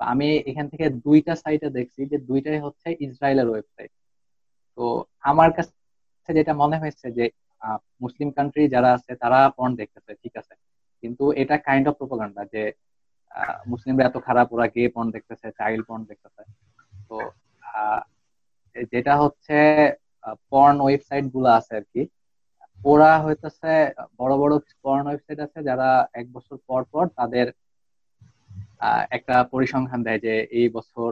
আমি এখান থেকে দুইটা সাইটে দেখছি যে দুইটাই হচ্ছে ইসরায়েলের ওয়েবসাইট তো আমার কাছে যেটা মনে হয়েছে যে মুসলিম কান্ট্রি যারা আছে তারা পর্ন দেখতেছে, ঠিক আছে? কিন্তু এটা কাইন্ড অফ প্রোপাগান্ডা যে মুসলিমরা এত খারাপ, ওরা গে পর্ন দেখতেছে চাইল্ড পর্ন দেখতেছে। তো যেটা হচ্ছে পর্ন ওয়েবসাইটগুলো আছে আর কি, ওরা হইতেছে, বড় বড় পর্ন ওয়েবসাইট আছে যারা এক বছর পর পর তাদের একটা পরিসংখ্যান দেয় যে এই বছর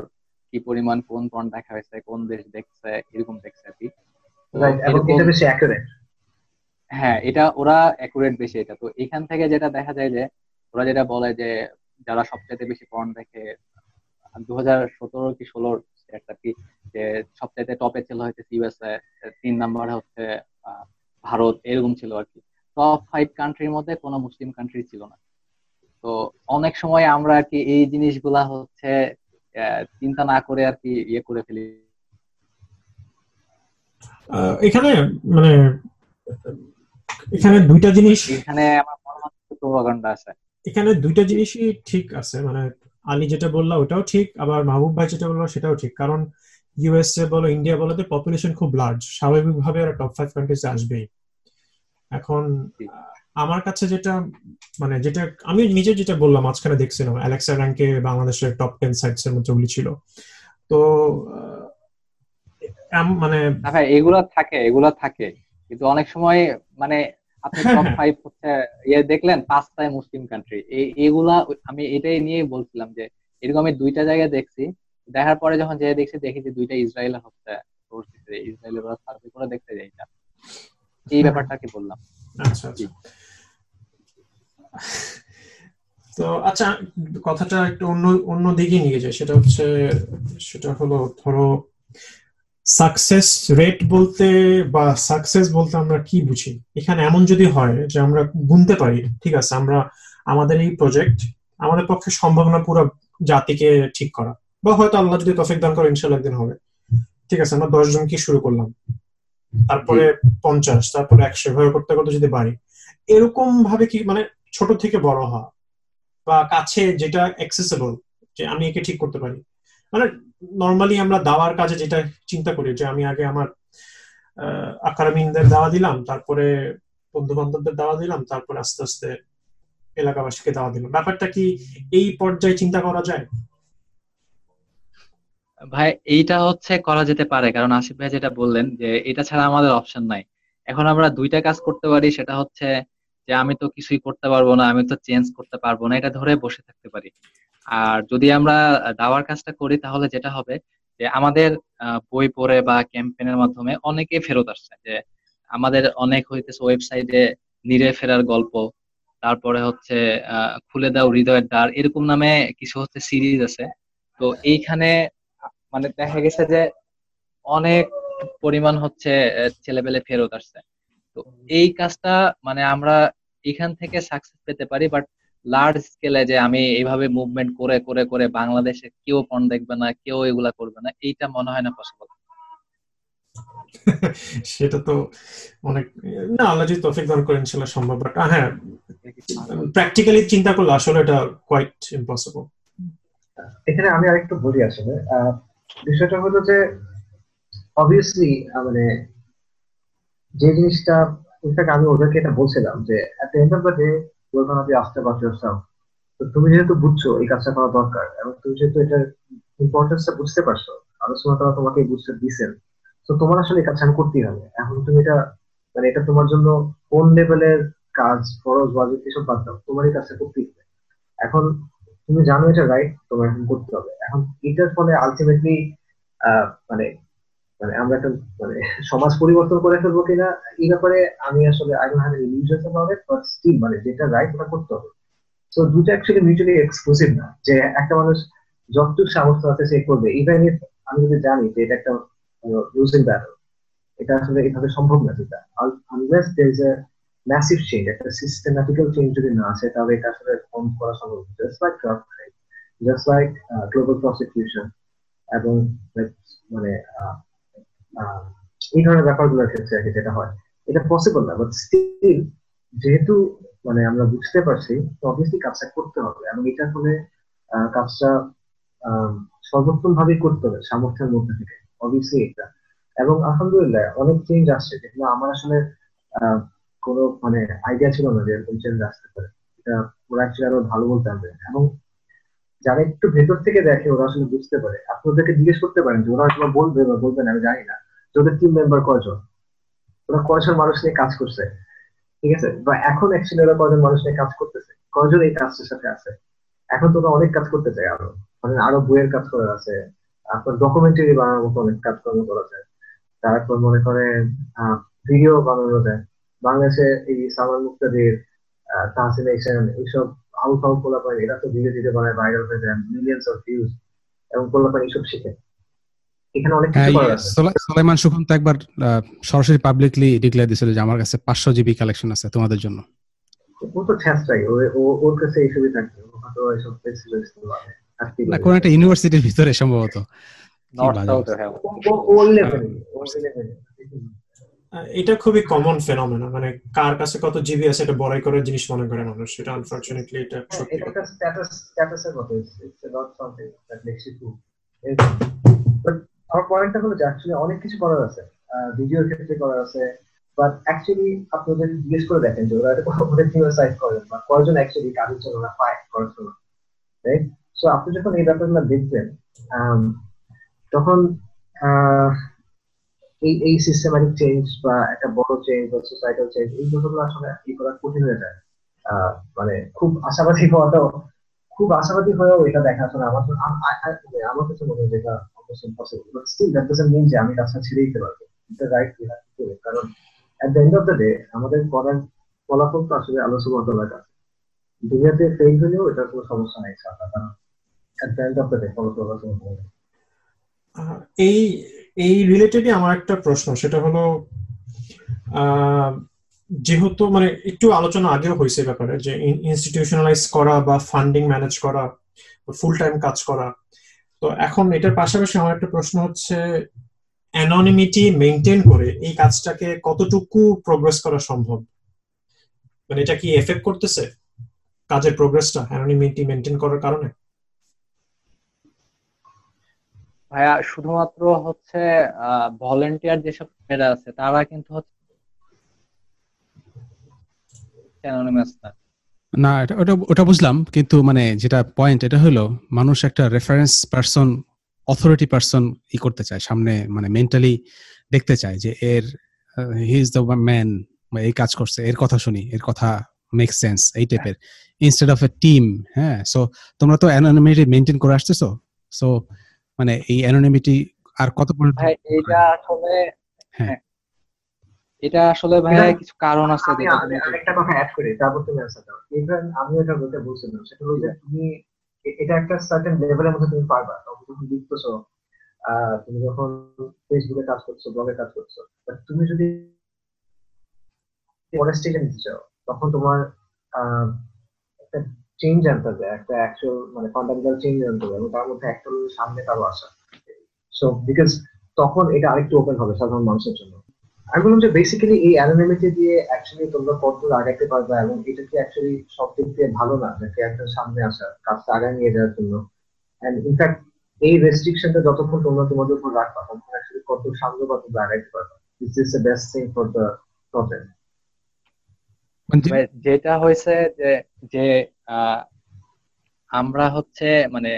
কি পরিমাণ কোন পর্ন দেখা হয়েছে কোন দেশ দেখছে এরকম দেখছে আর কি। হ্যাঁ এটা ওরা অ্যাকুরেট বেশি এটা। তো এখান থেকে যেটা দেখা যায় যে ওরা যেটা বলে যে যারা সবচেয়ে বেশি পর্ন দেখে দু হাজার সতেরো কি ষোলোর একটা কি যে সবচাইতে টপে ছিল হচ্ছে ইউএসএ তিন নাম্বার হচ্ছে ভারত এরকম ছিল আর কি। টপ ফাইভ কান্ট্রির মধ্যে কোনো মুসলিম কান্ট্রি ছিল না। তো অনেক সময় আমরা আর কি এই জিনিসগুলা হচ্ছে চিন্তা না করে আর কি ইয়ে করে ফেলি। এখানে মানে এখানে দুইটা জিনিস এখানে আমার প্রভাকাণ্ডা আছে। এখানে দুইটা জিনিসই ঠিক আছে মানে আলী যেটা বলল ওটাও ঠিক আবার মাহবুব ভাই যেটা বলল সেটাও ঠিক কারণ ইউএসএ বলো ইন্ডিয়া বলো পপুলেশন খুব লার্জ স্বাভাবিকভাবে ওরা টপ ফাইভ কান্ট্রিজ আসবেই। এখন আমার কাছে যেটা মানে যেটা আমি নিজে যেটা বললাম মাঝখানে দেখছিলাম অ্যালেক্সা র্যাঙ্কে বাংলাদেশের টপ টেন সাইটস এর মধ্যে ওগুলি ছিল। তো মানে হ্যাঁ এগুলা থাকে এগুলা থাকে। কিন্তু অনেক সময় মানে আপনি টপ ফাইভ হচ্ছে ইয়ে দেখলেন পাঁচটায় মুসলিম কান্ট্রি এগুলা আমি এটাই নিয়ে বলছিলাম যে এরকম আমি দুইটা জায়গায় দেখছি। দেখার পরে যখন যে দেখছি দেখি যে দুইটা ইসরায়েল হচ্ছে ইসরায়েলের সার্ভে করে দেখতে যাই এই ব্যাপারটা কি বললাম। আচ্ছা আচ্ছা। তো আচ্ছা কথাটা একটু অন্য অন্য দিকে নিয়ে যায় সেটা হচ্ছে সেটা হলো ধরো সাকসেস রেট বলতে বা সাকসেস বলতে আমরা কি বুঝি? এখানে এমন যদি হয় যে আমরা গুনতে পারি ঠিক আছে আমরা আমাদের এই প্রজেক্ট আমাদের পক্ষে সম্ভব না পুরো জাতিকে ঠিক করা। বা হয়তো আল্লাহ যদি তফিক দান করে ইনশাল্লাহ একদিন হবে। ঠিক আছে আমরা দশ জন কি শুরু করলাম? তারপরে পঞ্চাশ তারপরে একশো এভাবে করতে করতে যদি বাড়ি এরকম ভাবে কি মানে ছোট থেকে বড় হওয়া বা কাছে যেটা অ্যাক্সেসেবল যে আমি একে ঠিক করতে পারি। মানে নর্মালি আমরা দাওয়ার কাজে যেটা চিন্তা করি, যে আমি আগে আমার আকারামিনদের দাওয়া দিলাম, তারপরে বন্ধু বান্ধবদের দাওয়া দিলাম, তারপরে আস্তে আস্তে এলাকাবাসীকে দাওয়া দিলাম। ব্যাপারটা কি এই পর্যায়ে চিন্তা করা যায়? ভাই, এইটা হচ্ছে করা যেতে পারে। কারণ আসিফ ভাই যেটা বললেন, যে এটা ছাড়া আমাদের অপশন নাই। এখন আমরা দুইটা কাজ করতে পারি, সেটা হচ্ছে যে আমি তো কিছুই করতে পারব না, আমি তো চেঞ্জ করতে পারব না, এটা ধরে বসে থাকতে পারি। আর যদি আমরা দাওয়ার কাজটা করি, তাহলে যেটা হবে যে আমাদের বই পড়ে বা ক্যাম্পেনের মাধ্যমে অনেকে ফেরত আসছে। যে আমাদের অনেক হইতেছে ওয়েবসাইটে নিরে ফেরার গল্প, তারপরে হচ্ছে খুলে দাও হৃদয়ের দ্বার, এরকম নামে কিছু হচ্ছে সিরিজ আছে। তো এইখানে মানে দেখা গেছে যে অনেক পরিমাণ হচ্ছে ছেলেপেলে ফেরত আসছে। তো এই কাজটা মানে আমরা এখান থেকে সাকসেস পেতে পারি বাট লার্জ স্কেলে যে আমি এইভাবে মুভমেন্ট করে করে করে বাংলাদেশে কেউ ফোন দেখবে না কেউ এগুলা করবে না এইটা মনে হয় না পসিবল সেটা তো অনেক না আল্লাহ যদি তৌফিক দান করেন ইনশাআল্লাহ সম্ভব বাট হ্যাঁ প্র্যাকটিক্যালি চিন্তা করলে আসলে এটা কোয়াইট ইম্পসিবল এখানে আমি আরেকটু বলি আসলে বিষয়টা হলো যে অবভিয়াসলি মানে যে জিনিসটা ইনফ্যাক্ট আমি ওদেরকে এটা বলছিলাম যে the end of the day তো তুমি যেহেতু বুঝছ এই কাজটা করা দরকার, এবং তুমি যেহেতু এটার ইম্পর্টেন্সটা বুঝতে পারছ আলোচনা তারা তোমাকে বুঝতে দিছেন তো তোমার আসলে এই কাজটা করতেই হবে। এখন তুমি এটা মানে এটা তোমার জন্য কোন লেভেলের কাজ ফরজ ওয়াজিব এসব বাদ দাও তোমার এই কাজটা করতেই হবে। এখন তুমি জানো এটা রাইট তোমার এখন করতে হবে। এখন এটার ফলে আলটিমেটলি মানে মানে আমরা একটা মানে সমাজ পরিবর্তন করে ফেলব কিনা, এই ব্যাপারে আমি আসলে I don't have any it but still মানে যেটা রাইট ওটা করতে হবে। সো দুটো অ্যাকচুয়ালি মিউচুয়ালি এক্সক্লুসিভ না, যে একটা মানুষ যতটুকু সামর্থ্য আছে সে করবে। ইভেন ইফ আমি যদি জানি যে এটা একটা লুজিং ব্যাটল এটা আসলে এভাবে সম্ভব না যেটা। Unless there is a massive change একটা সিস্টেম্যাটিক্যাল চেঞ্জ যদি না আসে, তাহলে এটা আসলে কম করা সম্ভব just like drug just like global prosecution এবং মানে এই ধরনের ব্যাপারগুলোর ক্ষেত্রে আর কি যেটা হয়। এটা পসিবল না বাট স্টিল যেহেতু মানে আমরা বুঝতে পারছি, তো অবভিয়াসলি কাজটা করতে হবে এবং এটা ফলে কাজটা সর্বোত্তম ভাবে করতে হবে সামর্থ্যের মধ্যে থেকে অবভিয়াসলি এটা। এবং আলহামদুলিল্লাহ অনেক চেঞ্জ আসছে, যেগুলো আমার আসলে কোনো মানে আইডিয়া ছিল না যে এরকম চেঞ্জ আসতে পারে। এটা ওরা অ্যাকচুয়ালি আরও ভালো বলতে হবে এবং যারা একটু ভেতর থেকে দেখে, ওরা আসলে বুঝতে পারে। আপনি ওদেরকে জিজ্ঞেস করতে পারেন যে ওরা আসলে বলবে বা বলবে না, আমি জানি না। ওদের টিম মেম্বার কয়জন? ওরা কয়জন মানুষ নিয়ে কাজ করছে? ঠিক আছে? বা এখন অ্যাকচুয়ালি ওরা কয়জন মানুষ নিয়ে কাজ করতেছে? কয়জন এই কাজটার সাথে আছে? এখন তোমরা অনেক কাজ করতে চায় আরও। মানে আরও বইয়ের কাজ করার আছে। আপনার ডকুমেন্টারি বানানোর মতো অনেক কাজকর্ম করা যায়। তারপর মনে করে ভিডিও বানানো যায়। বাংলাদেশে এই সালমান মুক্তাদির তাহসিন এইসব আউট আউট পোলাপান এরা তো ধীরে ধীরে বানায় ভাইরাল হয়ে যায় মিলিয়ন্স অফ ভিউজ এবং পোলাপান এইসব শিখে। এখানে অনেক কিছু করার আছে। সুলাইমান সুখন তো একবার সরাসরি পাবলিকলি ডিক্লেয়ার দিছিল যে আমার কাছে 500 জিবি কালেকশন আছে তোমাদের জন্য। ও তো ও ওর কাছে এইসবই থাকে ও হয়তো ফেসিলিটিস না কোন একটা ইউনিভার্সিটির ভিতরে সম্ভবত। এটা খুবই কমন ফেনোমেনা মানে কার কাছে কত জিবি আছে এটা বড়াই করে জিনিস মনে করে মানুষ। এটা আনফরচুনেটলি এটা সত্যি এটা স্ট্যাটাস স্ট্যাটাসের মতো it's not something that makes you to আমার পয়েন্টটা হলো যে অ্যাকচুয়ালি অনেক কিছু করার আছে। ভিডিওর ক্ষেত্রে করার আছে। বাট অ্যাকচুয়ালি আপনি ওদের জিজ্ঞেস করে দেখেন যে ওরা ওদের টিমের সাইজ করেন বা কয়জন অ্যাকচুয়ালি কাজের জন্য ওরা পায় করার জন্য রাইট সো আপনি যখন এই ব্যাপারগুলো দেখবেন তখন এই এই সিস্টেমেটিক চেঞ্জ বা একটা বড় চেঞ্জ বা সোসাইটাল চেঞ্জ এই ব্যাপারগুলো আসলে ই করা কঠিন হয়ে যায়। মানে খুব আশাবাদী হওয়াটাও খুব আশাবাদী হয়েও এটা দেখা আসলে আমার আমার কাছে মনে হয় যেটা ছেড়ে দিতে পারব। আসলে এই এই রিলেটেডই আমার একটা প্রশ্ন, সেটা হলো যেহেতু মানে একটু আলোচনা আগেও হয়েছে ব্যাপারে যে ইনস্টিটিউশনালাইজ করা বা ফান্ডিং ম্যানেজ করা ফুল টাইম কাজ করা তো এখন এটার পাশাপাশি আমার একটা প্রশ্ন হচ্ছে অ্যাননিমিটি মেনটেন করে এই কাজটাকে কতটুকু প্রোগ্রেস করা সম্ভব? মানে এটা কি এফেক্ট করতেছে কাজের প্রোগ্রেসটা অ্যাননিমিটি মেনটেন করার কারণে? ভাইয়া, শুধুমাত্র হচ্ছে ভলেন্টিয়ার যেসব মেয়েরা আছে, তারা কিন্তু হচ্ছে অ্যানোনিমাস না। ওটা ওটা বুঝলাম কিন্তু মানে যেটা পয়েন্ট এটা হলো মানুষ একটা রেফারেন্স পারসন অথরিটি পারসন ই করতে চায় সামনে মানে মেন্টালি দেখতে চায় যে এর হি ইজ দ্য ম্যান এই কাজ করছে এর কথা শুনি এর কথা মেক সেন্স এই টাইপের ইনস্টেড অফ এ টিম হ্যাঁ সো তোমরা তো অ্যানোনিমিটি মেনটেন করে আসতেছো সো মানে এই অ্যানোনিমিটি আর কত এটা আসলে হ্যাঁ। এটা আসলে ভাইয়া কিছু কারণ আছে আমি একটা কথা অ্যাড করি তারপর তুমি অ্যান্সার দাও ইভেন আমি এটা বলতে বলছিলাম সেটা হলো যে তুমি এটা একটা সার্টেন লেভেলের মধ্যে তুমি পারবা। তখন যখন লিখতেছো তুমি যখন ফেসবুকে কাজ করছ ব্লগে কাজ করছ তুমি যদি পরের স্টেজে নিতে চাও তখন তোমার একটা চেঞ্জ আনতে হবে একটা অ্যাকচুয়াল মানে ফান্ডামেন্টাল চেঞ্জ আনতে হবে এবং তার মধ্যে একটা সামনে তারও আসা সো বিকজ তখন এটা আরেকটু ওপেন হবে সাধারণ মানুষের জন্য। আমি বললাম যে বেসিক্যালি এই অ্যানোনিমিটি দিয়ে অ্যাকচুয়ালি তোমরা কত পারবে এবং এটা কি অ্যাকচুয়ালি সব দিক দিয়ে ভালো না? যে ক্যারেক্টার সামনে আসা কাজটা আগায় নিয়ে যাওয়ার জন্য? এন্ড ইনফ্যাক্ট এই রেস্ট্রিকশনটা যতক্ষণ তোমরা তোমাদের উপর রাখবা তখন অ্যাকচুয়ালি কত সামনে বা তোমরা আগাইতে পারবে। The best thing for the project? যেটা হয়েছে যে যে আমরা হচ্ছে মানে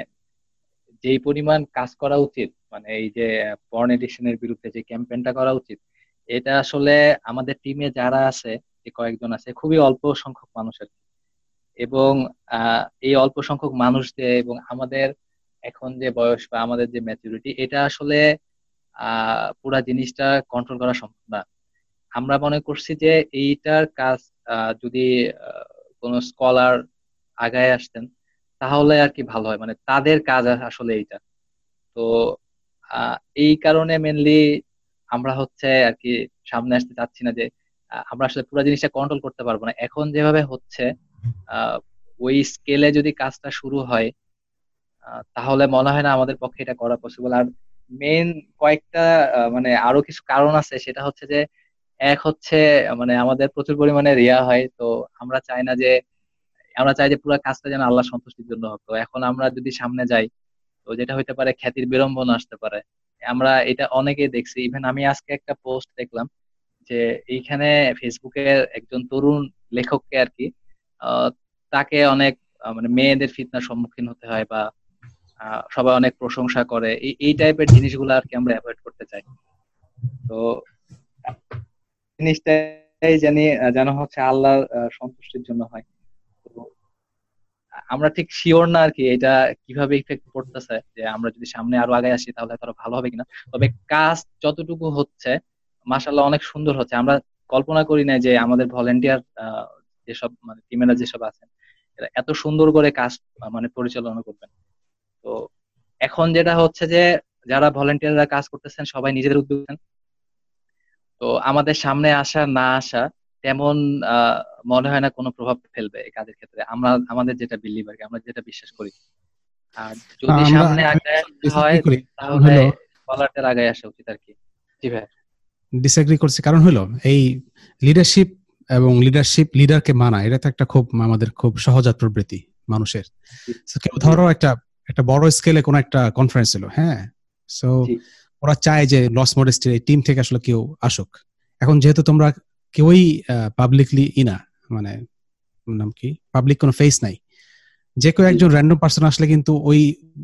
যেই পরিমাণ কাজ করা উচিত মানে এই যে পর্ন এডিশনের বিরুদ্ধে যে ক্যাম্পেইনটা করা উচিত এটা আসলে আমাদের টিমে যারা আছে, যে কয়েকজন আছে, খুবই অল্প সংখ্যক মানুষের এবং এই অল্প সংখ্যক মানুষ দিয়ে এবং আমাদের এখন যে বয়স বা আমাদের যে ম্যাচুরিটি এটা আসলে পুরা জিনিসটা কন্ট্রোল করা সম্ভব না। আমরা মনে করছি যে এইটার কাজ যদি কোন স্কলার আগায় আসতেন, তাহলে আর কি ভালো হয়। মানে তাদের কাজ আসলে এইটা। তো এই কারণে মেনলি আমরা হচ্ছে আর কি সামনে আসতে চাচ্ছি না যে আমরা আসলে পুরো জিনিসটা কন্ট্রোল করতে পারব না। এখন যেভাবে হচ্ছে ওই স্কেলে যদি কাজটা শুরু হয় তাহলে মনে হয় না আমাদের পক্ষে এটা করা পসিবল আর মেন কয়েকটা মানে আরও কিছু কারণ আছে। সেটা হচ্ছে যে, এক হচ্ছে মানে আমাদের প্রচুর পরিমাণে রিয়া হয়। তো আমরা চাই না যে, আমরা চাই যে পুরো কাজটা যেন আল্লাহ সন্তুষ্টির জন্য হতো এখন আমরা যদি সামনে যাই, তো যেটা হইতে পারে, খ্যাতির বিড়ম্বনা আসতে পারে। আমরা এটা অনেকে দেখছি ইভেন আমি আজকে একটা পোস্ট দেখলাম যে এইখানে ফেসবুকের একজন তরুণ লেখককে আর কি তাকে অনেক মানে মেয়েদের ফিতনার সম্মুখীন হতে হয় বা সবাই অনেক প্রশংসা করে। এই টাইপের জিনিসগুলো আর কি আমরা অ্যাভয়েড করতে চাই। তো জিনিসটাই জানি যেন হচ্ছে আল্লাহর সন্তুষ্টির জন্য হয়। আমরা ঠিক শিওর না আর কি এটা কীভাবে ইফেক্ট পড়তেছে, যে আমরা যদি সামনে আরও আগে আসি তাহলে আরও ভালো হবে কিনা। তবে কাজ যতটুকু হচ্ছে মাসাল্লাহ অনেক সুন্দর হচ্ছে। আমরা কল্পনা করি না যে আমাদের ভলেন্টিয়ার যেসব মানে টিমেরা যেসব আছেন এত সুন্দর করে কাজ মানে পরিচালনা করবেন। তো এখন যেটা হচ্ছে যে, যারা ভলেন্টিয়াররা কাজ করতেছেন, সবাই নিজেদের উদ্যোগ তো আমাদের সামনে আসা, না আসা তেমন মনে হয় না কোনো প্রভাব ফেলবে এই কাজের ক্ষেত্রে। আমরা আমাদের যেটা বিলিভ আর আমরা যেটা বিশ্বাস করি। আর যদি সামনে আগে হয় তাহলে বলারদের আগে আসা উচিত আর কি। জি ভাই। ডিসএগ্রি করছি। কারণ হলো এই লিডারশিপ এবং লিডারশিপ লিডারকে মানা এটা তো একটা খুব আমাদের খুব সহজাত প্রবৃত্তি মানুষের। কেউ ধরো একটা একটা বড় স্কেলে কোন একটা কনফারেন্স ছিল হ্যাঁ? সো ওরা চায় যে লস মডেস্টির এই টিম থেকে আসলে কেউ আসুক। এখন যেহেতু তোমরা কেউই পাবলিকলি ইনা মানে নাম কি? পাবলিক কোনো ফেস নাই। যে কেউ একজন র্যান্ডম পার্সন আসলে কিন্তু ওই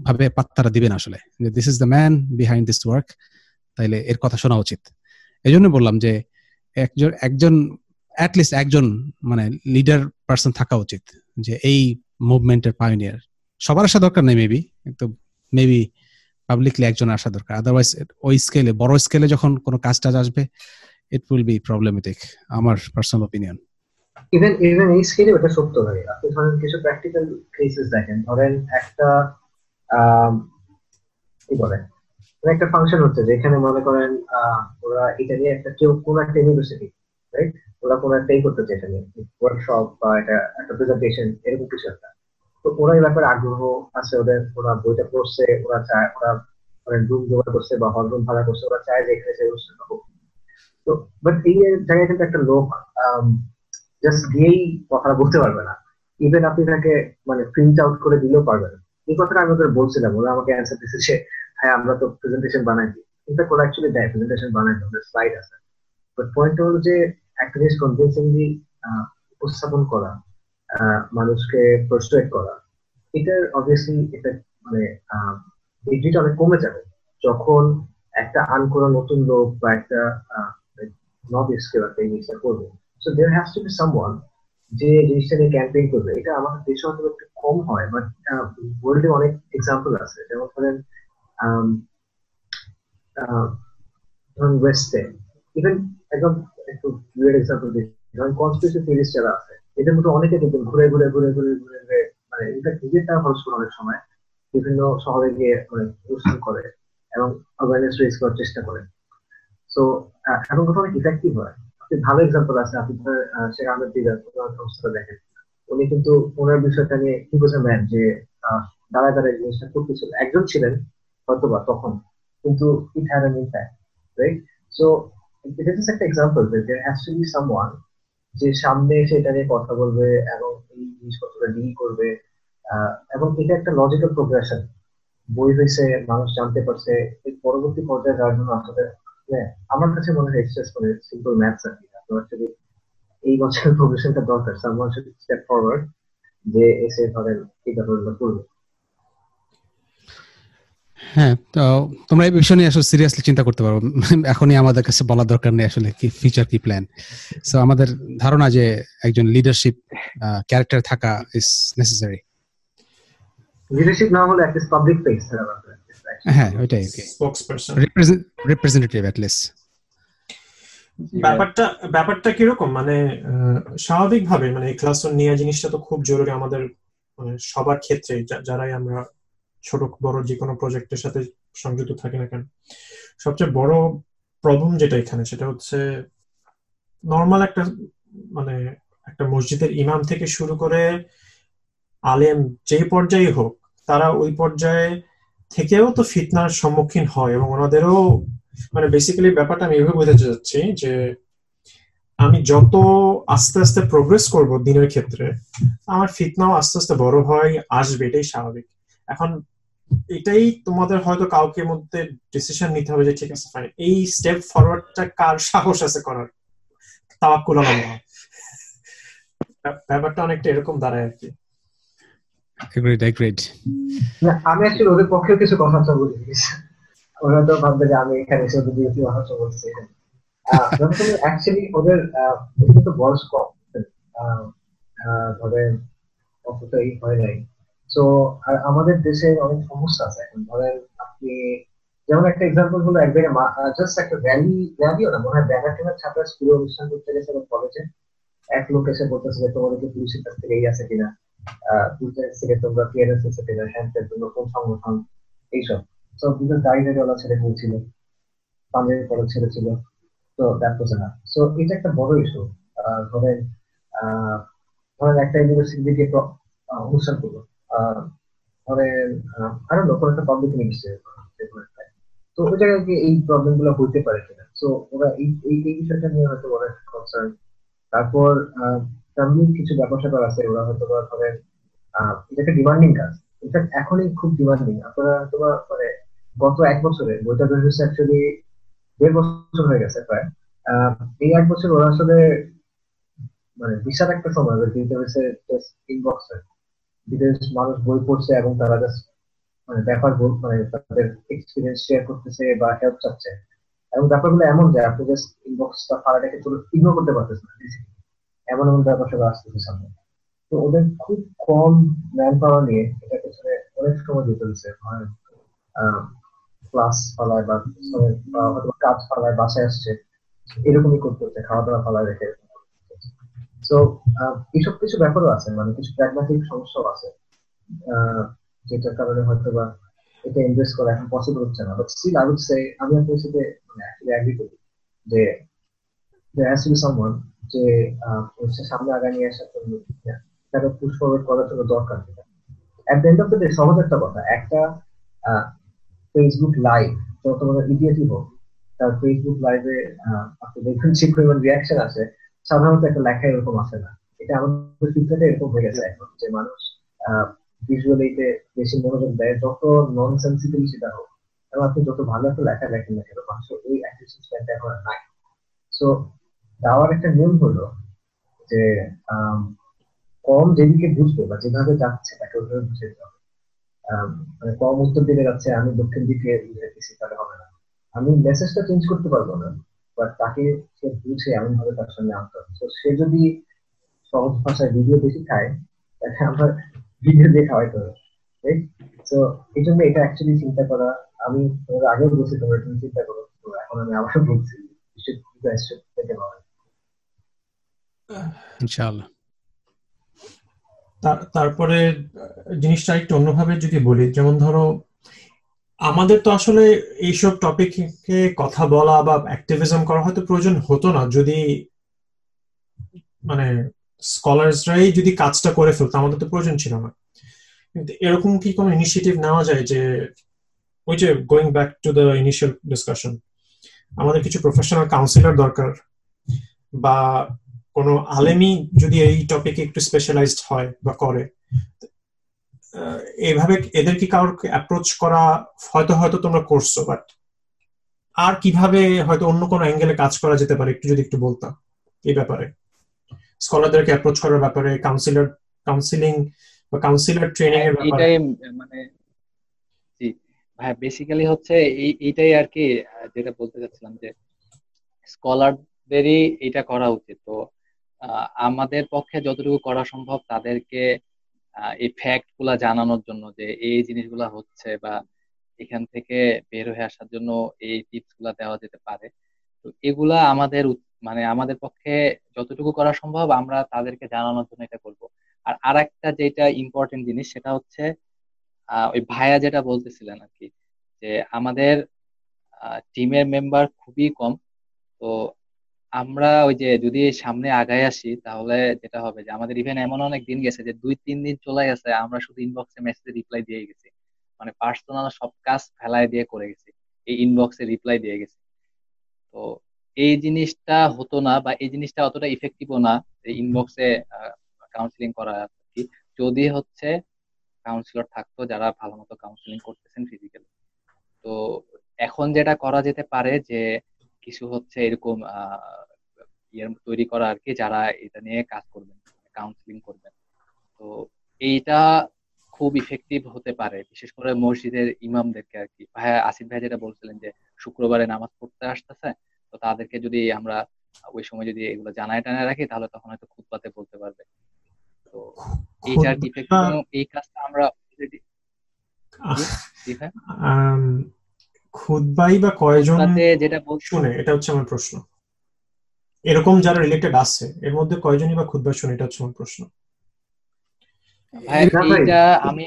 ভাবে পাত্তারা দিবে না আসলে। যে this is the man behind this work তাইলে এর কথা শোনা উচিত। এই জন্য বললাম যে একজন একজন অ্যাটলিস্ট একজন মানে লিডার পার্সন থাকা উচিত। যে এই মুভমেন্টের পাইনিয়ার সবার আসা দরকার নেই মেবি কিন্তু মেবি পাবলিকলি একজন আসা দরকার। আদারওয়াইজ ওই স্কেলে বড় স্কেলে যখন কোনো কাজ টাজ আসবে ইট উইল বি প্রবলেমেটিক আমার পার্সোনাল অপিনিয়ন ইভেন ইভেন এই স্কেলে ওটা সত্য ভাই। আপনি ধরেন কিছু প্র্যাকটিক্যাল কেসেস দেখেন। ধরেন একটা কি বলে? একটা ফাংশন হচ্ছে যেখানে মনে করেন ওরা এটা নিয়ে একটা কেউ কোন একটা ইউনিভার্সিটি রাইট ওরা কোনো একটা করতে চাইছে ওয়ার্কশপ বা এটা একটা প্রেজেন্টেশন এরকম কিছু একটা। তো ওরা এই ব্যাপারে আগ্রহ আছে ওদের, ওরা বইটা পড়ছে, ওরা চায়, ওরা রুম জোগাড় করছে বা হল রুম ভাড়া করছে, ওরা চায় যে এখানে সেই অনুষ্ঠানটা হোক। তো বাট এই জায়গায় কিন্তু একটা লোক জাস্ট গিয়েই কথা বলতে পারবে না। ইভেন আপনি তাকে মানে প্রিন্ট আউট করে দিলেও পারবে না। এই কথাটা আমি ওদের বলছিলাম। ওরা আমাকে অ্যান্সার দিচ্ছে যে হ্যাঁ আমরা তো প্রেজেন্টেশন বানাইছি। কিন্তু ওরা অ্যাকচুয়ালি দেয় প্রেজেন্টেশন বানাই ওদের স্লাইড আছে। বাট পয়েন্ট হলো যে, একটা জিনিস কনভিনসিংলি উপস্থাপন করা মানুষকে প্রস্ট্রেট করা এটার অবভিয়াসলি এটা মানে ডিগ্রিটা অনেক কমে যাবে। যখন একটা আন করা নতুন লোক বা একটা নবিস কেউ একটা জিনিসটা করবে so there has to be someone যে জিনিসটা নিয়ে ক্যাম্পেইন করবে। এটা আমাদের দেশে হয়তো একটু কম হয় বাট ওয়ার্ল্ডে অনেক এক্সাম্পল আছে। যেমন ধরেন ধরুন ওয়েস্টে ইভেন একদম একটু উইয়ার্ড এক্সাম্পল দিই। ধরেন কনস্পিরেসি থিওরিস যারা আছে, এদের মধ্যে অনেকে দেখবেন ঘুরে ঘুরে ঘুরে ঘুরে ঘুরে ঘুরে মানে ইনফ্যাক্ট নিজের টাকা খরচ করে অনেক সময়। বিভিন্ন শহরে গিয়ে মানে অনুষ্ঠান করে এবং অ্যাওয়ারনেস রেজ করার চেষ্টা করে। সো এখন কথা অনেক ইফেক্টিভ হয়। আপনি ভালো এক্সাম্পল আছে, আপনি শেখ আহমেদ দিদার সংস্থাটা দেখেন। উনি কিন্তু ওনার বিষয়টা নিয়ে কি বোঝা যে দাঁড়ায় দাঁড়ায় জিনিসটা করতেছিল একজন ছিলেন হয়তোবা তখন, কিন্তু it had an impact right so it is একটা example there has to be someone যে সামনে এসে এটা নিয়ে কথা বলবে এবং এই জিনিসপত্রটা ডিল করবে। এবং এটা একটা লজিক্যাল প্রোগ্রেশন বই হয়েছে মানুষ জানতে পারছে, এর পরবর্তী পর্যায়ে যাওয়ার জন্য আসলে আমার কাছে মনে হয় জাস্ট মানে সিম্পল ম্যাথস আর কি। আপনার যদি এই বছরের প্রফেশনটা দরকার সামওয়ান শুড স্টেপ ফরওয়ার্ড যে এসে ধরেন এই ব্যাপারগুলো করবে। হ্যাঁ তো তোমরা এই বিষয় নিয়ে আসলে সিরিয়াসলি চিন্তা করতে পারো। এখনই আমাদের কাছে বলা দরকার নেই আসলে কি ফিউচার কি প্ল্যান সো আমাদের ধারণা যে একজন লিডারশিপ ক্যারেক্টার থাকা ইজ নেসেসারি লিডারশিপ না হলে একটা পাবলিক ফেস হ্যাঁ ওইটাই। আর রিপ্রেজেন্টেটিভ অ্যাট লিস্ট ব্যাপারটা ব্যাপারটা কীরকম? মানে স্বাভাবিকভাবে মানে ক্লাস নিয়ে জিনিসটা তো খুব জরুরি আমাদের মানে সবার ক্ষেত্রে যারাই আমরা ছোট বড় যে কোনো প্রজেক্টের সাথে সংযুক্ত থাকি না কেন। সবচেয়ে বড় প্রবলেম যেটা এখানে সেটা হচ্ছে নর্মাল একটা মানে একটা মসজিদের ইমাম থেকে শুরু করে আলেম যে পর্যায়ে হোক তারা ওই পর্যায়ে থেকেও তো ফিতনার সম্মুখীন হয় এবং ওনাদেরও মানে বেসিক্যালি ব্যাপারটা আমি এভাবে বোঝাতে চাচ্ছি যে আমি যত আস্তে আস্তে প্রোগ্রেস করব দিনের ক্ষেত্রে, আমার ফিতনাও আস্তে আস্তে বড় হয়, আসবে, এটাই স্বাভাবিক। এখন এটাই তোমাদের হয়তো কাউকে মধ্যে ডিসিশন নিতে হবে যে ঠিক আছে ফাইন এই স্টেপ ফরওয়ার্ডটা কার সাহস আছে করার? তাওয়াক্কুল আল্লাহ ব্যাপারটা অনেকটা এরকম দাঁড়ায় আর কি। এগ্রিড এগ্রিড আমি আসলে ওদের পক্ষে কিছু কথা বলি ওরা তো ভাববে যে আমি এখানে এসে ওদের বিরোধী কথা বলছি। অ্যাকচুয়ালি ওদের তো বয়স কম। ধরেন অতটাই হয় নাই। তো আর আমাদের দেশে অনেক সমস্যা আছে এখন। ধরেন আপনি, যেমন একটা এক্সাম্পল হলো এক জায়গায় জাস্ট একটা র্যালি র্যালিও না, মনে হয় ব্যানার টেনার ছাত্রা স্কুলে অনুষ্ঠান করতে গেছে কলেজে এক লোক এসে বলতেছে যে তোমাদেরকে পুলিশের কাছ থেকে এই আছে কিনা? পুলিশের থেকে তোমরা এসে কিনা হ্যান্ডের জন্য কোন সংগঠন, এইসব। তো বিকজ দাঁড়িয়ে গলা ছেলে বলছিল পাঞ্জাবি পরে ছেলে ছিল, তো দ্যাট ওয়াজ না। সো এটা একটা বড় ইস্যু ধরেন ধরেন একটা ইউনিভার্সিটি থেকে অনুষ্ঠান করল। ধরেন আরও কোন একটা পাবলিক মিনিস্টার তো ওই জায়গায় গিয়ে এই প্রবলেমগুলো হইতে পারে কিনা। তো ওরা এই এই বিষয়টা নিয়ে হয়তো ওরা কনসার্ন তারপর ফ্যামিলির কিছু ব্যাপার স্যাপার আছে, ওরা হয়তো ধরেন এটা একটা ডিমান্ডিং কাজ। ইনফ্যাক্ট এখনই খুব ডিমান্ডিং আপনারা হয়তো মানে গত এক বছরে, বইটা বের হয়েছে অ্যাকচুয়ালি দেড় বছর হয়ে গেছে প্রায়। এই এক বছর ওরা আসলে মানে বিশাল একটা সময় দিতে হয়েছে বিদেশ মানুষ বই পড়ছে এবং তারা জাস্ট মানে ব্যাপার মানে তাদের এক্সপিরিয়েন্স শেয়ার করতেছে বা হেল্প চাচ্ছে। এবং ব্যাপারগুলো এমন যে, আপনি জাস্ট ইনবক্সটা ফাড়া রেখে চলে ইগনোর করতে পারতেছেন না এমন এমন ব্যাপার সব আসতেছে সামনে। তো ওদের খুব কম ম্যান পাওয়ার নিয়ে এটা পেছনে অনেক সময় দিতে হচ্ছে ক্লাস ফালায় বা কাজ ফালায় বাসায় আসছে। এরকমই করতে হচ্ছে খাওয়া দাওয়া ফালায় রেখে তো এইসব কিছু ব্যাপারও আছে। মানে কিছু প্র্যাগম্যাটিক সমস্যাও আছে। যেটার কারণে হয়তো বা এটা ইনভেস্ট করা এখন পসিবল হচ্ছে না। But still I would say আমি আপনার সাথে মানে অ্যাকচুয়ালি অ্যাগ্রি করি যে, there has to be someone যে হচ্ছে সামনে আগায় নিয়ে আসার জন্য তাকে পুশ ফরওয়ার্ড করার জন্য দরকার যেটা অ্যাট এন্ড অফ দ্য সহজ একটা কথা, একটা ফেসবুক লাইভ যত বড় হোক, তার ফেসবুক লাইভে আপনি দেখবেন যে পরিমাণ রিয়াকশন আছে সাধারণত একটা লেখা এরকম আসে না। এটা আমাদের ফিল্টারে এরকম হয়ে গেছে এখন যে মানুষ ভিজুয়ালিতে বেশি মনোযোগ দেয়, যত নন সেন্সিটিভ সেটা হোক, এবং আপনি যত ভালো একটা লেখা লেখেন না কেন, মানুষের ওই অ্যাটেনশন স্প্যানটা এখন নাই। সো দেওয়ার একটা নিয়ম হলো যে কম যেদিকে বুঝবে বা যেভাবে যাচ্ছে তাকে ওইভাবে বুঝে দিতে হবে মানে কম উত্তর দিকে যাচ্ছে, আমি দক্ষিণ দিকে বুঝাইতেছি তাহলে হবে না। আমি মেসেজটা চেঞ্জ করতে পারব না বাট তাকে সে বুঝে এমন ভাবে তার সঙ্গে আনতে হবে। তো সে যদি সহজ ভাষায় ভিডিও বেশি খায়, তাহলে আমার ভিডিও দিয়ে খাওয়াইতে হবে তো এই জন্য এটা অ্যাকচুয়ালি চিন্তা করা, আমি আগেও বলছি তোমরা তুমি চিন্তা করো এখন আমি আবার বলছি তারপরে জিনিসটা একটু অন্যভাবে যদি বলি, যেমন ধরো, আমাদের তো আসলে এইসব টপিকে কথা বলা বা অ্যাক্টিভিজম করা হয়তো প্রয়োজন হতো না, যদি মানে স্কলার্সরাই যদি কাজটা করে ফেলতো, আমাদের তো প্রয়োজন ছিল না। কিন্তু এরকম কি কোনো ইনিশিয়েটিভ নেওয়া যায় যে, ওই যে going back to the initial discussion আমাদের কিছু প্রফেশনাল কাউন্সিলর দরকার, বা কোনো আলেমি যদি এই টপিকে একটু স্পেশালাইজড হয় বা করে এইভাবে এদের কি কারোর অ্যাপ্রোচ করা হয়তো হয়তো তোমরা করছ বাট আর কীভাবে হয়তো অন্য কোনো অ্যাঙ্গেলে কাজ করা যেতে পারে একটু যদি একটু বলতাম এই ব্যাপারে। স্কলারদেরকে অ্যাপ্রোচ করার ব্যাপারে কাউন্সিলর কাউন্সিলিং বা কাউন্সিলর ট্রেনিং এর ব্যাপারে। এটাই মানে জি ভাই বেসিক্যালি হচ্ছে এই এইটাই আর কি যেটা বলতে চাচ্ছিলাম যে স্কলারদেরই এটা করা উচিত। তো আমাদের পক্ষে যতটুকু করা সম্ভব তাদেরকে এই ফ্যাক্টগুলা জানানোর জন্য যে এই জিনিসগুলা হচ্ছে বা এখান থেকে বের হয়ে আসার জন্য এই টিপসগুলা দেওয়া যেতে পারে। তো এগুলা আমাদের মানে আমাদের পক্ষে যতটুকু করা সম্ভব আমরা তাদেরকে জানানোর জন্য এটা করব। আর আর একটা যেটা ইম্পর্টেন্ট জিনিস সেটা হচ্ছে ওই ভাইয়া যেটা বলতেছিলেন আর কি, যে আমাদের টিমের মেম্বার খুবই কম। তো আমরা ওই যে যদি সামনে আগায় আসি, তাহলে যেটা হবে যে আমাদের ইভেন এমন অনেক দিন গেছে যে দুই, তিন দিন চলে গেছে, আমরা শুধু ইনবক্সে মেসেজে রিপ্লাই দিয়ে গেছি। মানে পার্সোনাল সব কাজ ফেলায় দিয়ে করে গেছি, এই ইনবক্সে রিপ্লাই দিয়ে গেছি। তো এই জিনিসটা হতো না বা এই জিনিসটা অতটা ইফেক্টিভও না ইনবক্সে কাউন্সিলিং করা কি। যদি হচ্ছে কাউন্সিলর থাকতো যারা ভালো মতো কাউন্সিলিং করতেছেন ফিজিক্যালি তো এখন যেটা করা যেতে পারে যে কিছু হচ্ছে এরকম তৈরি করা আর কি যারা এটা নিয়ে কাজ করবেন কাউন্সিলিং করবেন। তো এইটা খুব ইফেক্টিভ হতে পারে বিশেষ করে মসজিদের ইমামদেরকে আর কি। ভাই আসিফ ভাই যেটা বলছিলেন যে শুক্রবারে নামাজ পড়তে আসতেছে তো তাদেরকে যদি আমরা ওই সময় যদি এগুলো জানায় টানায় রাখি তাহলে তখন হয়তো খুতবাতে বলতে পারবে। তো এইটার ইফেক্টিভ এই কাজটা আমরা খুদবাই বা কয়জন যেটা শুনে এটা হচ্ছে আমার প্রশ্ন। এরকম যারা রিলেটেড আছে এর মধ্যে কয়জনই বা খুদবা শুনে এটা হচ্ছে আমার প্রশ্ন। আমি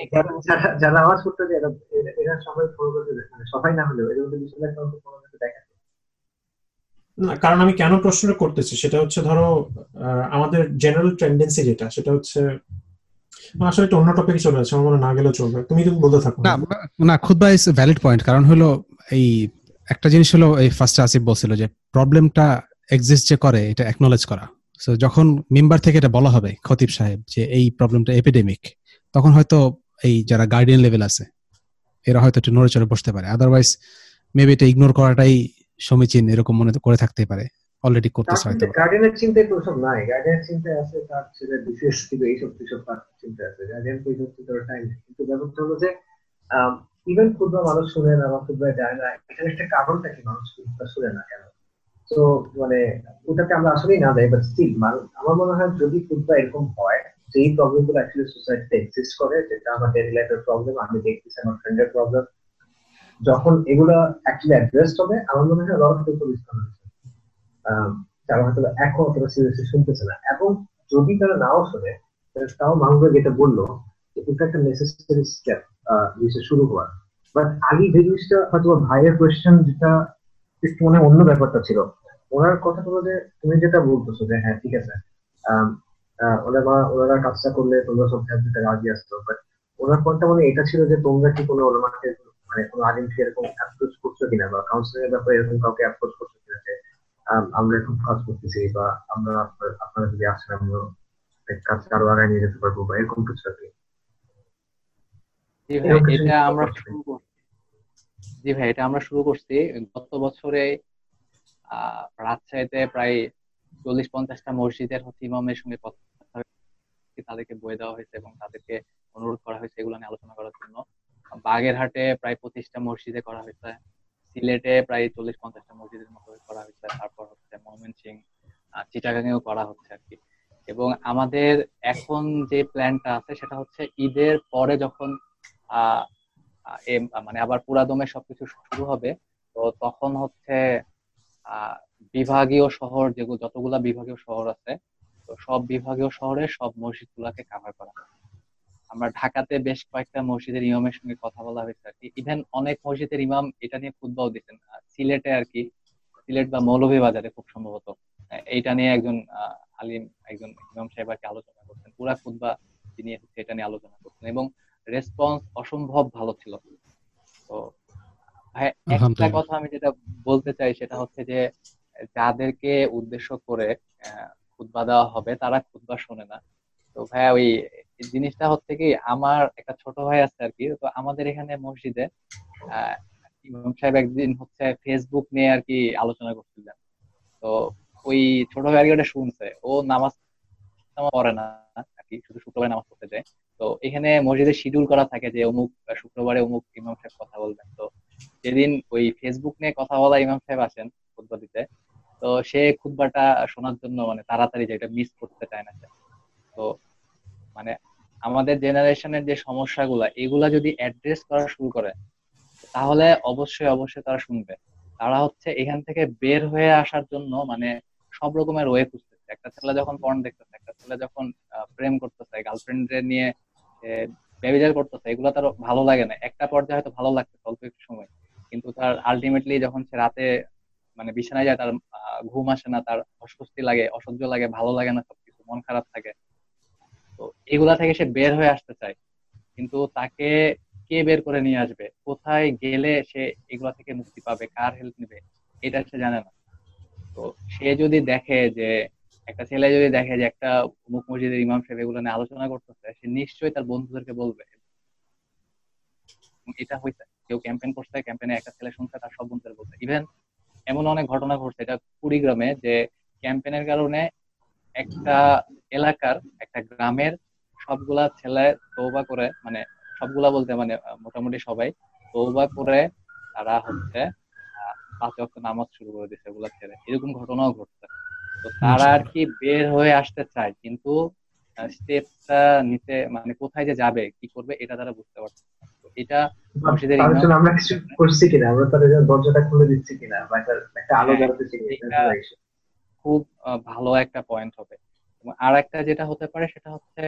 যারা আওয়াজ করতে এরা সবাই ফলো করতে সবাই না হলেও মধ্যে দেখা না কারণ আমি কেন প্রশ্নটা করতেছি সেটা হচ্ছে ধরো আমাদের জেনারেল টেন্ডেন্সি যেটা সেটা হচ্ছে আসলে একটা অন্য টপিকে চলে আছে আমার মনে না গেলে চলবে। তুমি তুমি বলতে থাকো। না না খুদবা ইজ ভ্যালিড পয়েন্ট কারণ হলো এই একটা জিনিস হলো এই ফার্স্টে আসিফ বলছিল যে প্রবলেমটা এক্সিস্ট যে করে এটা অ্যাকনোলেজ করা। সো যখন মেম্বার থেকে এটা বলা হবে খতিব সাহেব যে এই প্রবলেমটা এপিডেমিক তখন হয়তো এই যারা গার্ডিয়ান লেভেল আছে এরা হয়তো একটু নড়ে চড়ে বসতে পারে। আদারওয়াইজ মেবি এটা ইগনোর করাটাই সমীচীন এরকম মনে করে থাকতে পারে। অলরেডি করতেছে হয়তো। গার্ডিয়ানের চিন্তায় তো সব নাই। গার্ডিয়ানের চিন্তায় আছে তার ছেলে বিশেষ কিন্তু এইসব কিছু তার চিন্তা আছে। গার্ডিয়ান তো এইসব চিন্তা টাইম কিন্তু ব্যাপারটা হলো যে ইভেন ক্ষুদ্র মানুষ শুনে না, বা ক্ষুদ্র যায় না, এখানে একটা কারণ থাকে মানুষ শুনে না কেন? তো মানে ওটাকে আমরা আসলেই না দেয় বাট স্টিল আমার মনে হয় যদি ক্ষুদ্র এরকম হয় যে এই প্রবলেমগুলো অ্যাকচুয়ালি সোসাইটিতে এক্সিস্ট করে, যেটা আমার ডেইলি লাইফের প্রবলেম আমি দেখতেছি, আমার ফ্রেন্ডের প্রবলেম যখন এগুলা অ্যাকচুয়ালি অ্যাড্রেস হবে, আমার মনে হয় লট পিপল ইজ যারা হয়তো এখন অতটা সিরিয়াসলি শুনতেছে না। এবং যদি তারা নাও শোনে তাও মানুষরা যেটা বলল এটা একটা নেসেসারি স্টেপ জিনিসটা শুরু হওয়ার। বাট আগে যে জিনিসটা হয়তো ভাইয়ের কোয়েশ্চেন যেটা একটু মনে অন্য ব্যাপারটা ছিল। ওনার কথা হলো যে তুমি যেটা বলতেছো যে হ্যাঁ ঠিক আছে। ওনারা ওনারা কাজটা করলে তোমরা সব হেল্প দিতে রাজি আসতো বাট ওনার পয়েন্টটা মানে এটা ছিল যে তোমরা কি কোনো ওলামাকে মানে কোনো আলিমকে এরকম অ্যাপ্রোচ করছ কিনা? বা কাউন্সিলিং এর ব্যাপারে এরকম কাউকে অ্যাপ্রোচ করছ কিনা যে আমরা এরকম কাজ করতেছি বা আমরা আপনারা যদি আসেন আমরা কাজ আরও আগায় নিয়ে যেতে পারব বা এরকম কিছু আর কি। এটা আমরা শুরু জি ভাই এটা আমরা শুরু করছি। গত বছরে রাজশাহীতে প্রায় চল্লিশ পঞ্চাশটা মসজিদের হচ্ছে ইমামের সঙ্গে কথা তাদেরকে বয়ে দেওয়া হয়েছে এবং তাদেরকে অনুরোধ করা হয়েছে এগুলো নিয়ে আলোচনা করার জন্য। বাগেরহাটে প্রায় পঁচিশটা মসজিদে করা হয়েছে সিলেটে প্রায় চল্লিশ পঞ্চাশটা মসজিদের মতো করা হয়েছে তারপর হচ্ছে ময়মন সিং চিটাগাঙেও করা হচ্ছে আর কি। এবং আমাদের এখন যে প্ল্যানটা আছে সেটা হচ্ছে ঈদের পরে যখন মানে আবার পুরাদমে সবকিছু শুরু হবে, তো তখন হচ্ছে বিভাগীয় শহর যেগুলো যতগুলা বিভাগীয় শহর আছে, তো সব বিভাগীয় শহরে সব মসজিদ গুলাকে কাভার করা আমরা ঢাকাতে বেশ কয়েকটা মসজিদের ইমামের সঙ্গে কথা বলা হয়েছে আর কি। ইভেন অনেক মসজিদের ইমাম এটা নিয়ে ফুটবল দিচ্ছেন সিলেটে আর কি, সিলেট বা মৌলভী বাজারে খুব সম্ভবত। এইটা নিয়ে একজন আলিম একজন ইমাম সাহেব আর কি আলোচনা করছেন পুরা খুদ্া তিনি এটা নিয়ে আলোচনা করছেন এবং রেসপন্স অসম্ভব ভালো ছিল। তো একটা কথা আমি যেটা বলতে চাই সেটা হচ্ছে যে যাদেরকে উদ্দেশ্য করে খুদবা দেওয়া হবে তারা খুতবা শোনে না। তো ভাই ওই জিনিসটা হচ্ছে কি আমার একটা ছোট ভাই আছে আর কি তো আমাদের এখানে মসজিদে ইমাম সাহেব একদিন হচ্ছে ফেসবুক নিয়ে আর কি আলোচনা করছিলেন। তো ওই ছোট ভাই আর কি ওটা শুনছে। ও নামাজ পড়ে না আর কি শুধু শুক্রবারে নামাজ পড়তে যায়। তো এখানে মসজিদে শিডিউল করা থাকে যে অমুক শুক্রবারে অমুক ইমাম সাহেব কথা বলবেন। তো যেদিন ওই ফেসবুক নিয়ে কথা বলা ইমাম সাহেব আসেন খুতবা দিতে। তো সে খুতবাটা শোনার জন্য মানে তাড়াতাড়ি যেটা মিস করতে চায় না তো মানে আমাদের জেনারেশনের যে সমস্যাগুলা, এগুলা যদি অ্যাড্রেস করা শুরু করে, তাহলে অবশ্যই অবশ্যই তারা শুনবে। তারা হচ্ছে এখান থেকে বের হয়ে আসার জন্য মানে সব রকমের ওয়ে খুঁজতেছে। একটা ছেলে যখন পর্ন দেখতেছে, একটা ছেলে যখন প্রেম করতেছে গার্লফ্রেন্ড নিয়ে ব্যবচার করতেছে, এগুলো তার ভালো লাগে না। একটা পর্যায়ে হয়তো ভালো লাগছে অল্প একটু সময়। কিন্তু তার আলটিমেটলি যখন সে রাতে মানে বিছানায় যায়, তার ঘুম আসে না, তার অস্বস্তি লাগে, অসহ্য লাগে, ভালো লাগে না সবকিছু, মন খারাপ থাকে। তো এগুলা থেকে সে বের হয়ে আসতে চায়। কিন্তু তাকে কে বের করে নিয়ে আসবে? কোথায় গেলে সে এগুলা থেকে মুক্তি পাবে? কার হেল্প নেবে? এটা সে জানে না। তো সে যদি দেখে যে একটা ছেলে যদি দেখে যে একটা মুখ মসজিদের ইমাম সাহেব এগুলো নিয়ে আলোচনা করতেছে, সে নিশ্চয়ই তার বন্ধুদেরকে বলবে। এটা হইছে। কেউ ক্যাম্পেইন করছে ক্যাম্পেইনে একটা ছেলে শুনছে, তার সব বন্ধুদের বলছে। ইভেন এমন অনেক ঘটনা ঘটছে, এটা কুড়িগ্রামে, যে ক্যাম্পেইনের কারণে একটা এলাকার, একটা গ্রামের সবগুলা ছেলে তৌবা করে মানে সবগুলা বলতে মানে মোটামুটি সবাই তৌবা করে, তারা হচ্ছে পাঁচ ওয়াক্ত নামাজ শুরু করে দিচ্ছে ওগুলা ছেড়ে এরকম ঘটনাও ঘটছে। তো তারা আর কি বের হয়ে আসতে চায় কিন্তু স্টেপটা নিতে মানে কোথায় যে যাবে কি করবে এটা তারা বুঝতে পারছে এটা মসজিদের আমরা কিছু করছি। কিনা? আমরা তাদের দরজাটা খুলে দিচ্ছি কিনা? বা একটা আলো হ্যাঁ, জ্বালাতেছি খুব ভালো একটা পয়েন্ট হবে। আর একটা যেটা হতে পারে সেটা হচ্ছে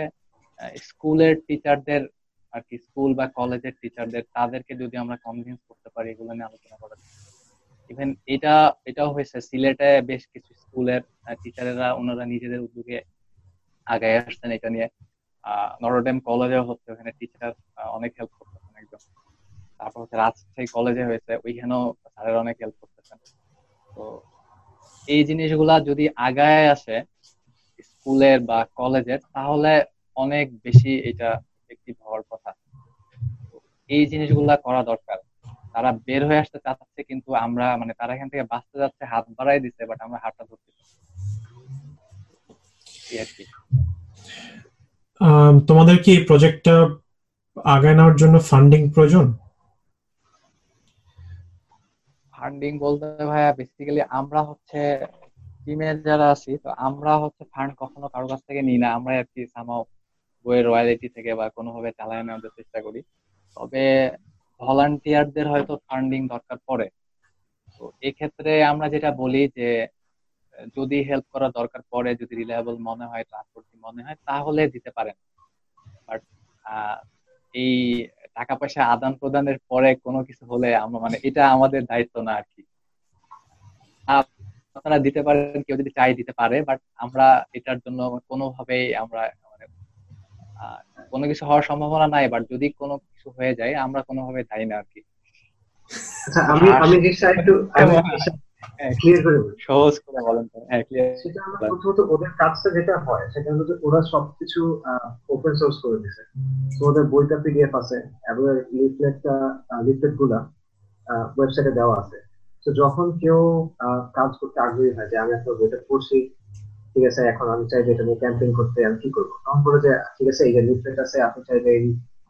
স্কুলের টিচারদের আর কি স্কুল বা কলেজের টিচারদের তাদেরকে যদি আমরা কনভিন্স করতে পারি এগুলো নিয়ে আলোচনা করা ইভেন এটা, এটাও হয়েছে। সিলেটে বেশ কিছু স্কুলের টিচারেরা ওনারা নিজেদের উদ্যোগে আগে আসছেন এটা নিয়ে। নরডেম কলেজেও হচ্ছে, ওখানে টিচার অনেক হেল্প করতেছেন একদম। তারপর হচ্ছে রাজশাহী কলেজে হয়েছে, ওইখানেও স্যারের অনেক হেল্প করতেছেন। তো এই জিনিসগুলা যদি আগায় আসে স্কুলের বা কলেজের তাহলে অনেক বেশি এটা একটি হওয়ার কথা। এই জিনিসগুলা করা দরকার। তারা বের হয়ে আসতে চাচ্ছে কিন্তু আমরা মানে তারা এখান থেকে বাঁচতে যাচ্ছে হাত বাড়াই দিচ্ছে বাট আমরা হাতটা ধরতে তোমাদের কি এই প্রজেক্টটা আগায় নেওয়ার জন্য ফান্ডিং প্রয়োজন? ফান্ডিং বলতে ভাইয়া বেসিক্যালি আমরা হচ্ছে টিমে যারা আছি তো আমরা হচ্ছে ফান্ড কখনো কারও কাছ থেকে নিই না। আমরা আর কি সামাও বইয়ের রয়্যালিটি থেকে বা কোনোভাবে চালায় নেওয়ার চেষ্টা করি। তবে ভলান্টিয়ারদের হয়তো ফান্ডিং দরকার পড়ে। তো এক্ষেত্রে আমরা যেটা বলি যে, যদি হেল্প করা দরকার পড়ে, যদি রিলায়েবল মনে হয়, ট্রান্সপোর্ট মনে হয়, তাহলে দিতে পারেন। বাট এই টাকা পয়সা আদান প্রদানের পরে কোনো কিছু হলে আমরা মানে এটা আমাদের দায়িত্ব না আর কি। আপনারা দিতে পারেন, কেউ যদি চাই দিতে পারে, বাট আমরা এটার জন্য কোনোভাবেই আমরা কোনো কিছু হওয়ার সম্ভাবনা নাই বাট যদি কোনো কিছু হয়ে যায় আমরা কোনোভাবে দায়ী না আর কি আচ্ছা, আমি আমি একটু করে বলি। সহজ করে বলেন হ্যাঁ সেটা আমরা প্রথমত ওদের কাজটা যেটা হয় সেটা হলো যে ওরা সবকিছু ওপেন সোর্স করে দিছে। তো ওদের বইটা পিডিএফ আছে এবং লিফলেটটা লিফলেটগুলা ওয়েবসাইটে দেওয়া আছে। তো যখন কেউ কাজ করতে আগ্রহী হয় যে আমি একটা বইটা পড়ছি ঠিক আছে, এখন আমি চাই যে এটা নিয়ে ক্যাম্পেইন করতে, আমি কি করব? তখন বলে যে, ঠিক আছে, এই যে লিফলেট আছে, আপনি চাইলে এই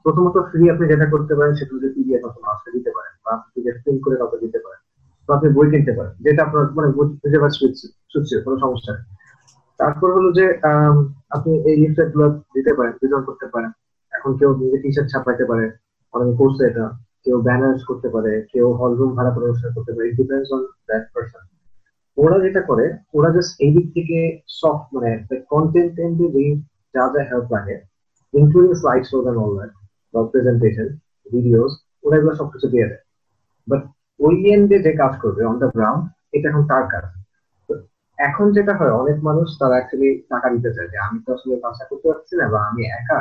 প্রথমত ফ্রি আপনি যেটা করতে পারেন, সেটা হচ্ছে পিডিএফ আপনার মানুষকে দিতে পারেন, বা আপনি পিডিএফ প্রিন্ট করে কাউকে দিতে পারেন, বা আপনি বই কিনতে পারেন, যেটা আপনার মানে বুঝে পাচ্ছি সুচ্ছে কোনো সমস্যা নেই। তারপর হলো যে আপনি এই লিফলেটগুলো দিতে পারেন বিতরণ করতে পারেন। এখন কেউ নিজে টি শার্ট ছাপাইতে পারে, অনেকে করছে এটা। কেউ ব্যানার্স করতে পারে, কেউ হল রুম ভাড়া করে করতে পারে it depends on that person ওরা যেটা করে, ওরা জাস্ট এই দিক থেকে সফট মানে কন্টেন্ট এন্ড যা যা হেল্প লাগে including slide shows and all that বা প্রেজেন্টেশন ভিডিওস ওরা এগুলো সবকিছু দিয়ে দেয়। বাট ওই এন্ডে যে কাজ করবে অন দ্য গ্রাউন্ড এটা এখন তার কাজ। এখন যেটা হয়, অনেক মানুষ তারা অ্যাকচুয়ালি টাকা দিতে চায় যে, আমি তো আসলে কাজটা করতে পারছি না, বা আমি একা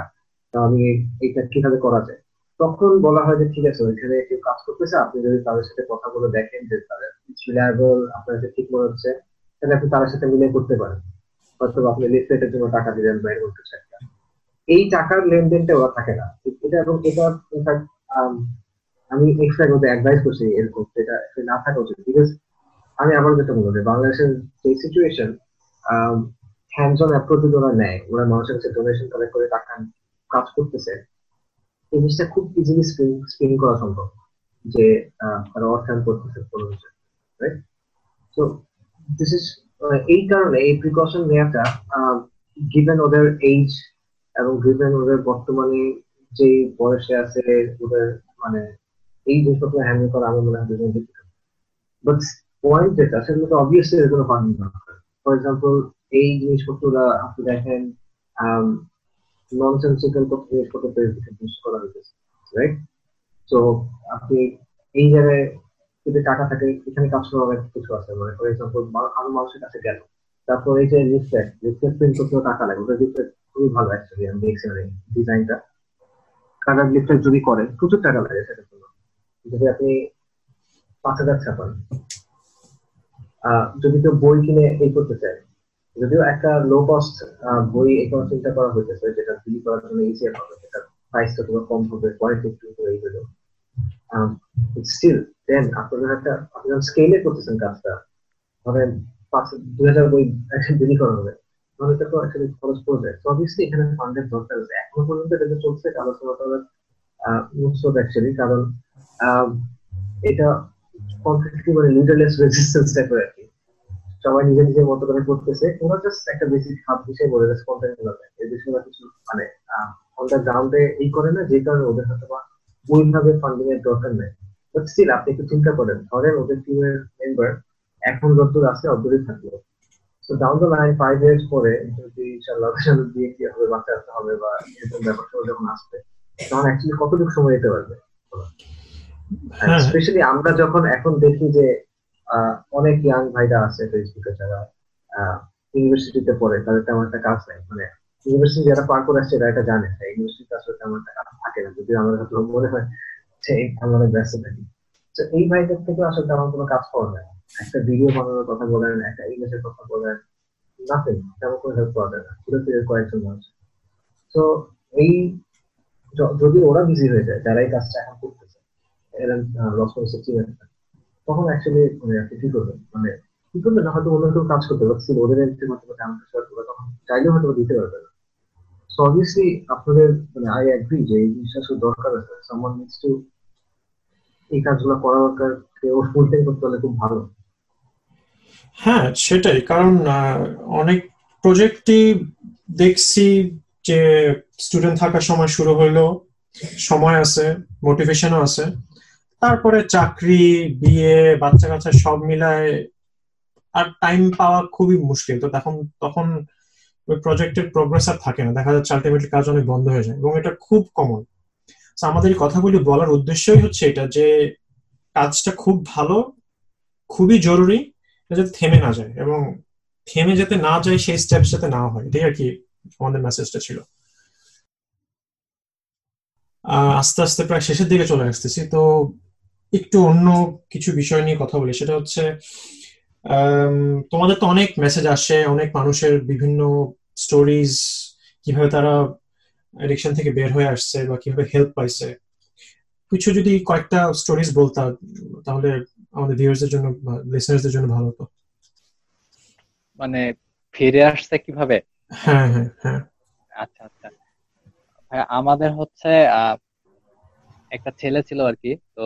আমি এটা কীভাবে করা যায়? তখন বলা হয় যে, ঠিক আছে, ওইখানে কেউ কাজ করতেছে, আপনি যদি তাদের সাথে কথা বলে দেখেন যে তাদের রিলায়েবল আপনার যে ঠিক মনে হচ্ছে, তাহলে আপনি তাদের সাথে মিলে করতে পারেন। হয়তো আপনি লিফলেটের জন্য টাকা দিলেন বা এরকম কিছু একটা। এই টাকার লেনদেনটা ওরা থাকে না। এটা এবং এটা ইনফ্যাক্ট আমি এক্সট্রা করতে অ্যাডভাইস করছি এরকম সেটা না থাকা উচিত। বিকজ আমি আবার যেটা বলব যে বাংলাদেশের যে সিচুয়েশন হ্যান্ডস অন অ্যাপ্রোচ ওরা নেয়, ওরা মানুষের কাছে ডোনেশন কালেক্ট করে টাকা কাজ করতেছে, এই জিনিসটা খুব ইজিলি স্পিন করা সম্ভব। যে তারা অর্থায়ন করতেছে কোনো কিছু। রাইট তো দিস ইজ এই কারণে এই প্রিকশন নেওয়াটা গিভেন ওদের এইজ এবং গিভেন ওদের বর্তমানে যে বয়সে আছে, ওদের মানে এই জিনিসপত্র হ্যান্ডেল করা আমার মনে হয় বাট পয়েন্ট যেটা সেগুলো তো অবভিয়াসলি এর কোনো দরকার ফর এক্সাম্পল এই জিনিসপত্রটা আপনি দেখেন ননসেন্সিক্যাল কত জিনিসপত্র জিনিস করা হয়েছে রাইট তো আপনি এই জায়গায় যদি টাকা থাকে, এখানে কাজ করা অনেক কিছু আছে। মানে ফর এক্সাম্পল আমি মানুষের কাছে গেল তারপর এই যে লিফলেট লিফলেট প্রিন্ট করতেও টাকা লাগে। ওটা লিফলেট খুবই ভালো অ্যাকচুয়ালি আমি দেখছি মানে ডিজাইনটা কালার লিফলেট যদি করে, প্রচুর টাকা লাগে সেটার জন্য। যদি আপনি পাঁচ হাজার ছাপান যদি কেউ বই কিনে এই করতে চায়, যদিও একটা লো কস্ট বই এখানে চিন্তা করা হইতেছে, যেটা বিলি করার জন্য ইজিয়ার হবে যেটা প্রাইসটা তোমার কম হবে কোয়ালিটি একটু এই হলো স্টিল দেন আপনাদের একটা আপনি যখন স্কেলে করতেছেন কাজটা। ধরেন পাঁচ, দুই হাজার বই বিলি করা হবে। তাহলে তো অ্যাকচুয়ালি খরচ পড়বে তো অবভিয়াসলি এখানে ফান্ডের দরকার আছে। এখনও পর্যন্ত এটা চলছে আলোচনা করার উৎসব অ্যাকচুয়ালি কারণ এটা কমপ্লিটলি মানে লিডারলেস রেজিস্ট্যান্স টাইপের আর কি। সবাই নিজে নিজের মতো করে করতেছে। ওরা জাস্ট একটা বেসিক হাব হিসেবে বলে যাচ্ছে কন্টেন্ট ডেভেলপমেন্ট এই বিষয়ে কিছু মানে অন দ্য গ্রাউন্ডে এই করে না, যে কারণে ওদের হয়তো বা ওইভাবে ফান্ডিং এর দরকার নেই। বাট স্টিল আপনি একটু চিন্তা করেন ধরেন ওদের টিমের মেম্বার এখন যতদূর আছে অদূরই থাকল। So down the line five years পরে যদি ইনশাল্লাহ বিয়ে কি হবে বাচ্চা আসতে হবে বা এরকম ব্যাপারটা যখন আসবে তখন অ্যাকচুয়ালি কতটুকু সময় দিতে পারবে? স্পেশালি হ্যাঁ। আমরা যখন এখন দেখি যে অনেক ইয়াং ভাইরা আছে ফেসবুকে যারা ইউনিভার্সিটিতে পড়ে তাদের তেমন একটা কাজ নাই। মানে ইউনিভার্সিটি যারা পার করে আসছে এটা জানে। ইউনিভার্সিটিতে আসলে তেমন একটা থাকে না। যদি আমাদের মনে হয় আমরা ব্যস্ত থাকি। তো এই ভাইদের থেকে আসলে তেমন কোনো কাজ করা যায় একটা ভিডিও বানানোর কথা বলেন, একটা ইংলিশের কথা বলেন নাথিং তেমন কোনো হেল্প করা যায় না। ঘুরে কয়েকজন মানুষ। তো এই যদি ওরা বিজি হয়ে যায়, যারা এই কাজটা এখন করতেছে এরা লস করেছে তখন অ্যাকচুয়ালি মানে আপনি কি করবেন? মানে কি করবেন না? হয়তো অন্য কেউ কাজ করতে পারছে ওদের মাধ্যমে কাম তখন চাইলেও হয়তো দিতে পারবে না। সো অবভিয়াসলি আপনাদের মানে আই অ্যাগ্রি যে এই জিনিসটা দরকার আছে। সামওয়ান নিডস টু এই কাজগুলো করা দরকার, কেউ ফুল টাইম করতে হলে খুব ভালো। হ্যাঁ সেটাই। কারণ অনেক প্রজেক্টই দেখছি যে স্টুডেন্ট থাকার সময় শুরু হইল সময় আছে মোটিভেশনও আছে। তারপরে চাকরি, বিয়ে বাচ্চা কাচ্চা সব মিলায়, আর টাইম পাওয়া খুবই মুশকিল। তো তখন তখন ওই প্রজেক্টের প্রোগ্রেস আর থাকে না। দেখা যাচ্ছে আলটিমেটলি কাজ অনেক বন্ধ হয়ে যায় এবং এটা খুব কমন আমাদের এই কথাগুলি বলার উদ্দেশ্যই হচ্ছে এটা যে কাজটা খুব ভালো, খুবই জরুরি যাতে থেমে না যায় এবং থেমে যেতে না যায় সেই স্টেপস যাতে না হয়। এটাই আর কি আমাদের মেসেজটা ছিল। আস্তে আস্তে প্রায় শেষের দিকে চলে আসতেছি। তো একটু অন্য কিছু বিষয় নিয়ে কথা বলি। সেটা হচ্ছে তোমাদের তো অনেক মেসেজ আসে অনেক মানুষের বিভিন্ন স্টোরিজ কীভাবে তারা এডিকশন থেকে বের হয়ে আসছে বা কীভাবে হেল্প পাইছে। কিছু যদি কয়েকটা স্টোরিজ বলতা তাহলে আমাদের ভিউয়ার্সদের জন্য লিসনারসদের জন্য ভালো হতো। মানে ফিরে আসছে কীভাবে? হ্যাঁ হ্যাঁ হ্যাঁ। আচ্ছা আচ্ছা। আমাদের হচ্ছে একটা ছেলে ছিল আর কি তো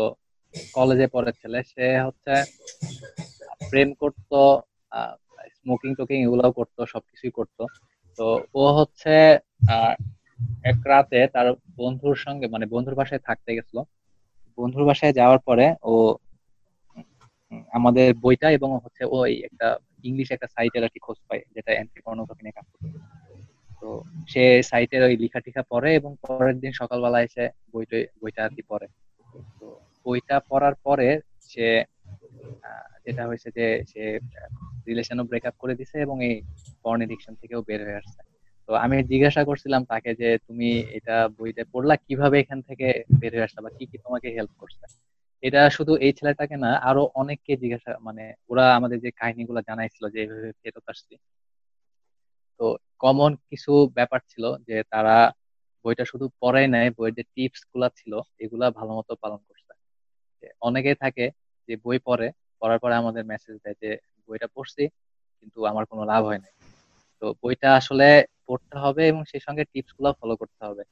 কলেজে পড়ে ছেলে। সে হচ্ছে প্রেম করতো স্মোকিং টোকিং এগুলাও করতো, সবকিছুই করতো। তো ও হচ্ছে এক রাতে তার বন্ধুর সঙ্গে মানে বন্ধুর বাসায় থাকতে গেছিল। বন্ধুর বাসায় যাওয়ার পরে ও, আমাদের বইটা এবং হচ্ছে ওই একটা ইংলিশ একটা সাইটের আর কি খোঁজ পায়, যেটা এন্ট্রি পর্নোগ্রাফি নিয়ে কাজ করতে তো সে সাইটের ওই লেখা টিখা পড়ে এবং পরের দিন সকালবেলা এসে বইটা বইটা আর কি পড়ে। তো বইটা পড়ার পরে সে যেটা হয়েছে যে সে রিলেশনও ব্রেকআপ করে দিছে এবং এই পর্ন এডিকশন থেকেও বের হয়ে আসছে। তো আমি জিজ্ঞাসা করছিলাম তাকে যে, তুমি এটা বইতে পড়লা? কীভাবে এখান থেকে বের হয়ে আসলা? বা কি কি তোমাকে হেল্প করছে? এটা শুধু এই ছেলেটাকে না, আরও অনেককে জিজ্ঞাসা মানে ওরা আমাদের যে কাহিনীগুলো জানাইছিল যে এইভাবে ফেরত আসছি। তো কমন কিছু ব্যাপার ছিল যে তারা বইটা শুধু পড়াই নাই, বইয়ের যে টিপসগুলা ছিল, এগুলা ভালো মতো পালন করছে। অনেকেই থাকে যে বই পড়ে পড়ার পরে আমাদের মেসেজ দেয় যে, বইটা পড়ছি, কিন্তু আমার কোনো লাভ হয় নাই। তো বইটা আসলে পড়তে হবে এবং সেই সঙ্গে টিপসগুলো ফলো করতে হবে।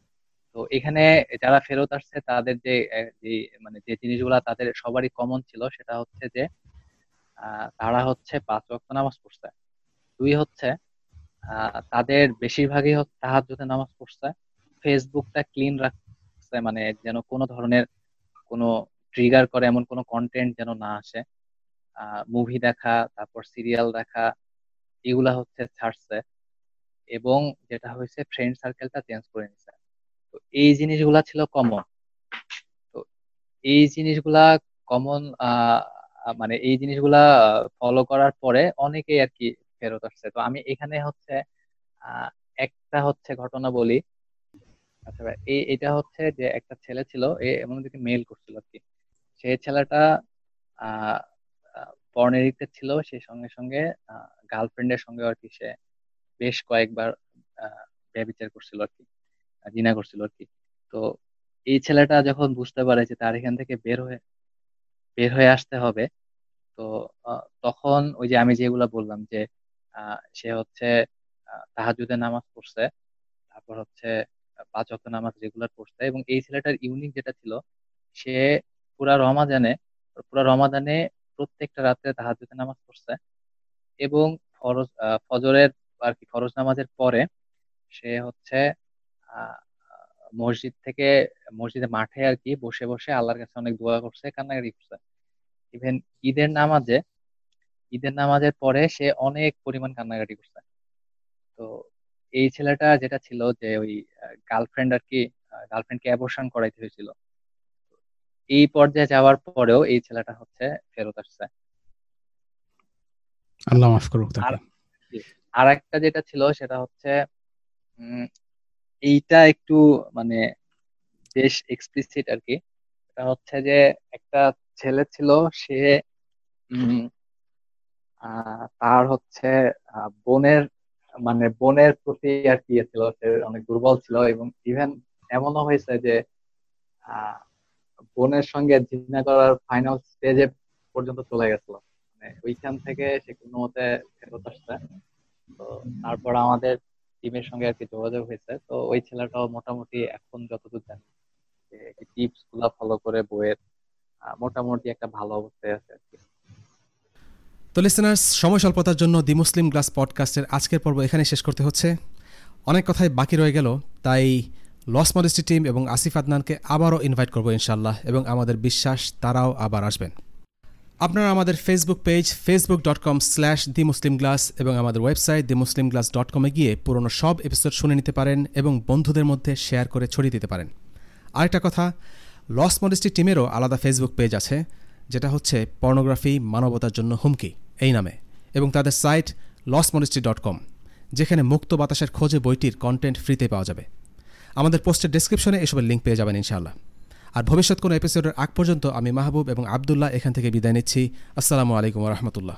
তো এখানে যারা ফেরত আসছে, তাদের যে মানে যে জিনিসগুলা তাদের সবারই কমন ছিল, সেটা হচ্ছে যে তারা হচ্ছে পাঁচ ওয়াক্ত নামাজ পড়ছে। দুই হচ্ছে তাদের বেশিরভাগই তাহাজ্জুদে নামাজ পড়ছে। ফেসবুকটা ক্লিন রাখছে মানে যেন কোনো ধরনের কোনো ট্রিগার করে এমন কোনো কন্টেন্ট যেন না আসে। মুভি দেখা, তারপর সিরিয়াল দেখা, এগুলা হচ্ছে ছাড়ছে। এবং যেটা হয়েছে ফ্রেন্ড সার্কেলটা চেঞ্জ করে নিছে। তো এই জিনিসগুলা ছিল কমন তো এই জিনিসগুলা কমন মানে এই জিনিসগুলা ফলো করার পরে অনেকেই আর কি ফেরত আসছে। তো আমি এখানে হচ্ছে একটা হচ্ছে ঘটনা বলি। আচ্ছা এই, এটা হচ্ছে যে একটা ছেলে ছিল, এ এমন দিকে মেল করছিল আর কি। সেই ছেলেটা পর্নেরিতে ছিল সেই সঙ্গে সঙ্গে গার্লফ্রেন্ডের সঙ্গে আর কি সে বেশ কয়েকবার ব্যবচার করছিল আর কি জিনা করছিল আর কি। তো এই ছেলেটা যখন বুঝতে পারে যে তার এখান থেকে বের হয়ে বের হয়ে আসতে হবে, তো তখন ওই যে আমি যেগুলা বললাম যে সে হচ্ছে তাহাজুদের নামাজ পড়ছে, তারপর হচ্ছে পাঁচ অক্ট নামাজ রেগুলার পড়ছে এবং এই ছেলেটার ইউনিক যেটা ছিল, সে পুরা রমাজানে, পুরা রমাদানে প্রত্যেকটা রাত্রে তাহাজুদের নামাজ পড়ছে এবং ফরজ ফজরের আর কি ফরজ নামাজের পরে সে হচ্ছে মসজিদ থেকে, মসজিদের মাঠে আর কি বসে বসে আল্লাহর কাছে অনেক দোয়া করছে, কান্নাকাটি করছে। ইভেন ঈদের নামাজে, ঈদের নামাজের পরে সে অনেক পরিমাণ কান্নাকাটি করছে। তো এই ছেলেটা যেটা ছিল যে ওই গার্লফ্রেন্ড আর কি গার্লফ্রেন্ডকে অ্যাবর্শন করাইতে হয়েছিল। এই পর্যায়ে যাওয়ার পরেও এই ছেলেটা হচ্ছে ফেরত আসছে। আল্লাহ মাফ করুক আর একটা যেটা ছিল সেটা হচ্ছে এইটা একটু মানে বেশ এক্সপ্লিসিট আর কি এটা হচ্ছে যে একটা ছেলে ছিল সে তার হচ্ছে বোনের মানে বোনের প্রতি আর কি ছিল সে অনেক দুর্বল ছিল এবং ইভেন এমনও হয়েছে যে বোনের সঙ্গে জিনা করার ফাইনাল স্টেজে পর্যন্ত চলে গেছিল। মানে ওইখান থেকে সে কোনো মতে ফেরত আসছে। তো তারপর আমাদের টিমের সঙ্গে আর কি যোগাযোগ হয়েছে। তো ওই ছেলেটাও মোটামুটি এখন যতদূর জানি টিপসগুলা ফলো করে বইয়ের মোটামুটি একটা ভালো অবস্থায় আছে আর কি। তো লিসেনার্স সময় স্বল্পতার জন্য দি মুসলিম গ্লাস পডকাস্টের আজকের পর্ব এখানে শেষ করতে হচ্ছে। অনেক কথাই বাকি রয়ে গেল, তাই লস মডেস্টি টিম এবং আসিফ আদনানকে আবারও ইনভাইট করব ইনশাল্লাহ এবং আমাদের বিশ্বাস তারাও আবার আসবেন। আপনারা আমাদের Facebook page Facebook dot com slash the Muslim glass এবং আমাদের website the Muslim glass dot কমে গিয়ে পুরনো সব এপিসোড শুনে নিতে পারেন এবং বন্ধুদের মধ্যে শেয়ার করে ছড়িয়ে দিতে পারেন। আরেকটা কথা লস মডেস্টি টিমেরও আলাদা ফেসবুক পেজ আছে, যেটা হচ্ছে পর্নোগ্রাফি মানবতার জন্য হুমকি, এই নামে। এবং তাদের site lost modesty dot com যেখানে মুক্ত বাতাসের খোঁজে বইটির কন্টেন্ট ফ্রিতে পাওয়া যাবে। আমাদের পোস্টের ডিসক্রিপশনে এসবের লিঙ্ক পেয়ে যাবেন ইনশাআল্লাহ। আর ভবিষ্যৎ কোনো এপিসোডের আগ পর্যন্ত আমি মাহবুব এবং আবদুল্লাহ এখান থেকে বিদায় নিচ্ছি। আসসালামু আলাইকুম রহমতুল্লাহ।